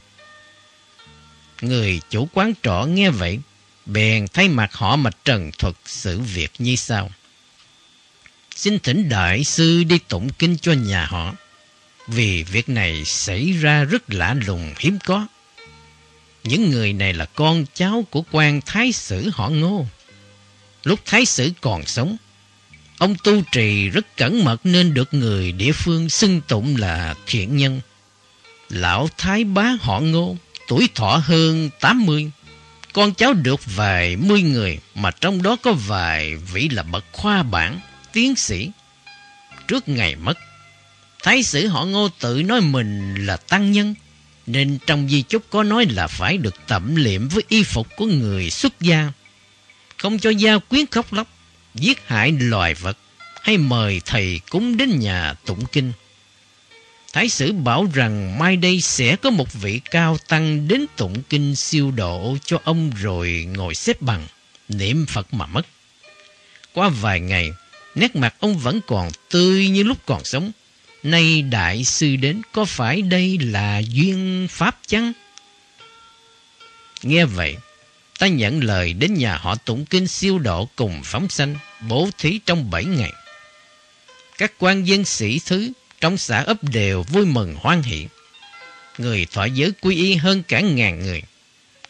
Người chủ quán trọ nghe vậy, bèn thay mặt họ mà trần thuật sự việc như sau. Xin thỉnh đại sư đi tụng kinh cho nhà họ, vì việc này xảy ra rất lạ lùng hiếm có. Những người này là con cháu của quan thái sử họ ngô. Lúc thái sử còn sống, ông tu trì rất cẩn mật nên được người địa phương xưng tụng là thiện nhân. Lão thái bá họ ngô, tuổi thọ hơn 80, con cháu được vài mươi người mà trong đó có vài vị là bậc khoa bản, tiến sĩ. Trước ngày mất, Thái sử họ ngô tự nói mình là tăng nhân, nên trong di chúc có nói là phải được tẩm liệm với y phục của người xuất gia. Không cho gia quyến khóc lóc, giết hại loài vật, hay mời thầy cúng đến nhà tụng kinh. Thái sử bảo rằng mai đây sẽ có một vị cao tăng đến tụng kinh siêu độ cho ông rồi ngồi xếp bằng, niệm Phật mà mất. Qua vài ngày, nét mặt ông vẫn còn tươi như lúc còn sống. Nay đại sư đến có phải đây là duyên pháp chăng? Nghe vậy, ta nhận lời đến nhà họ tụng kinh siêu độ cùng phóng sanh, bố thí trong bảy ngày. Các quan dân sĩ thứ trong xã ấp đều vui mừng hoan hỷ. Người thọ giới quy y hơn cả ngàn người.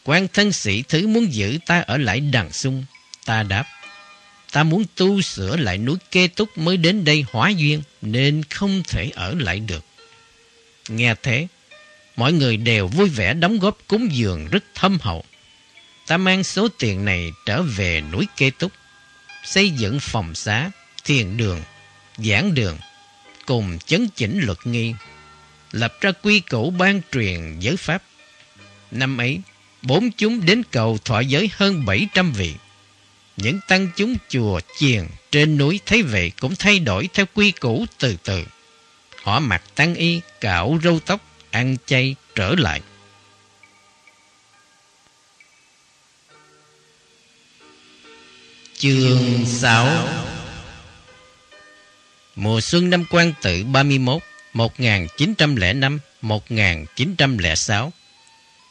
quan thân sĩ thứ muốn giữ ta ở lại đằng sung. Ta đáp, ta muốn tu sửa lại núi kê túc mới đến đây hóa duyên, nên không thể ở lại được. Nghe thế, mọi người đều vui vẻ đóng góp cúng dường rất thâm hậu. Ta mang số tiền này trở về núi kê túc, xây dựng phòng xá, thiền đường, giảng đường, cùng chấn chỉnh luật nghi, lập ra quy củ ban truyền giới pháp. Năm ấy, bốn chúng đến cầu thọ giới hơn 700 vị. Những tăng chúng chùa chiền trên núi thấy vậy cũng thay đổi theo quy củ từ từ. Họ mặc tăng y, cạo râu tóc, ăn chay trở lại. Chương 6 Mùa xuân năm quan tự 31, 1905-1906.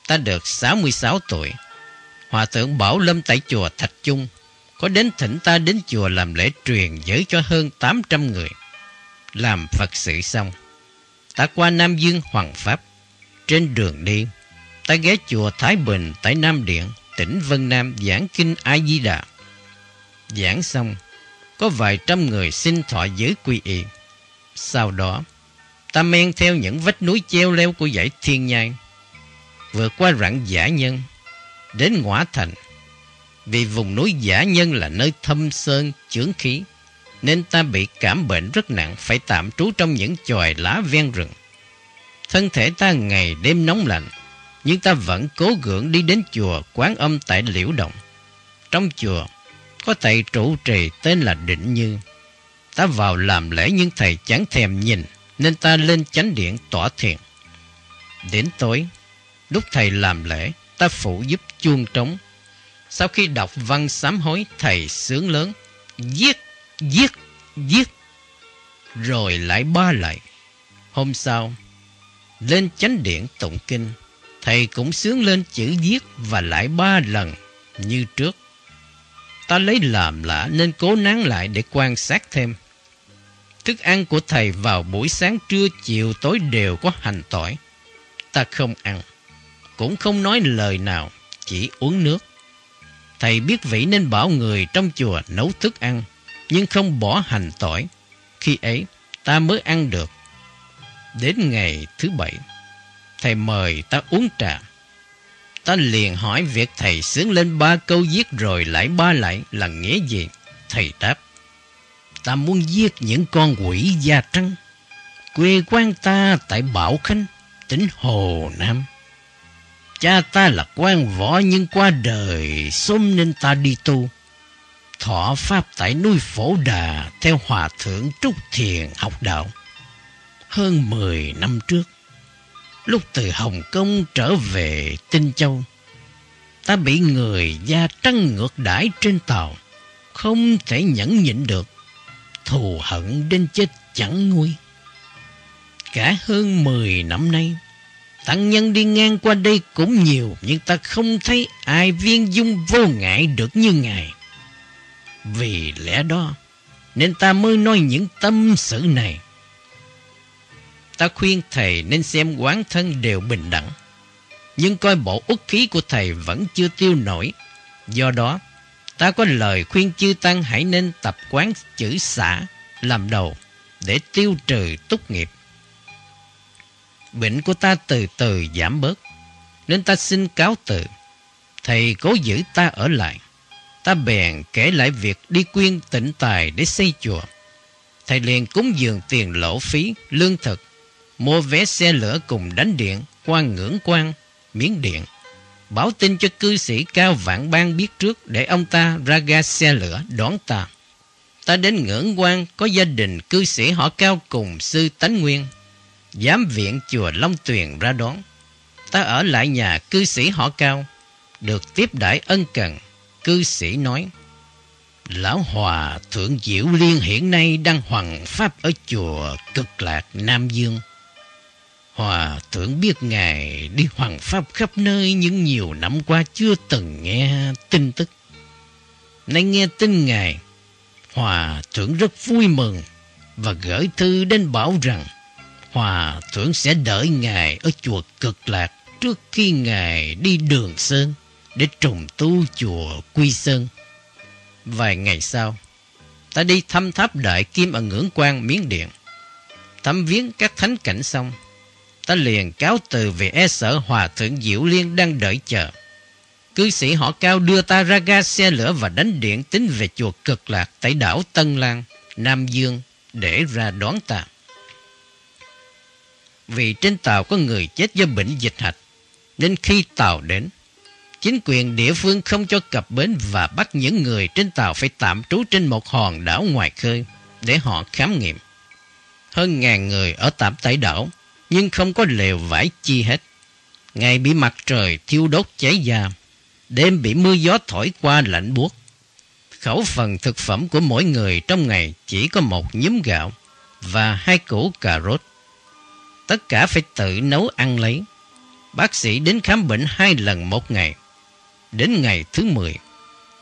Ta được 66 tuổi. Hòa thượng Bảo Lâm tại chùa Thạch trung có đến thỉnh ta đến chùa làm lễ truyền giới cho hơn 800 người. Làm Phật sự xong, ta qua Nam Dương Hoàng Pháp. Trên đường đi, ta ghé chùa Thái Bình tại Nam Điện, tỉnh Vân Nam giảng kinh A-di-đà. Giảng xong, có vài trăm người xin thọ giới quy y. Sau đó, ta men theo những vách núi treo leo của dãy thiên nhai, vượt qua rặng giả nhân, đến Ngõ thành. Vì vùng núi giả nhân là nơi thâm sơn, chướng khí, nên ta bị cảm bệnh rất nặng phải tạm trú trong những chòi lá ven rừng. Thân thể ta ngày đêm nóng lạnh, nhưng ta vẫn cố gượng đi đến chùa quán âm tại Liễu Động. Trong chùa, có thầy trụ trì tên là Định Như. Ta vào làm lễ nhưng thầy chẳng thèm nhìn, nên ta lên chánh điện tỏa thiền. Đến tối, lúc thầy làm lễ, ta phụ giúp chuông trống. Sau khi đọc văn sám hối, thầy sướng lớn, giết, giết, giết. Rồi lại ba lại. Hôm sau, lên chánh điện tụng kinh, thầy cũng sướng lên chữ giết và lại ba lần như trước. Ta lấy làm lạ nên cố nán lại để quan sát thêm. Thức ăn của thầy vào buổi sáng trưa chiều tối đều có hành tỏi. Ta không ăn, cũng không nói lời nào, chỉ uống nước. Thầy biết vậy nên bảo người trong chùa nấu thức ăn, nhưng không bỏ hành tỏi. Khi ấy, ta mới ăn được. Đến ngày thứ bảy, thầy mời ta uống trà. Ta liền hỏi việc thầy sướng lên ba câu giết rồi lại ba lại là nghĩa gì? Thầy đáp. Ta muốn giết những con quỷ da trắng. Quê quan ta tại Bảo Khánh, tỉnh Hồ Nam. Cha ta là quan võ nhưng qua đời xôm nên ta đi tu. Thọ Pháp tại núi Phổ Đà theo Hòa Thượng Trúc Thiền học đạo. Hơn 10 năm trước, lúc từ Hồng Kông trở về Tinh Châu. Ta bị người da trăng ngược đãi trên tàu, không thể nhẫn nhịn được, thù hận đến chết chẳng nguôi. Cả hơn 10 năm nay, tăng nhân đi ngang qua đây cũng nhiều, nhưng ta không thấy ai viên dung vô ngại được như Ngài. Vì lẽ đó, nên ta mới nói những tâm sự này. Ta khuyên thầy nên xem quán thân đều bình đẳng. nhưng coi bộ uất khí của thầy vẫn chưa tiêu nổi. Do đó, ta có lời khuyên chư tăng hãy nên tập quán chữ xã làm đầu để tiêu trừ túc nghiệp. Bệnh của ta từ từ giảm bớt, nên ta xin cáo từ. Thầy cố giữ ta ở lại. Ta bèn kể lại việc đi quyên tịnh tài để xây chùa. Thầy liền cúng dường tiền lỗ phí, lương thực, mua vé xe lửa cùng đánh điện qua ngưỡng quan, miếng điện. Báo tin cho cư sĩ Cao Vạn Bang biết trước để ông ta ra ga xe lửa đón ta. Ta đến ngưỡng quan có gia đình cư sĩ họ Cao cùng sư Tánh Nguyên. Giám viện chùa Long Tuyền ra đón. Ta ở lại nhà cư sĩ họ Cao, được tiếp đãi ân cần. Cư sĩ nói, Lão Hòa Thượng Diệu Liên hiện nay đang hoàng pháp ở chùa Cực Lạc Nam Dương. Hòa Thượng biết Ngài đi hoàng pháp khắp nơi nhưng nhiều năm qua chưa từng nghe tin tức. Nay nghe tin Ngài, Hòa Thượng rất vui mừng và gửi thư đến bảo rằng Hòa Thượng sẽ đợi Ngài ở chùa Cực Lạc trước khi Ngài đi đường Sơn để trùng tu chùa Quy Sơn. Vài ngày sau, ta đi thăm tháp đại kim ở ngưỡng quan Miến Điện. Thăm viếng các thánh cảnh xong, ta liền cáo từ về e sở Hòa Thượng Diệu Liên đang đợi chờ. Cư sĩ họ cao đưa ta ra ga xe lửa và đánh điện tính về chùa cực lạc tại đảo Tân Lan, Nam Dương để ra đón ta. Vì trên tàu có người chết do bệnh dịch hạch, nên khi tàu đến, chính quyền địa phương không cho cập bến và bắt những người trên tàu phải tạm trú trên một hòn đảo ngoài khơi để họ khám nghiệm. Hơn ngàn người ở tạm tại đảo, nhưng không có lều vải chi hết. Ngày bị mặt trời thiêu đốt cháy da, đêm bị mưa gió thổi qua lạnh buốt. Khẩu phần thực phẩm của mỗi người trong ngày chỉ có một nhúm gạo và hai củ cà rốt. Tất cả phải tự nấu ăn lấy. Bác sĩ đến khám bệnh hai lần một ngày. Đến ngày thứ 10,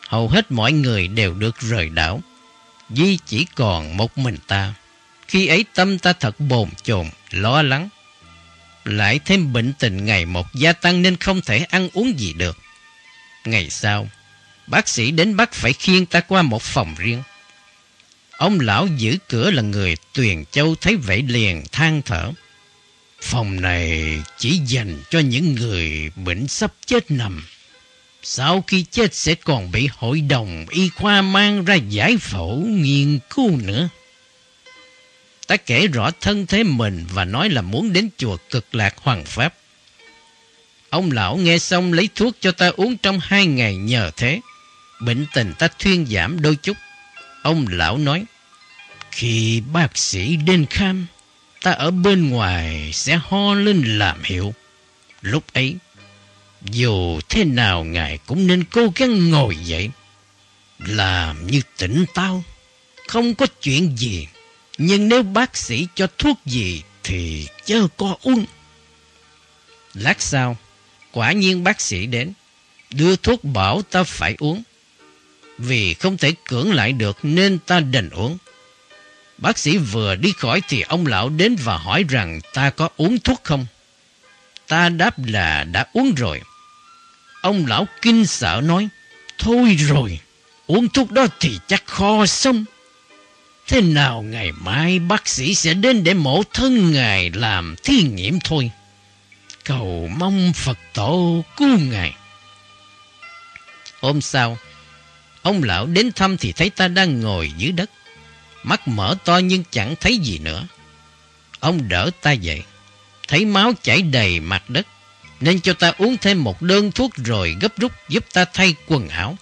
hầu hết mọi người đều được rời đảo. Duy chỉ còn một mình ta. Khi ấy tâm ta thật bồn chồn, lo lắng. Lại thêm bệnh tình ngày một gia tăng nên không thể ăn uống gì được. Ngày sau, bác sĩ đến bắt phải khiêng ta qua một phòng riêng. Ông lão giữ cửa là người Tuyền Châu thấy vậy liền than thở. Phòng này chỉ dành cho những người bệnh sắp chết nằm. Sau khi chết sẽ còn bị hội đồng y khoa mang ra giải phẫu nghiên cứu nữa. Ta kể rõ thân thế mình và nói là muốn đến chùa cực lạc hoàng pháp. Ông lão nghe xong lấy thuốc cho ta uống trong hai ngày nhờ thế. Bệnh tình ta thuyên giảm đôi chút. Ông lão nói, khi bác sĩ đến khám, ta ở bên ngoài sẽ ho lên làm hiệu. Lúc ấy, dù thế nào ngài cũng nên cố gắng ngồi dậy. Làm như tỉnh tao, không có chuyện gì. Nhưng nếu bác sĩ cho thuốc gì thì chớ có uống. Lát sau, quả nhiên bác sĩ đến, đưa thuốc bảo ta phải uống. Vì không thể cưỡng lại được nên ta đành uống. Bác sĩ vừa đi khỏi thì ông lão đến và hỏi rằng ta có uống thuốc không. Ta đáp là đã uống rồi. Ông lão kinh sợ nói, thôi rồi, uống thuốc đó thì chắc kho xong. Thế nào ngày mai bác sĩ sẽ đến để mổ thân ngài làm thí nghiệm thôi. Cầu mong Phật tổ cứu ngài. Hôm sau, ông lão đến thăm thì thấy ta đang ngồi dưới đất. Mắt mở to nhưng chẳng thấy gì nữa. Ông đỡ ta dậy. Thấy máu chảy đầy mặt đất. Nên cho ta uống thêm một đơn thuốc rồi gấp rút giúp ta thay quần áo.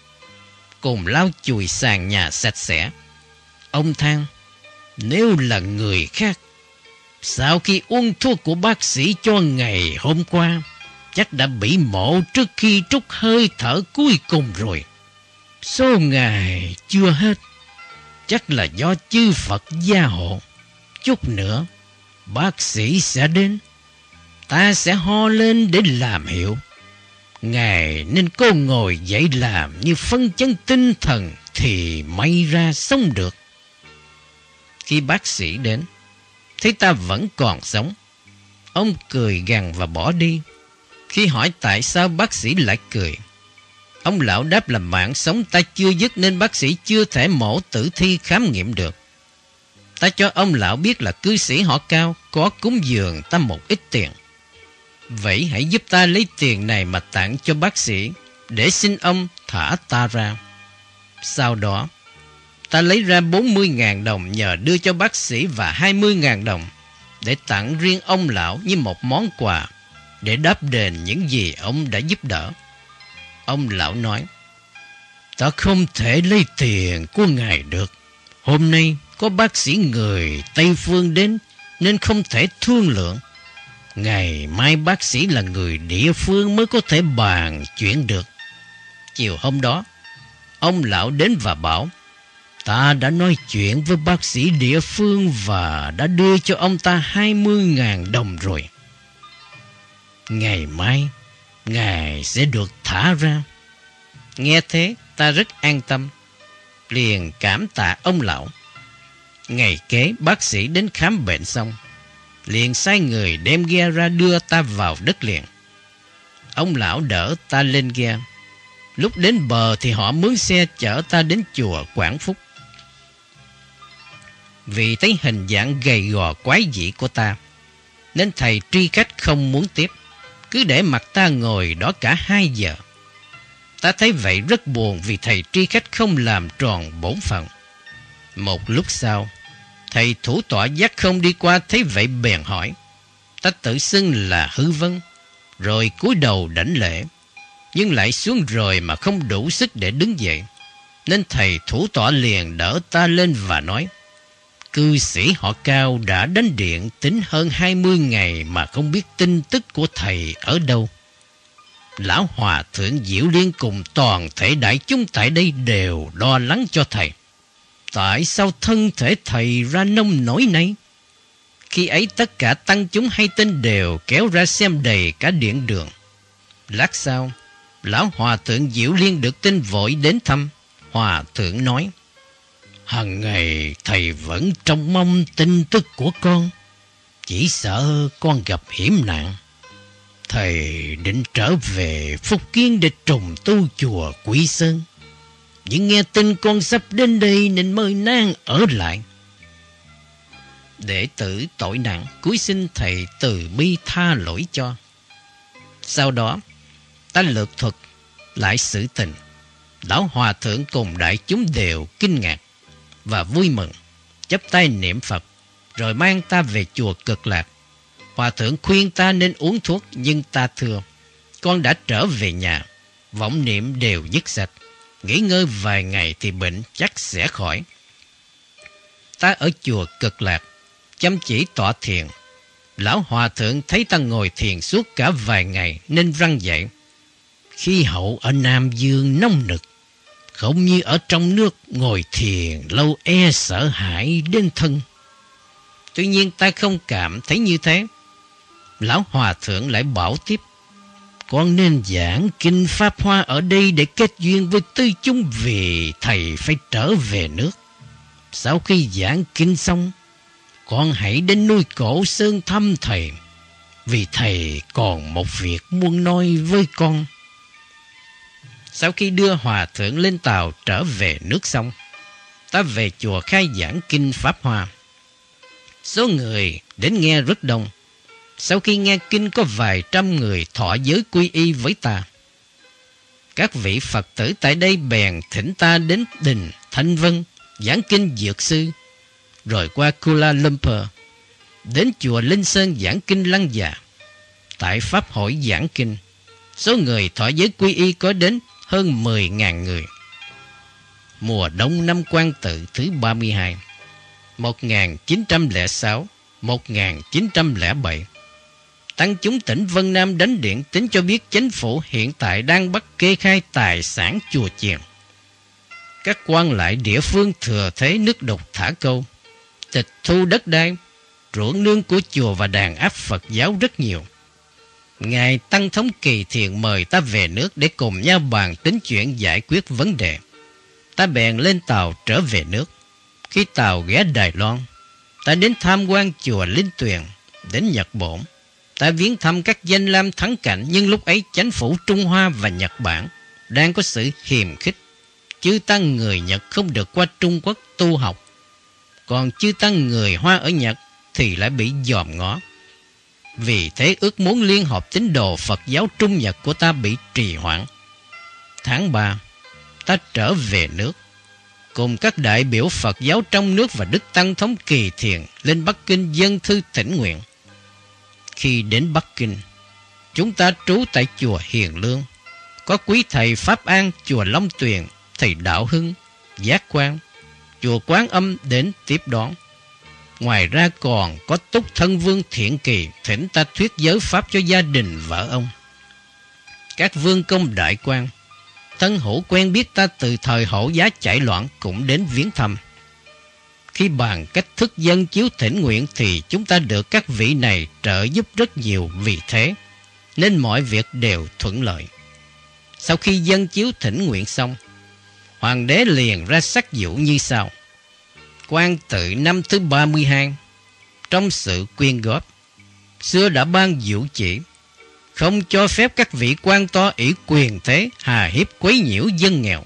Cùng lau chùi sàn nhà sạch sẽ. Ông than, nếu là người khác, sau khi uống thuốc của bác sĩ cho ngày hôm qua, chắc đã bị mổ trước khi trút hơi thở cuối cùng rồi. Số ngày chưa hết, chắc là do chư Phật gia hộ. Chút nữa, bác sĩ sẽ đến. Ta sẽ ho lên để làm hiệu. Ngài nên cô ngồi dậy làm như phân chân tinh thần thì may ra sống được. Khi bác sĩ đến, thấy ta vẫn còn sống. Ông cười gằn và bỏ đi. Khi hỏi tại sao bác sĩ lại cười, ông lão đáp là mạng sống ta chưa dứt nên bác sĩ chưa thể mổ tử thi khám nghiệm được. Ta cho ông lão biết là cư sĩ họ cao có cúng dường ta một ít tiền. Vậy hãy giúp ta lấy tiền này mà tặng cho bác sĩ để xin ông thả ta ra. Sau đó, ta lấy ra 40.000 đồng nhờ đưa cho bác sĩ và 20.000 đồng để tặng riêng ông lão như một món quà để đáp đền những gì ông đã giúp đỡ. Ông lão nói, ta không thể lấy tiền của ngài được. Hôm nay có bác sĩ người Tây Phương đến nên không thể thương lượng. Ngày mai bác sĩ là người địa phương mới có thể bàn chuyện được. Chiều hôm đó, ông lão đến và bảo, ta đã nói chuyện với bác sĩ địa phương và đã đưa cho ông ta 20.000 đồng rồi. Ngày mai, ngài sẽ được thả ra. Nghe thế, ta rất an tâm. Liền cảm tạ ông lão. Ngày kế, bác sĩ đến khám bệnh xong. Liền sai người đem ghe ra đưa ta vào đất liền. Ông lão đỡ ta lên ghe. Lúc đến bờ thì họ mướn xe chở ta đến chùa Quảng Phúc. Vì thấy hình dạng gầy gò quái dị của ta, nên thầy tri khách không muốn tiếp. Cứ để mặt ta ngồi đó cả hai giờ. Ta thấy vậy rất buồn vì thầy tri khách không làm tròn bổn phận. Một lúc sau, thầy thủ tọa dắt không đi qua thấy vậy bèn hỏi. Ta tự xưng là hư vân, rồi cúi đầu đảnh lễ nhưng lại xuống rồi mà không đủ sức để đứng dậy. Nên thầy thủ tọa liền đỡ ta lên và nói, cư sĩ họ cao đã đến điện tính hơn 20 ngày mà không biết tin tức của thầy ở đâu. Lão Hòa Thượng Diệu Liên cùng toàn thể đại chúng tại đây đều lo lắng cho thầy. Tại sao thân thể thầy ra nông nổi này? Khi ấy tất cả tăng chúng hay tin đều kéo ra xem đầy cả điện đường. Lát sau, Lão Hòa Thượng Diệu Liên được tin vội đến thăm. Hòa Thượng nói, Hằng ngày thầy vẫn trông mong tin tức của con. Chỉ sợ con gặp hiểm nạn. Thầy định trở về Phúc Kiến để trùng tu chùa Quý Sơn. Nhưng nghe tin con sắp đến đây nên mới nan ở lại. Đệ tử tội nặng cuối xin thầy từ bi tha lỗi cho. Sau đó, ta lược thuật lại sự tình. Lão Hòa Thượng cùng đại chúng đều kinh ngạc và vui mừng, chấp tay niệm Phật, rồi mang ta về chùa cực lạc. Hòa Thượng khuyên ta nên uống thuốc, nhưng ta thưa, con đã trở về nhà, vọng niệm đều dứt sạch, nghỉ ngơi vài ngày thì bệnh chắc sẽ khỏi. Ta ở chùa cực lạc, chăm chỉ tọa thiền. Lão Hòa Thượng thấy ta ngồi thiền suốt cả vài ngày nên răng dậy. Khí hậu ở Nam Dương nông nực, không như ở trong nước ngồi thiền lâu e sợ hãi đến thân. Tuy nhiên ta không cảm thấy như thế. Lão Hòa Thượng lại bảo tiếp, con nên giảng kinh Pháp Hoa ở đây để kết duyên với tư chúng vì thầy phải trở về nước. Sau khi giảng kinh xong, con hãy đến nuôi cổ sơn thăm thầy, vì thầy còn một việc muốn nói với con. Sau khi đưa hòa thượng lên tàu trở về nước sông, ta về chùa khai giảng kinh Pháp Hoa. Số người đến nghe rất đông. Sau khi nghe kinh có vài trăm người thọ giới quy y với ta. Các vị Phật tử tại đây bèn thỉnh ta đến đình Thanh Vân giảng kinh Dược Sư, rồi qua Kuala Lumpur, đến chùa Linh Sơn giảng kinh Lăng Già. Tại Pháp hội giảng kinh, số người thọ giới quy y có đến hơn 10.000 người. Mùa đông năm quan tự thứ 32 1906-1907 Tăng chúng tỉnh Vân Nam đánh điện tính cho biết chính phủ hiện tại đang bắt kê khai tài sản chùa chiền. Các quan lại địa phương thừa thế nước độc thả câu, tịch thu đất đai, ruộng nương của chùa và đàn áp Phật giáo rất nhiều. Ngài Tăng Thống Kỳ Thiện mời ta về nước để cùng nhau bàn tính chuyện giải quyết vấn đề. Ta bèn lên tàu trở về nước. Khi tàu ghé Đài Loan, ta đến tham quan chùa Linh Tuyền, đến Nhật Bổn. ta viếng thăm các danh lam thắng cảnh nhưng lúc ấy chánh phủ Trung Hoa và Nhật Bản đang có sự hiềm khích. Chư tăng người Nhật không được qua Trung Quốc tu học. Còn chư tăng người Hoa ở Nhật thì lại bị dòm ngó. Vì thế ước muốn liên hợp tín đồ Phật giáo Trung Nhật của ta bị trì hoãn. Tháng 3, ta trở về nước. Cùng các đại biểu Phật giáo trong nước và Đức Tăng Thống Kỳ Thiền lên Bắc Kinh dân thư thỉnh nguyện. Khi đến Bắc Kinh, chúng ta trú tại chùa Hiền Lương. Có quý thầy Pháp An, chùa Long Tuyền, thầy Đạo Hưng, Giác Quan, chùa Quán Âm đến tiếp đón. Ngoài ra còn có túc thân vương thiện kỳ thỉnh ta thuyết giới Pháp cho gia đình vợ ông. Các vương công đại quan, thân hữu quen biết ta từ thời hổ giá chạy loạn cũng đến viếng thăm. Khi bàn cách thức dân chiếu thỉnh nguyện thì chúng ta được các vị này trợ giúp rất nhiều vì thế, nên mọi việc đều thuận lợi. Sau khi dân chiếu thỉnh nguyện xong, hoàng đế liền ra sắc dụ như sau. Quan tự năm thứ 32, trong sự quyên góp, xưa đã ban dụ chỉ, không cho phép các vị quan to ủy quyền thế hà hiếp quấy nhiễu dân nghèo.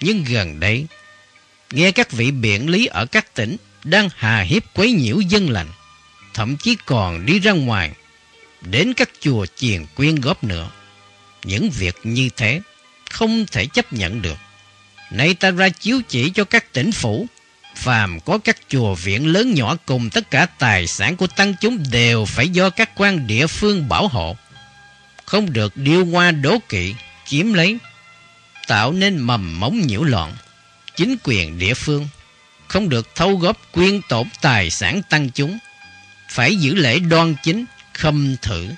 Nhưng gần đây, nghe các vị biện lý ở các tỉnh đang hà hiếp quấy nhiễu dân lành, thậm chí còn đi ra ngoài, đến các chùa chiền quyên góp nữa. Những việc như thế không thể chấp nhận được. Nay ta ra chiếu chỉ cho các tỉnh phủ, phàm có các chùa viện lớn nhỏ cùng tất cả tài sản của tăng chúng đều phải do các quan địa phương bảo hộ. Không được điêu hoa đố kỵ, chiếm lấy, tạo nên mầm mống nhiễu loạn chính quyền địa phương không được thâu góp quyên tổn tài sản tăng chúng, phải giữ lễ đoan chính, khâm thử.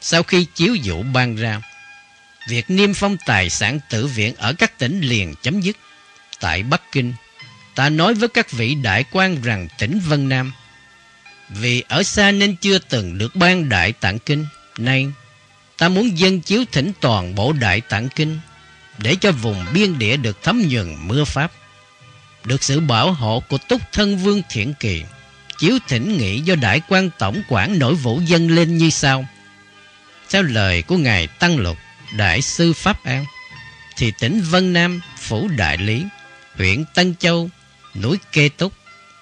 Sau khi chiếu dụ ban ra, việc niêm phong tài sản tự viện ở các tỉnh liền chấm dứt. Tại Bắc Kinh, ta nói với các vị đại quan rằng tỉnh Vân Nam, vì ở xa nên chưa từng được ban đại tạng kinh, nay ta muốn dân chiếu thỉnh toàn bộ đại tạng kinh để cho vùng biên địa được thấm nhuần mưa pháp. Được sự bảo hộ của Túc Thân Vương Thiện Kỳ, chiếu thỉnh nghị do Đại quan Tổng quản nổi vũ dân lên như sau. Theo lời của Ngài Tăng Lục, Đại sư Pháp An, thì tỉnh Vân Nam, Phủ Đại Lý, huyện Tân Châu, núi Kê Túc,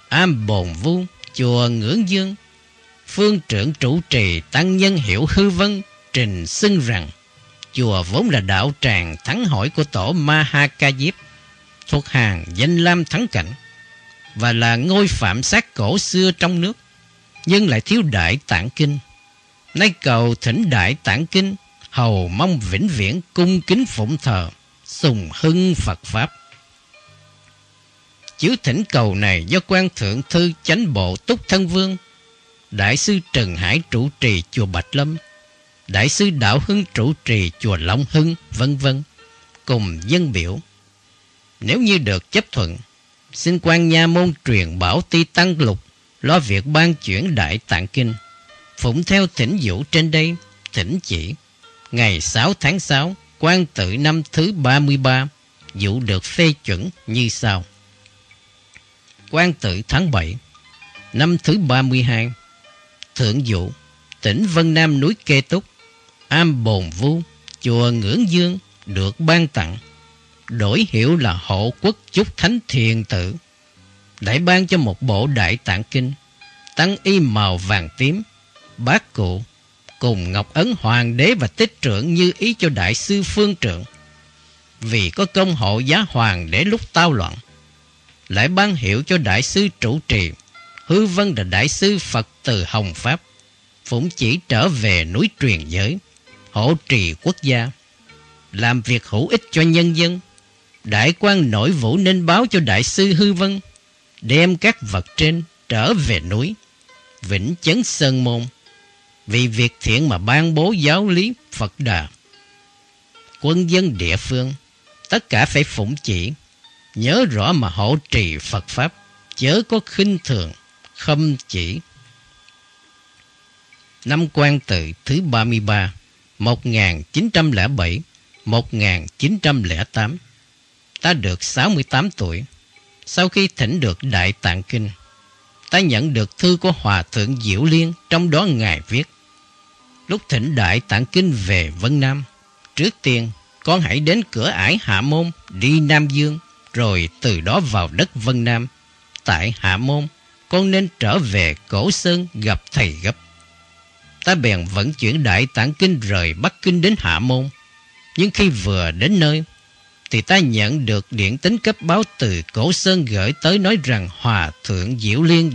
Am Bồn Vu, chùa Ngưỡng Dương, phương trưởng trụ trì Tăng Nhân hiểu Hư Vân trình xưng rằng chùa vốn là đạo tràng thắng hỏi của tổ Mahakajip, thuộc hàng danh lam thắng cảnh, và là ngôi phạm sát cổ xưa trong nước, nhưng lại thiếu đại tạng kinh. Nay cầu thỉnh đại tạng kinh, hầu mong vĩnh viễn cung kính phụng thờ, sùng hưng Phật Pháp. Chiếu thỉnh cầu này do quan thượng thư chánh bộ Túc Thân Vương, Đại sư Trần Hải trụ trì chùa Bạch Lâm, Đại sư Đạo Hưng trụ trì chùa Long Hưng, vân vân cùng dân biểu. Nếu như được chấp thuận, xin quan nha môn truyền bảo ti tăng lục lo việc ban chuyển đại tạng kinh. Phụng theo thỉnh dụ trên đây, thỉnh chỉ. Ngày 6 tháng 6, quan tự năm thứ 33, dụ được phê chuẩn như sau. Quan tự tháng 7, năm thứ 32, thượng dụ, tỉnh Vân Nam núi Kê Túc, am bồn vu, chùa ngưỡng dương được ban tặng, đổi hiệu là hộ quốc chúc thánh thiền tự. Đại ban cho một bộ đại tạng kinh, tăng y màu vàng tím, bát cụ, cùng ngọc ấn hoàng đế và tích trưởng như ý cho đại sư phương Trượng Vì có công hộ giá hoàng đế lúc tao loạn, lại ban hiệu cho đại sư chủ trì, hư vân là đại sư Phật từ Hồng Pháp, phụng chỉ trở về núi truyền giới hộ trì quốc gia, làm việc hữu ích cho nhân dân. Đại quan nội vũ nên báo cho đại sư Hư Vân, đem các vật trên trở về núi, vĩnh chấn sơn môn, vì việc thiện mà ban bố giáo lý Phật Đà. Quân dân địa phương, tất cả phải phụng chỉ, nhớ rõ mà hộ trì Phật Pháp, chớ có khinh thường, khâm chỉ. Năm quan tự thứ 33 1907-1908. Ta được 68 tuổi. Sau khi thỉnh được Đại Tạng Kinh, ta nhận được thư của Hòa Thượng Diệu Liên, trong đó Ngài viết Lúc thỉnh đại tạng kinh về Vân Nam, trước tiên con hãy đến cửa ải Hạ Môn đi Nam Dương, rồi từ đó vào đất Vân Nam. Tại Hạ Môn, con nên trở về Cổ Sơn gặp thầy gấp. Ta bèn vận chuyển đại tạng kinh rời Bắc Kinh đến Hạ Môn. Nhưng khi vừa đến nơi, thì ta nhận được điện tính cấp báo từ Cổ Sơn gửi tới nói rằng Hòa Thượng Diệu Liên